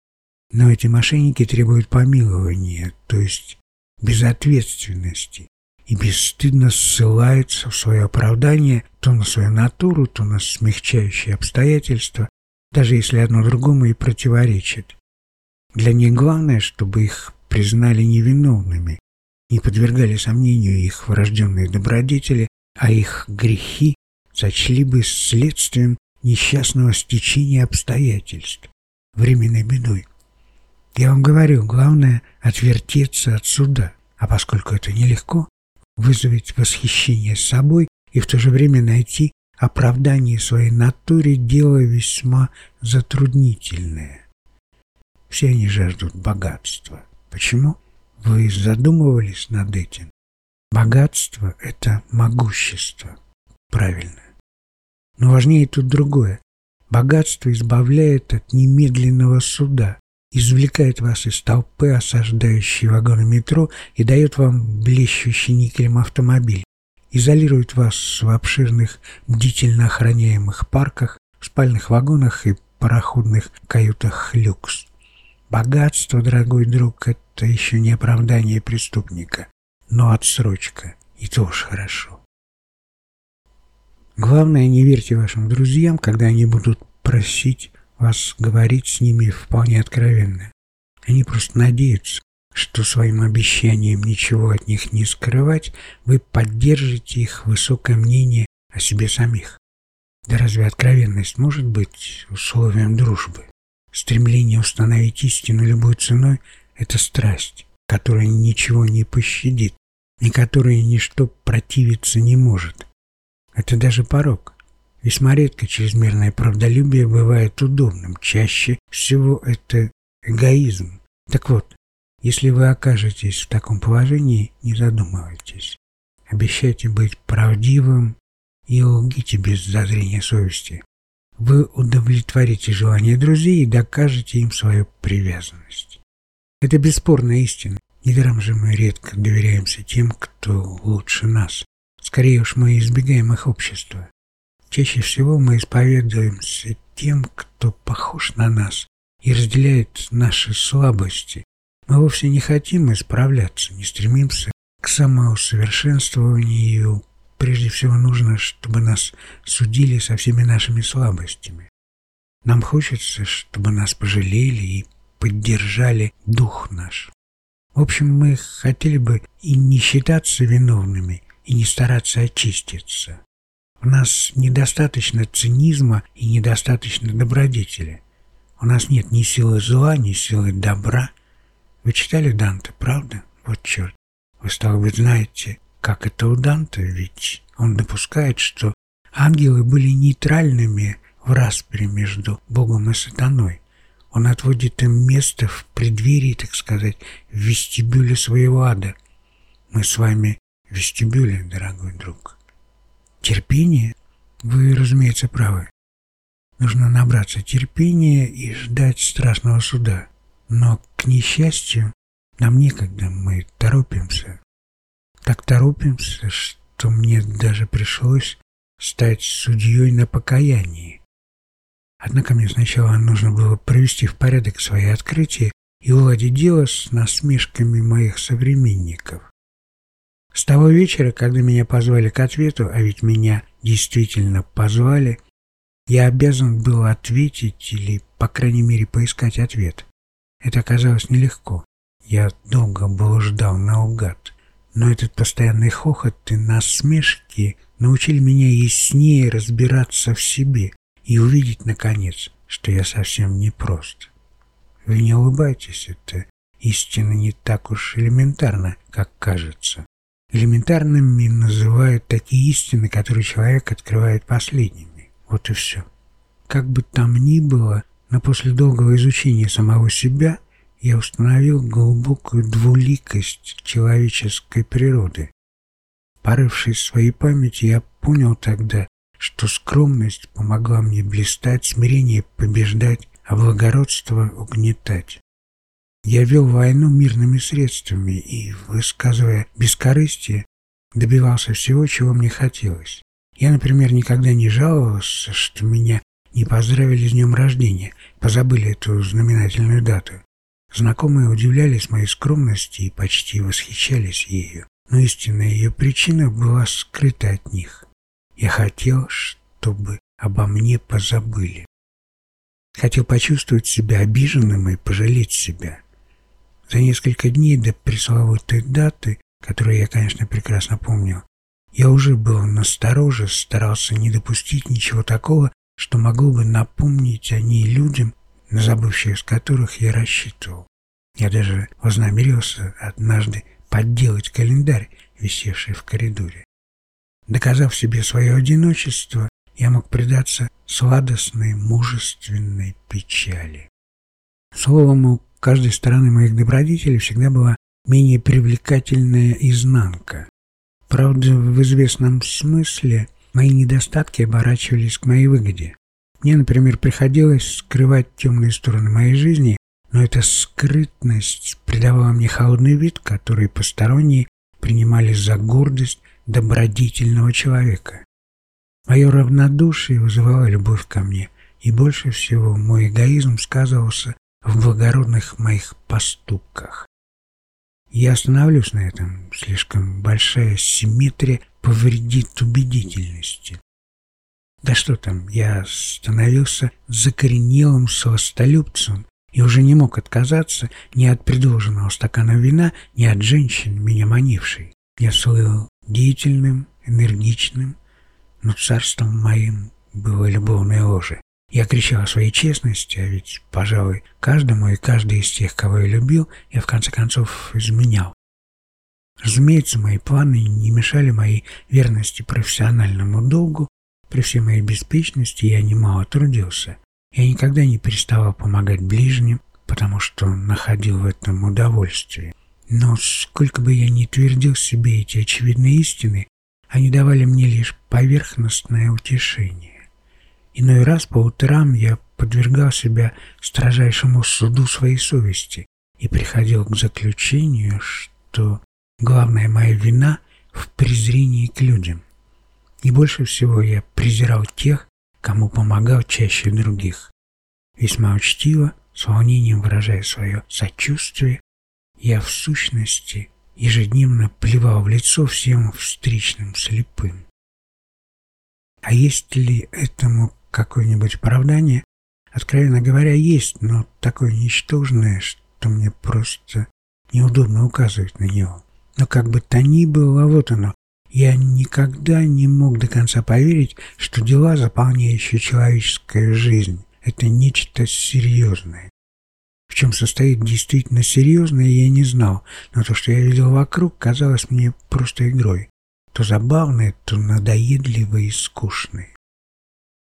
Но эти мошенники требуют помилования, то есть безответственности и бесстыдно ссылаются в свое оправдание то на свою натуру, то на смягчающие обстоятельства, даже если одно другому и противоречит. Для них главное, чтобы их признали невиновными, не подвергали сомнению их врожденные добродетели, а их грехи сочли бы следствием несчастного стечения обстоятельств, временной бедой. Я вам говорю, главное – отвертеться от суда, а поскольку это нелегко, вызвать восхищение собой и в то же время найти оправдание своей натуре – дело весьма затруднительное. Все они жаждут богатства. Почему? Вы задумывались над этим? Богатство – это могущество. Правильно. Но важнее тут другое. Богатство избавляет от немедленного суда, извлекает вас из толпы, осаждающей вагоны метро, и дает вам блещущий никелем автомобиль, изолирует вас в обширных, бдительно охраняемых парках, спальных вагонах и пароходных каютах люкс. Богатство, дорогой друг, это еще не оправдание преступника, но отсрочка, и то уж хорошо. Главное, не верьте вашим друзьям, когда они будут просить вас говорить с ними вполне откровенно. Они просто надеются, что своим обещанием ничего от них не скрывать, вы поддержите их высокое мнение о себе самих. Да разве откровенность может быть условием дружбы? Стремление установить истину любой ценой – это страсть, которая ничего не пощадит и которой ничто противиться не может. Это даже порог. Весьма редко чрезмерное правдолюбие бывает удобным, чаще всего это эгоизм. Так вот, если вы окажетесь в таком положении, не задумывайтесь. Обещайте быть правдивым и лгите без зазрения совести. Вы удовлетворите желания друзей и докажете им свою привязанность. Это бесспорная истина. Недаром же мы редко доверяемся тем, кто лучше нас. Скорее уж мы избегаем их общества. Чаще всего мы исповедуемся тем, кто похож на нас и разделяет наши слабости. Мы вовсе не хотим исправляться, не стремимся к самоусовершенствованию. Прежде всего нужно, чтобы нас судили со всеми нашими слабостями. Нам хочется, чтобы нас пожалели и поддержали дух наш. В общем, мы хотели бы и не считаться виновными, и не стараться очиститься. У нас недостаточно цинизма и недостаточно добродетели. У нас нет ни силы зла, ни силы добра. Вы читали Данте, правда? Вот черт. Вы, стало быть, знаете, как это у Данте, ведь он допускает, что ангелы были нейтральными в распре между Богом и сатаной. Он отводит им место в преддверии, так сказать, в вестибюле своего ада. Мы с вами в вестибюле, дорогой друг. Терпение? Вы, разумеется, правы. Нужно набраться терпения и ждать страшного суда. Но, к несчастью, нам некогда, мы торопимся. Так торопимся, что мне даже пришлось стать судьей на покаянии. Однако мне сначала нужно было провести в порядок свои открытия и уладить дело с насмешками моих современников. С того вечера, когда меня позвали к ответу, а ведь меня действительно позвали, я обязан был ответить или, по крайней мере, поискать ответ. Это оказалось нелегко. Я долго был ждал наугад. Но этот постоянный хохот и насмешки научили меня яснее разбираться в себе и увидеть, наконец, что я совсем не прост. Вы не улыбайтесь, это истина не так уж элементарно, как кажется. Элементарными называют такие истины, которые человек открывает последними. Вот и все. Как бы там ни было, но после долгого изучения самого себя я установил глубокую двуликость человеческой природы. Порывшись в своей памяти, я понял тогда, что скромность помогла мне блистать, смирение побеждать, а благородство угнетать. Я вел войну мирными средствами и, высказывая бескорыстие, добивался всего, чего мне хотелось. Я, например, никогда не жаловался, что меня не поздравили с днем рождения, позабыли эту знаменательную дату. Знакомые удивлялись моей скромности и почти восхищались ею, но истинная ее причина была скрыта от них. Я хотел, чтобы обо мне позабыли. Хотел почувствовать себя обиженным и пожалеть себя. За несколько дней до пресловутой даты, которую я, конечно, прекрасно помнил, я уже был настороже, старался не допустить ничего такого, что могло бы напомнить о ней людям, на забывших с которых я рассчитывал. Я даже вознамерился однажды подделать календарь, висевший в коридоре. Доказав себе свое одиночество, я мог предаться сладостной, мужественной печали. Словом, у каждой стороны моих добродетелей всегда была менее привлекательная изнанка. Правда, в известном смысле мои недостатки оборачивались к моей выгоде. Мне, например, приходилось скрывать темные стороны моей жизни, но эта скрытность придавала мне холодный вид, который посторонние принимали за гордость добродетельного человека. Мое равнодушие вызывало любовь ко мне, и больше всего мой эгоизм сказывался в благородных моих поступках. Я остановлюсь на этом, слишком большая симметрия повредит убедительности. Да что там, я становился закоренелым сластолюбцем и уже не мог отказаться ни от предложенного стакана вина, ни от женщин, меня манившей. Я слыл деятельным, энергичным, но царством моим было любовное ложе. Я кричал о своей честности, а ведь, пожалуй, каждому и каждый из тех, кого я любил, я в конце концов изменял. Разумеется, мои планы не мешали моей верности профессиональному долгу. При всей моей беспечности я немало трудился. Я никогда не переставал помогать ближним, потому что находил в этом удовольствие. Но сколько бы я ни твердил себе эти очевидные истины, они давали мне лишь поверхностное утешение. Иной раз по утрам я подвергал себя строжайшему суду своей совести и приходил к заключению, что главная моя вина в презрении к людям. И больше всего я презирал тех, кому помогал чаще других. Весьма учтиво, с волнением выражая свое сочувствие, я в сущности ежедневно плевал в лицо всем встречным слепым. А есть ли этому какое-нибудь оправдание? Откровенно говоря, есть, но такое ничтожное, что мне просто неудобно указывать на него. Но как бы то ни было, вот оно. Я никогда не мог до конца поверить, что дела, заполняющие человеческую жизнь, это нечто серьезное. В чем состоит действительно серьезное, я не знал, но то, что я видел вокруг, казалось мне просто игрой. То забавное, то надоедливое и скучное.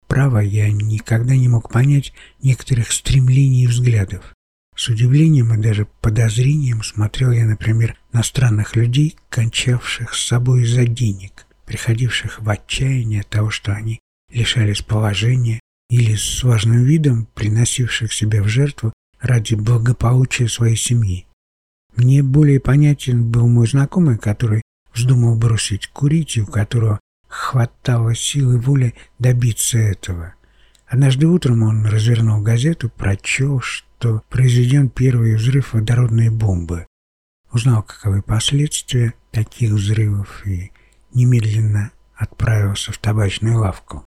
Право, я никогда не мог понять некоторых стремлений и взглядов. С удивлением и даже подозрением смотрел я, например, на странных людей, кончавших с собой из-за денег, приходивших в отчаяние от того, что они лишались положения или с важным видом приносивших себя в жертву ради благополучия своей семьи. Мне более понятен был мой знакомый, который вздумал бросить курить и у которого хватало силы воли добиться этого. Однажды утром он развернул газету, прочел, что произведен первый взрыв водородной бомбы. Узнал, каковы последствия таких взрывов и немедленно отправился в табачную лавку.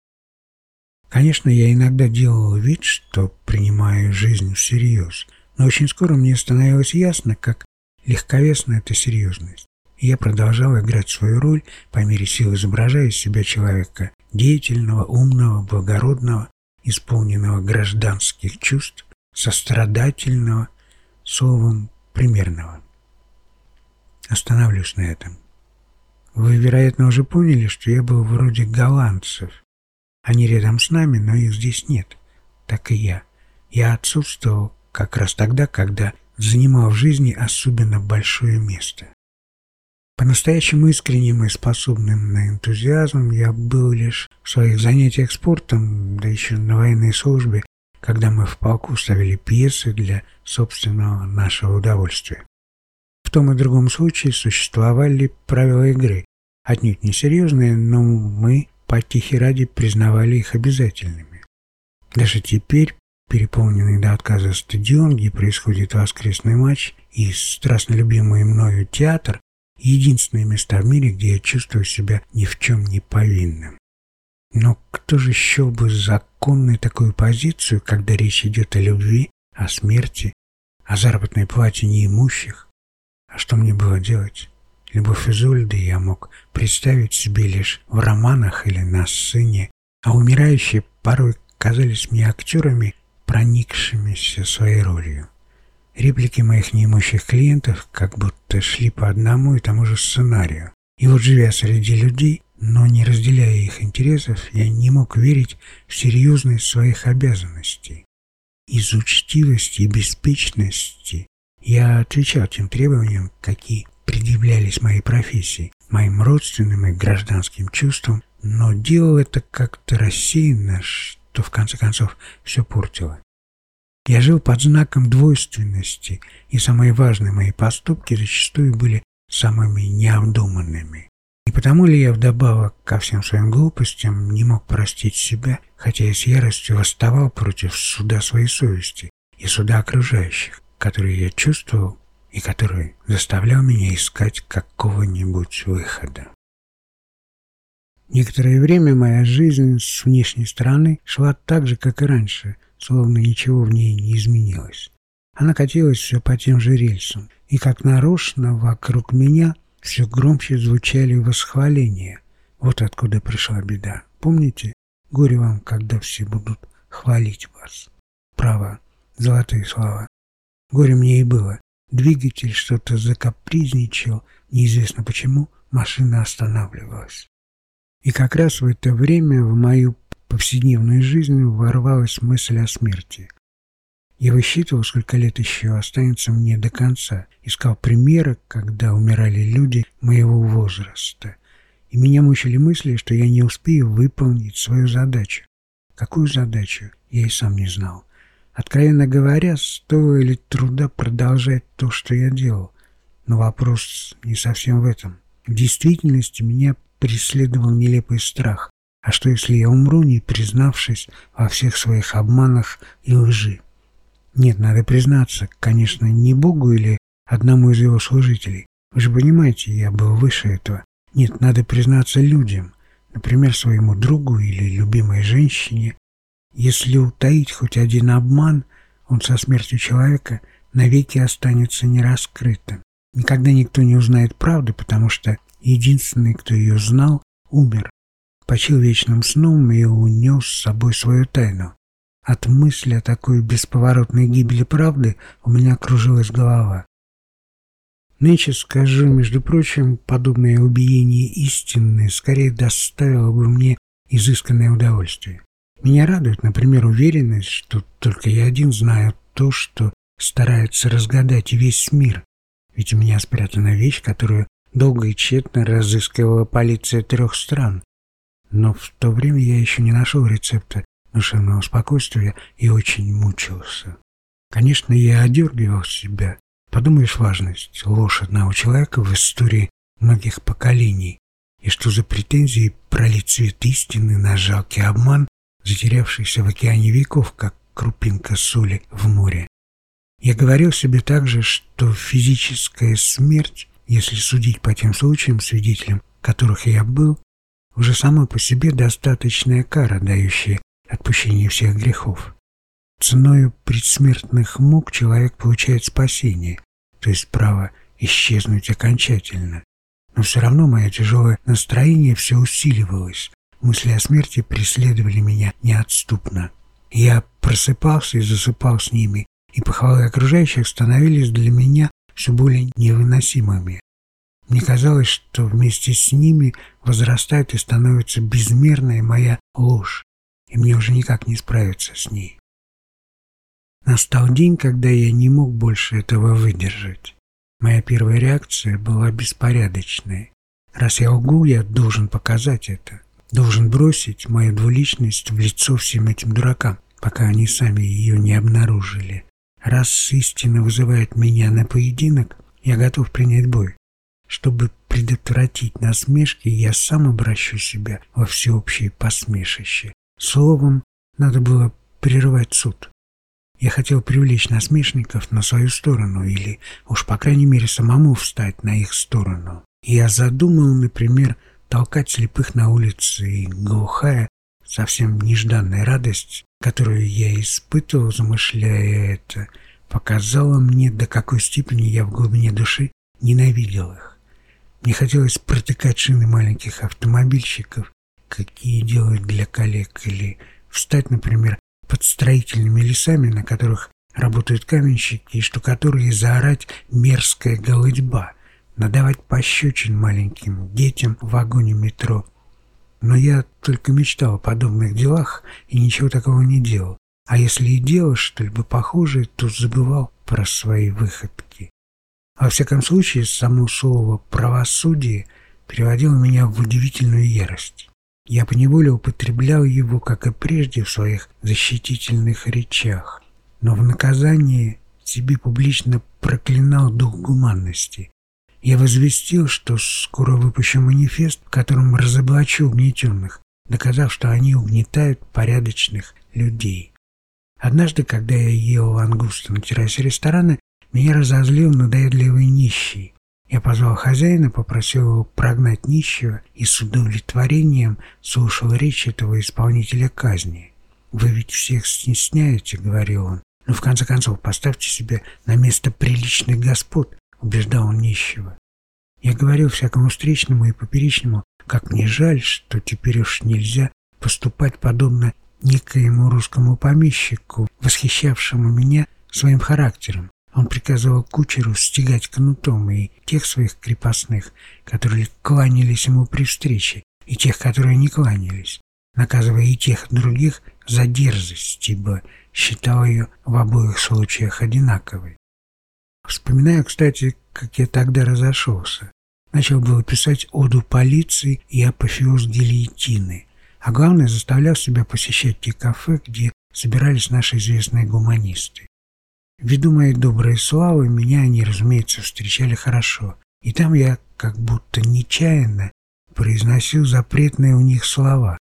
Конечно, я иногда делал вид, что принимаю жизнь всерьез, но очень скоро мне становилось ясно, как легковесна эта серьезность. И я продолжал играть свою роль, по мере сил изображая из себя человека деятельного, умного, благородного, исполненного гражданских чувств, сострадательного, словом, примерного. Остановлюсь на этом. Вы, вероятно, уже поняли, что я был вроде голландцев. Они рядом с нами, но их здесь нет. Так и я. Я отсутствовал как раз тогда, когда занимал в жизни особенно большое место. По-настоящему искренним и способным на энтузиазм я был лишь в своих занятиях спортом, да еще на военной службе, когда мы в полку ставили пьесы для собственного нашего удовольствия. В том и другом случае существовали правила игры, отнюдь несерьезные, но мы по тихе ради признавали их обязательными. Даже теперь, переполненный до отказа стадион, где происходит воскресный матч, и страстно любимый мною театр, единственные места в мире, где я чувствую себя ни в чем не повинным. Но кто же счел бы законной такую позицию, когда речь идет о любви, о смерти, о заработной плате неимущих? А что мне было делать? Любовь Изольды я мог представить себе лишь в романах или на сцене, а умирающие порой казались мне актерами, проникшимися своей ролью. Реплики моих неимущих клиентов как будто шли по одному и тому же сценарию. И вот живя среди людей, но не разделяя их интересов, я не мог верить в серьезность своих обязанностей. Из учтивости и беспечности я отвечал тем требованиям, какие предъявлялись моей профессии, моим родственным и гражданским чувствам, но делал это как-то рассеянно, что в конце концов все портило. Я жил под знаком двойственности, и самые важные мои поступки зачастую были самыми необдуманными. И потому ли я вдобавок ко всем своим глупостям не мог простить себя, хотя и с яростью восставал против суда своей совести и суда окружающих, которые я чувствовал и который заставлял меня искать какого-нибудь выхода. Некоторое время моя жизнь с внешней стороны шла так же, как и раньше, словно ничего в ней не изменилось. Она катилась все по тем же рельсам, и как нарочно вокруг меня все громче звучали восхваления. Вот откуда пришла беда. Помните? Горе вам, когда все будут хвалить вас. Право, золотые слова. Горе мне и было. Двигатель что-то закапризничал, неизвестно почему, машина останавливалась. И как раз в это время в мою повседневную жизнь ворвалась мысль о смерти. Я высчитывал, сколько лет еще останется мне до конца, искал примеры, когда умирали люди моего возраста, и меня мучили мысли, что я не успею выполнить свою задачу. Какую задачу, я и сам не знал. Откровенно говоря, стоило труда продолжать то, что я делал. Но вопрос не совсем в этом. В действительности меня преследовал нелепый страх. А что, если я умру, не признавшись во всех своих обманах и лжи? Нет, надо признаться, конечно, не Богу или одному из его служителей. Вы же понимаете, я был выше этого. Нет, надо признаться людям, например, своему другу или любимой женщине, если утаить хоть один обман, он со смертью человека навеки останется нераскрытым. Никогда никто не узнает правды, потому что единственный, кто ее знал, умер, почил вечным сном и унес с собой свою тайну. От мысли о такой бесповоротной гибели правды у меня кружилась голова. Нынче, скажу, между прочим, подобное убиение истины скорее доставило бы мне изысканное удовольствие. Меня радует, например, уверенность, что только я один знаю то, что старается разгадать весь мир. Ведь у меня спрятана вещь, которую долго и тщетно разыскивала полиция трех стран. Но в то время я еще не нашел рецепта душевного спокойствия и очень мучился. Конечно, я одергивал себя. Подумаешь, важность, ложь одного человека в истории многих поколений. И что за претензии пролить цвет истины на жалкий обман, затерявшийся в океане веков, как крупинка соли в море. Я говорил себе также, что физическая смерть, если судить по тем случаям, свидетелем которых я был, уже сама по себе достаточная кара, дающая отпущение всех грехов. Ценою предсмертных мук человек получает спасение, то есть право исчезнуть окончательно. Но все равно мое тяжелое настроение все усиливалось. Мысли о смерти преследовали меня неотступно. Я просыпался и засыпал с ними, и похвалы окружающих становились для меня все более невыносимыми. Мне казалось, что вместе с ними возрастает и становится безмерная моя ложь, и мне уже никак не справиться с ней. Настал день, когда я не мог больше этого выдержать. Моя первая реакция была беспорядочной. Раз я лгу, я должен показать это. Должен бросить мою двуличность в лицо всем этим дуракам, пока они сами ее не обнаружили. Раз истина вызывает меня на поединок, я готов принять бой. Чтобы предотвратить насмешки, я сам обращу себя во всеобщее посмешище. Словом, надо было прерывать суд. Я хотел привлечь насмешников на свою сторону или, уж по крайней мере, самому встать на их сторону. Я задумал, например, толкать слепых на улице, и глухая, совсем нежданная радость, которую я испытывал, замышляя это, показала мне, до какой степени я в глубине души ненавидел их. Мне хотелось протыкать шины маленьких автомобильщиков, какие делают для коллег, или встать, например, под строительными лесами, на которых работают каменщики, и штукатуры, и заорать мерзкая голытьба, надавать пощечин маленьким детям в вагоне метро. Но я только мечтал о подобных делах и ничего такого не делал. А если и делал что-либо похожее, то забывал про свои выходки. Во всяком случае, само слово «правосудие» переводило меня в удивительную ярость. Я поневоле употреблял его, как и прежде, в своих защитительных речах, но в наказание себе публично проклинал дух гуманности. Я возвестил, что скоро выпущу манифест, в котором разоблачу угнетенных, доказав, что они угнетают порядочных людей. Однажды, когда я ел лангусту на террасе ресторана, меня разозлил надоедливый нищий. Я позвал хозяина, попросил его прогнать нищего и с удовлетворением слушал речь этого исполнителя казни. «Вы ведь всех стесняете», — говорил он. «Но в конце концов поставьте себя на место приличных господ», — убеждал он нищего. Я говорил всякому встречному и поперечному, как мне жаль, что теперь уж нельзя поступать подобно некоему русскому помещику, восхищавшему меня своим характером. Он приказывал кучеру стегать кнутом и тех своих крепостных, которые кланялись ему при встрече, и тех, которые не кланялись, наказывая и тех, и других за дерзость, ибо считал ее в обоих случаях одинаковой. Вспоминаю, кстати, как я тогда разошелся. Начал было писать оду полиции и апофеоз гильотины, а главное заставлял себя посещать те кафе, где собирались наши известные гуманисты. Ввиду моей доброй славы, меня они, разумеется, встречали хорошо. И там я, как будто нечаянно, произносил запретные у них слова.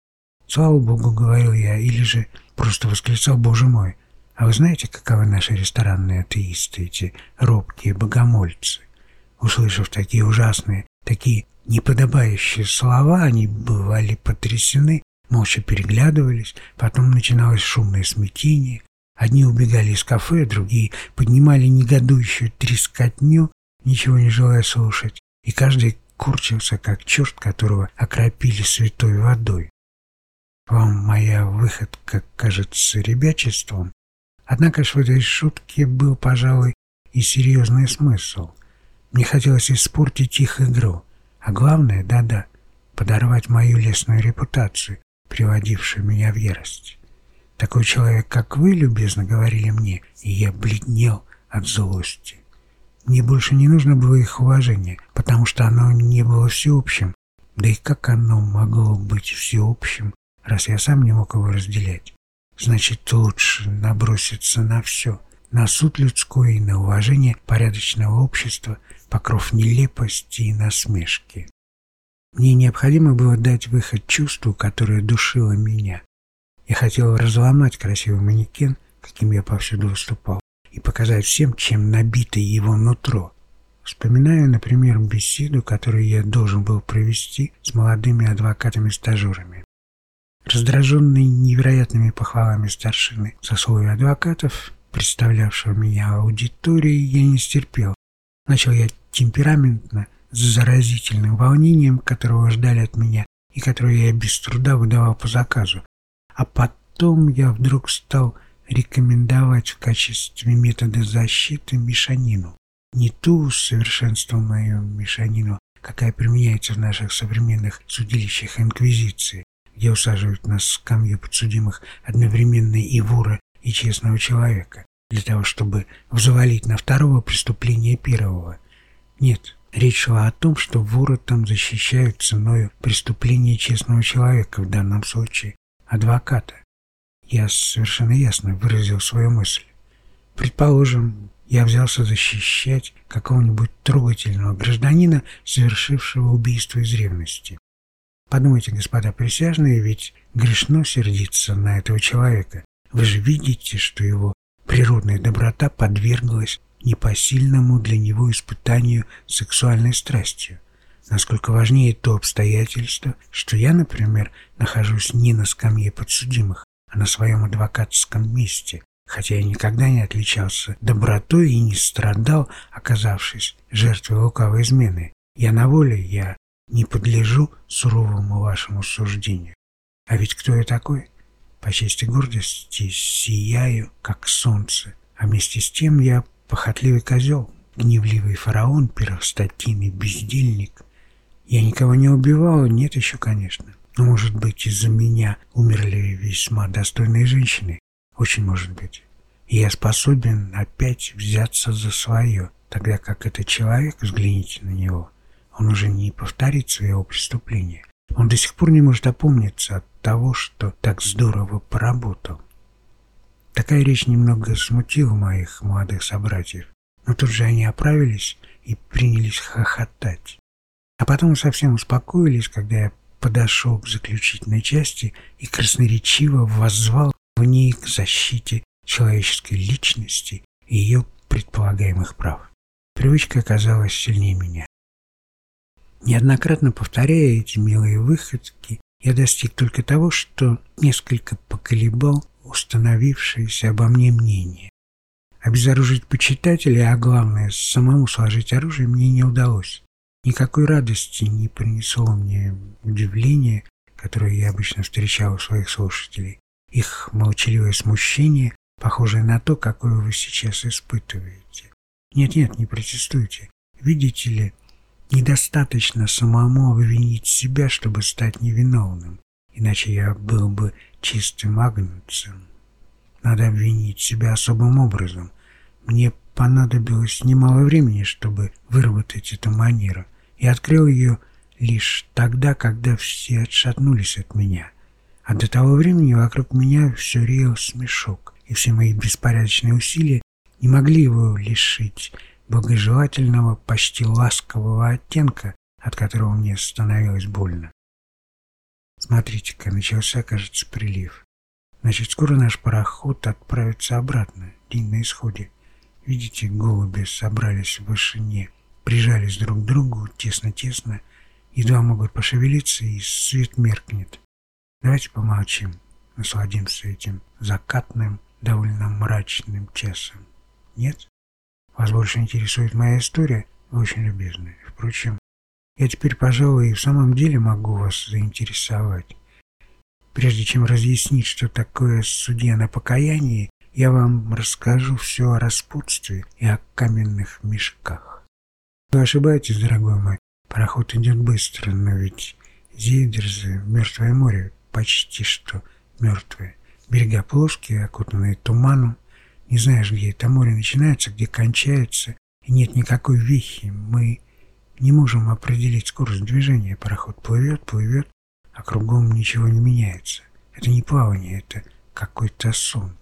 «Слава Богу», — говорил я, или же просто восклицал «Боже мой». А вы знаете, каковы наши ресторанные атеисты, эти робкие богомольцы? Услышав такие ужасные, такие неподобающие слова, они бывали потрясены, молча переглядывались, потом начиналось шумное смятение, Одни убегали из кафе, другие поднимали негодующую трескотню, ничего не желая слушать, и каждый курчился, как черт, которого окропили святой водой. Вам моя выходка кажется ребячеством, однако в этой шутке был, пожалуй, и серьезный смысл. Мне хотелось испортить их игру, а главное, да-да, подорвать мою лесную репутацию, приводившую меня в ярость. Такой человек, как вы, любезно говорили мне, и я бледнел от злости. Мне больше не нужно было их уважения, потому что оно не было всеобщим. Да и как оно могло быть всеобщим, раз я сам не мог его разделять? Значит, лучше наброситься на все, на суд людской и на уважение порядочного общества, покров нелепости и насмешки. Мне необходимо было дать выход чувству, которое душило меня. Я хотел разломать красивый манекен, каким я повсюду выступал, и показать всем, чем набито его нутро. Вспоминаю, например, беседу, которую я должен был провести с молодыми адвокатами-стажерами. Раздраженный невероятными похвалами старшины сословия адвокатов, представлявшего меня аудиторией, я не стерпел. Начал я темпераментно, с заразительным волнением, которого ждали от меня и которое я без труда выдавал по заказу. А потом я вдруг стал рекомендовать в качестве метода защиты мешанину. Не ту совершенствованную мешанину, какая применяется в наших современных судилищах Инквизиции, где усаживают на скамью подсудимых одновременно и вора, и честного человека, для того, чтобы взвалить на второго преступление первого. Нет, речь шла о том, что воры там защищают ценой преступления честного человека, в данном случае адвоката. Я совершенно ясно выразил свою мысль. Предположим, я взялся защищать какого-нибудь трогательного гражданина, совершившего убийство из ревности. Подумайте, господа присяжные, ведь грешно сердиться на этого человека. Вы же видите, что его природная доброта подверглась непосильному для него испытанию сексуальной страстью. Насколько важнее то обстоятельство, что я, например, нахожусь не на скамье подсудимых, а на своем адвокатском месте, хотя я никогда не отличался добротой и не страдал, оказавшись жертвой лукавой измены. Я на воле, я не подлежу суровому вашему суждению. А ведь кто я такой? По чести гордости сияю, как солнце, а вместе с тем я похотливый козел, гневливый фараон, первостатийный бездельник, я никого не убивал, нет еще, конечно. Но, может быть, из-за меня умерли весьма достойные женщины. Очень может быть. И я способен опять взяться за свое, тогда как этот человек, взгляните на него, он уже не повторит своего преступления. Он до сих пор не может опомниться от того, что так здорово поработал. Такая речь немного смутила моих молодых собратьев, но тут же они оправились и принялись хохотать. А потом совсем успокоились, когда я подошел к заключительной части и красноречиво воззвал в ней к защите человеческой личности и ее предполагаемых прав. Привычка оказалась сильнее меня. Неоднократно повторяя эти милые выходки, я достиг только того, что несколько поколебал установившееся обо мне мнение. Обезоружить почитателя, а главное, самому сложить оружие мне не удалось. Никакой радости не принесло мне удивление, которое я обычно встречал у своих слушателей. Их молчаливое смущение, похожее на то, какое вы сейчас испытываете. Нет-нет, не протестуйте. Видите ли, недостаточно самому обвинить себя, чтобы стать невиновным, иначе я был бы чистым агнцем. Надо обвинить себя особым образом. Мне понадобилось немало времени, чтобы выработать эту манеру – и открыл ее лишь тогда, когда все отшатнулись от меня. А до того времени вокруг меня все реял смешок, и все мои беспорядочные усилия не могли его лишить благожелательного, почти ласкового оттенка, от которого мне становилось больно. Смотрите-ка, начался, кажется, прилив. Значит, скоро наш пароход отправится обратно, день на исходе. Видите, голуби собрались в вышине прижались друг к другу тесно-тесно, едва могут пошевелиться, и свет меркнет. Давайте помолчим, насладимся этим закатным, довольно мрачным часом. Нет? Вас больше интересует моя история? Вы очень любезны. Впрочем, я теперь, пожалуй, и в самом деле могу вас заинтересовать. Прежде чем разъяснить, что такое судья на покаянии, я вам расскажу все о распутстве и о каменных мешках. Вы ошибаетесь, дорогой мой. Пароход идет быстро, но ведь Зейдерзы, Мертвое море, почти что мертвое. Берега плоские, окутанные туманом. Не знаешь, где это море начинается, где кончается. И нет никакой вехи. Мы не можем определить скорость движения. Пароход плывет, плывет, а кругом ничего не меняется. Это не плавание, это какой-то сон.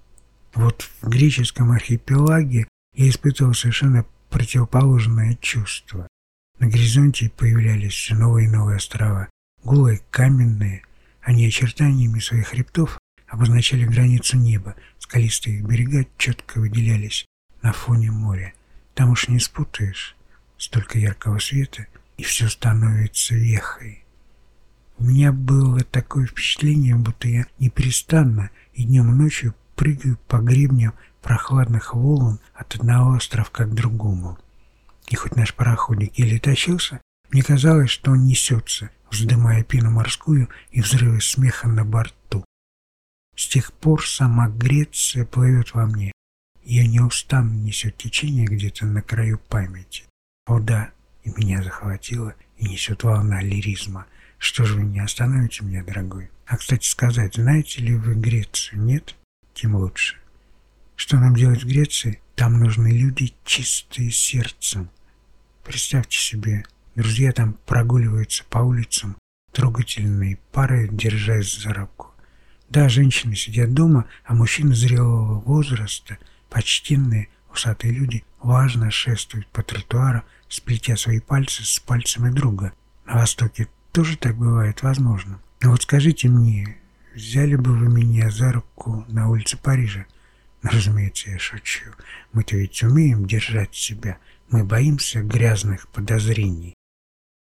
Вот в греческом архипелаге я испытывал совершенно противоположное чувство. На горизонте появлялись все новые и новые острова, голые, каменные. Они очертаниями своих хребтов обозначали границу неба, скалистые берега четко выделялись на фоне моря. Там уж не спутаешь, столько яркого света, и все становится вехой. У меня было такое впечатление, будто я непрестанно и днем и ночью прыгаю по гребням прохладных волн от одного островка к другому. И хоть наш пароходик еле тащился, мне казалось, что он несется, вздымая пену морскую и взрывы смеха на борту. С тех пор сама Греция плывет во мне. Ее неустанно несет течение где-то на краю памяти. О да, и меня захватило, и несет волна лиризма. Что же вы не остановите меня, дорогой? А, кстати сказать, знаете ли вы Грецию? Нет? Тем лучше. Что нам делать в Греции? Там нужны люди чистые сердцем. Представьте себе, друзья там прогуливаются по улицам, трогательные пары, держась за руку. Да, женщины сидят дома, а мужчины зрелого возраста, почтенные, усатые люди, важно шествуют по тротуару, сплетя свои пальцы с пальцами друга. На Востоке тоже так бывает, возможно. Но вот скажите мне, взяли бы вы меня за руку на улице Парижа? Ну, разумеется, я шучу. Мы-то ведь умеем держать себя. Мы боимся грязных подозрений.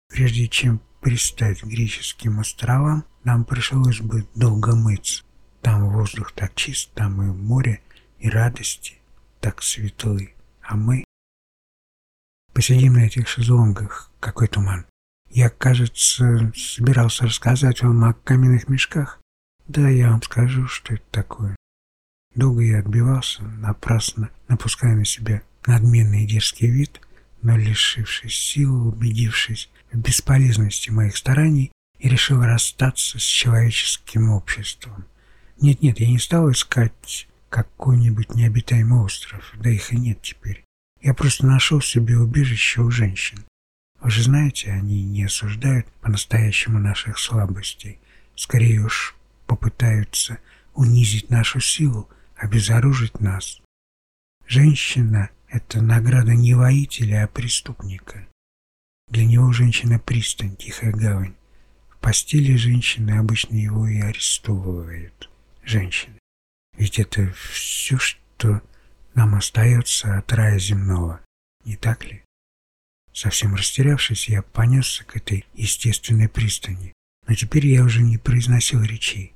Прежде чем пристать к греческим островам, нам пришлось бы долго мыться. Там воздух так чист, там и море, и радости так светлы. А мы... Посидим на этих шезлонгах, какой туман. Я, кажется, собирался рассказать вам о каменных мешках. Да, я вам скажу, что это такое. Долго я отбивался, напрасно напуская на себя надменный и дерзкий вид, но, лишившись сил, убедившись бесполезности моих стараний, и решил расстаться с человеческим обществом. Нет-нет, я не стал искать какой-нибудь необитаемый остров, да их и нет теперь. Я просто нашел себе убежище у женщин. Вы же знаете, они не осуждают по-настоящему наших слабостей. Скорее уж попытаются унизить нашу силу, обезоружить нас. Женщина — это награда не воителя, а преступника. Для него женщина — пристань, тихая гавань. В постели женщины обычно его и арестовывают. Женщины. Ведь это все, что нам остается от рая земного, не так ли? Совсем растерявшись, я понесся к этой естественной пристани. Но теперь я уже не произносил речей.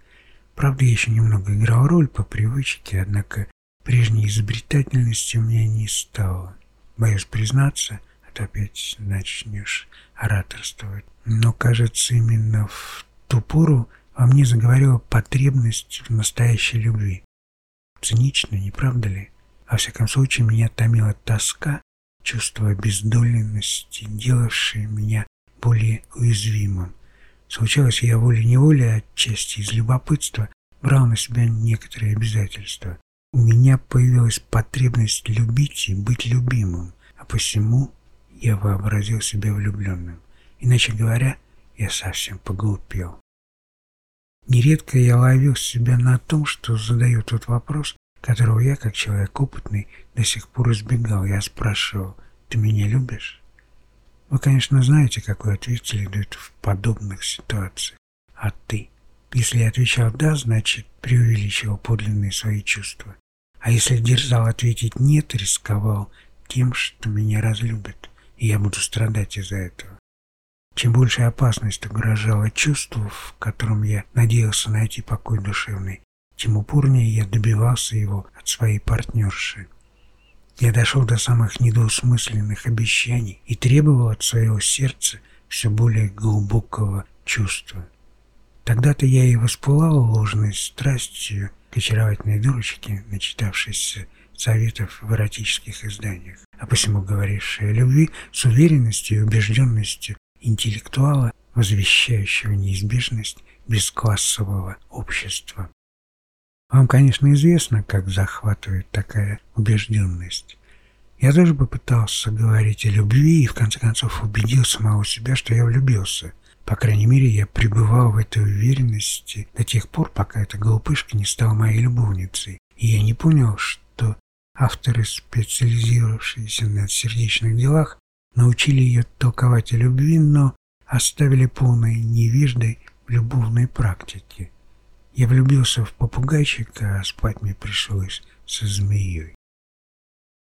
Правда, я еще немного играл роль по привычке, однако прежней изобретательности у меня не стало. Боюсь признаться, опять начнешь ораторствовать. Но, кажется, именно в ту пору во мне заговорила потребность в настоящей любви. Цинично, не правда ли? Во всяком случае, меня томила тоска чувство обездоленности, делавшее меня более уязвимым. Случалось, я волей-неволей, отчасти из любопытства, брал на себя некоторые обязательства. У меня появилась потребность любить и быть любимым, а посему я вообразил себя влюбленным. Иначе говоря, я совсем поглупел. Нередко я ловил себя на том, что задаю тот вопрос, которого я, как человек опытный, до сих пор избегал. Я спрашивал, ты меня любишь? Вы, конечно, знаете, какой ответ следует в подобных ситуациях. А ты? Если я отвечал «да», значит, преувеличивал подлинные свои чувства. А если дерзал ответить «нет», рисковал тем, что меня разлюбят, и я буду страдать из-за этого. Чем больше опасность угрожала чувству, в котором я надеялся найти покой душевный, тем упорнее я добивался его от своей партнерши. Я дошел до самых недоусмысленных обещаний и требовал от своего сердца все более глубокого чувства. Тогда-то я и воспылал ложной страстью к очаровательной дурочке, начитавшейся советов в эротических изданиях, а посему говорившей о любви с уверенностью и убежденностью интеллектуала, возвещающего неизбежность бесклассового общества. Вам, конечно, известно, как захватывает такая убежденность. Я тоже попытался говорить о любви и в конце концов убедил самого себя, что я влюбился. По крайней мере, я пребывал в этой уверенности до тех пор, пока эта глупышка не стала моей любовницей. И я не понял, что авторы, специализировавшиеся на сердечных делах, научили ее толковать о любви, но оставили полной невеждой в любовной практике. Я влюбился в попугайчика, а спать мне пришлось со змеей.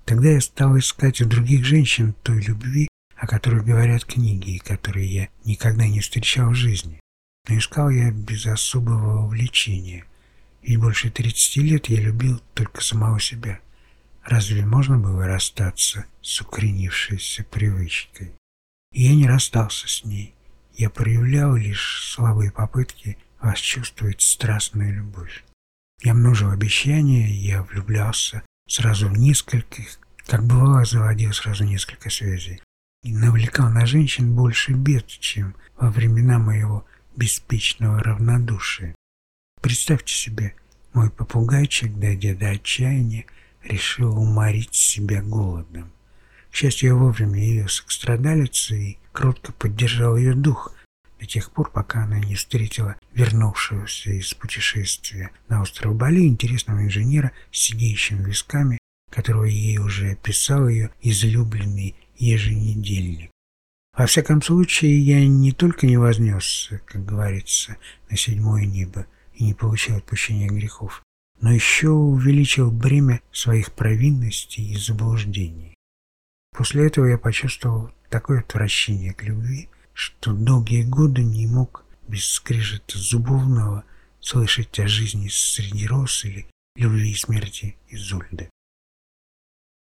Тогда я стал искать у других женщин той любви, о которой говорят книги, и которые я никогда не встречал в жизни. Но искал я без особого увлечения. И больше 30 лет я любил только самого себя. Разве можно было расстаться с укоренившейся привычкой? И я не расстался с ней. Я проявлял лишь слабые попытки восчувствовать страстную любовь. Я множил обещания, я влюблялся сразу в нескольких, как бывало, заводил сразу несколько связей и навлекал на женщин больше бед, чем во времена моего беспечного равнодушия. Представьте себе, мой попугайчик, дойдя до отчаяния, решил уморить себя голодом. К счастью, я вовремя явился к страдалице и кротко поддержал ее дух до тех пор, пока она не встретила вернувшегося из путешествия на остров Бали интересного инженера с сидеющими висками, которого ей уже описал ее излюбленный еженедельник. Во всяком случае, я не только не вознесся, как говорится, на седьмое небо и не получил отпущения грехов, но еще увеличил бремя своих провинностей и заблуждений. После этого я почувствовал такое отвращение к любви, что долгие годы не мог без скрежета зубовного слышать о жизни среди роз или любви и смерти Изольды.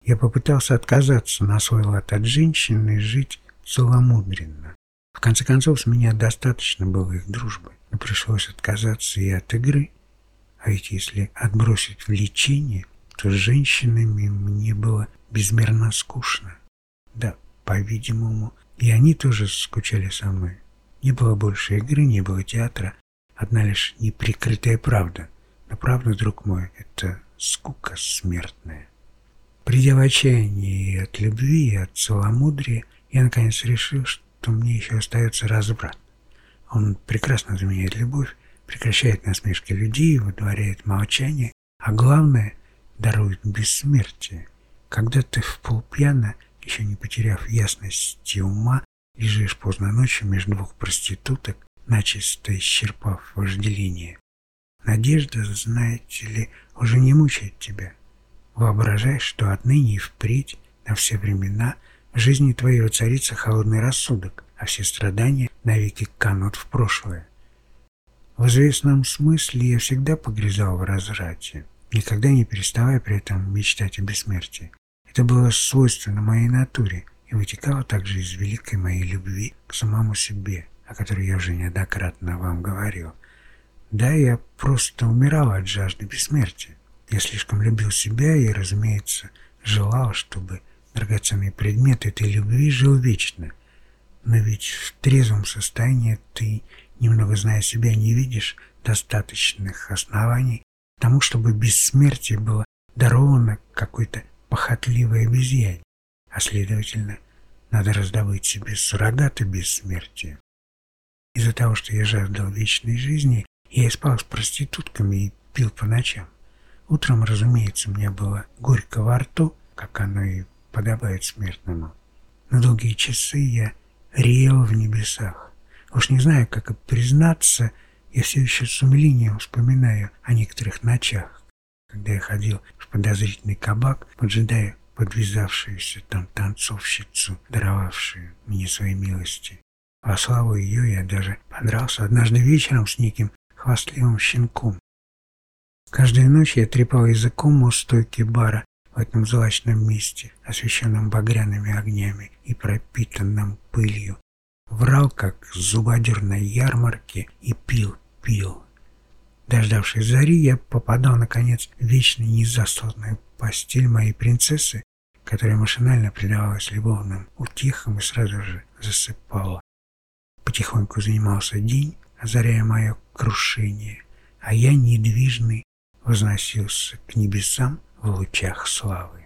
Я попытался отказаться на свой лад от женщины и жить целомудренно. В конце концов, с меня достаточно было их дружбы, но пришлось отказаться и от игры. А ведь если отбросить влечение, то с женщинами мне было безмерно скучно. Да, по-видимому, и они тоже скучали со мной. Не было больше игры, не было театра, одна лишь неприкрытая правда. Но правда, друг мой, это скука смертная. Придя в отчаяние от любви, и от целомудрия, я наконец решил, что мне еще остается разврат. Он прекрасно заменяет любовь, прекращает насмешки людей, выдворяет молчание, а главное – дарует бессмертие. Когда ты в полпьяна, еще не потеряв ясности ума, лежишь поздно ночью между двух проституток, начисто исчерпав вожделение. Надежда, знаете ли, уже не мучает тебя – Воображай, что отныне и впредь, на все времена, в жизни твоей воцарится холодный рассудок, а все страдания навеки канут в прошлое. В известном смысле я всегда погрязал в разрате, никогда не переставая при этом мечтать о бессмертии. Это было свойственно моей натуре и вытекало также из великой моей любви к самому себе, о которой я уже неоднократно вам говорил. Да, я просто умирал от жажды бессмертия. Я слишком любил себя и, разумеется, желал, чтобы драгоценный предмет этой любви жил вечно. Но ведь в трезвом состоянии ты, немного зная себя, не видишь достаточных оснований тому, чтобы бессмертие было даровано какой-то похотливой обезьяне, а следовательно, надо раздобыть себе суррогаты бессмертия. Из-за того, что я жаждал вечной жизни, я и спал с проститутками и пил по ночам. Утром, разумеется, мне было горько во рту, как оно и подобает смертному. На долгие часы я реял в небесах. Уж не знаю, как и признаться, я все еще с умилением вспоминаю о некоторых ночах, когда я ходил в подозрительный кабак, поджидая подвязавшуюся там танцовщицу, даровавшую мне свои милости. Во славу ее я даже подрался однажды вечером с неким хвастливым щенком, Каждую ночь я трепал языком у стойки бара в этом злачном месте, освещенном багряными огнями и пропитанном пылью. Врал, как зубодер на ярмарке, и пил, пил. Дождавшись зари, я попадал, наконец, в вечно незасланную постель моей принцессы, которая машинально предавалась любовным утехам и сразу же засыпала. Потихоньку занимался день, озаряя мое крушение, а я недвижный возносился к небесам в лучах славы.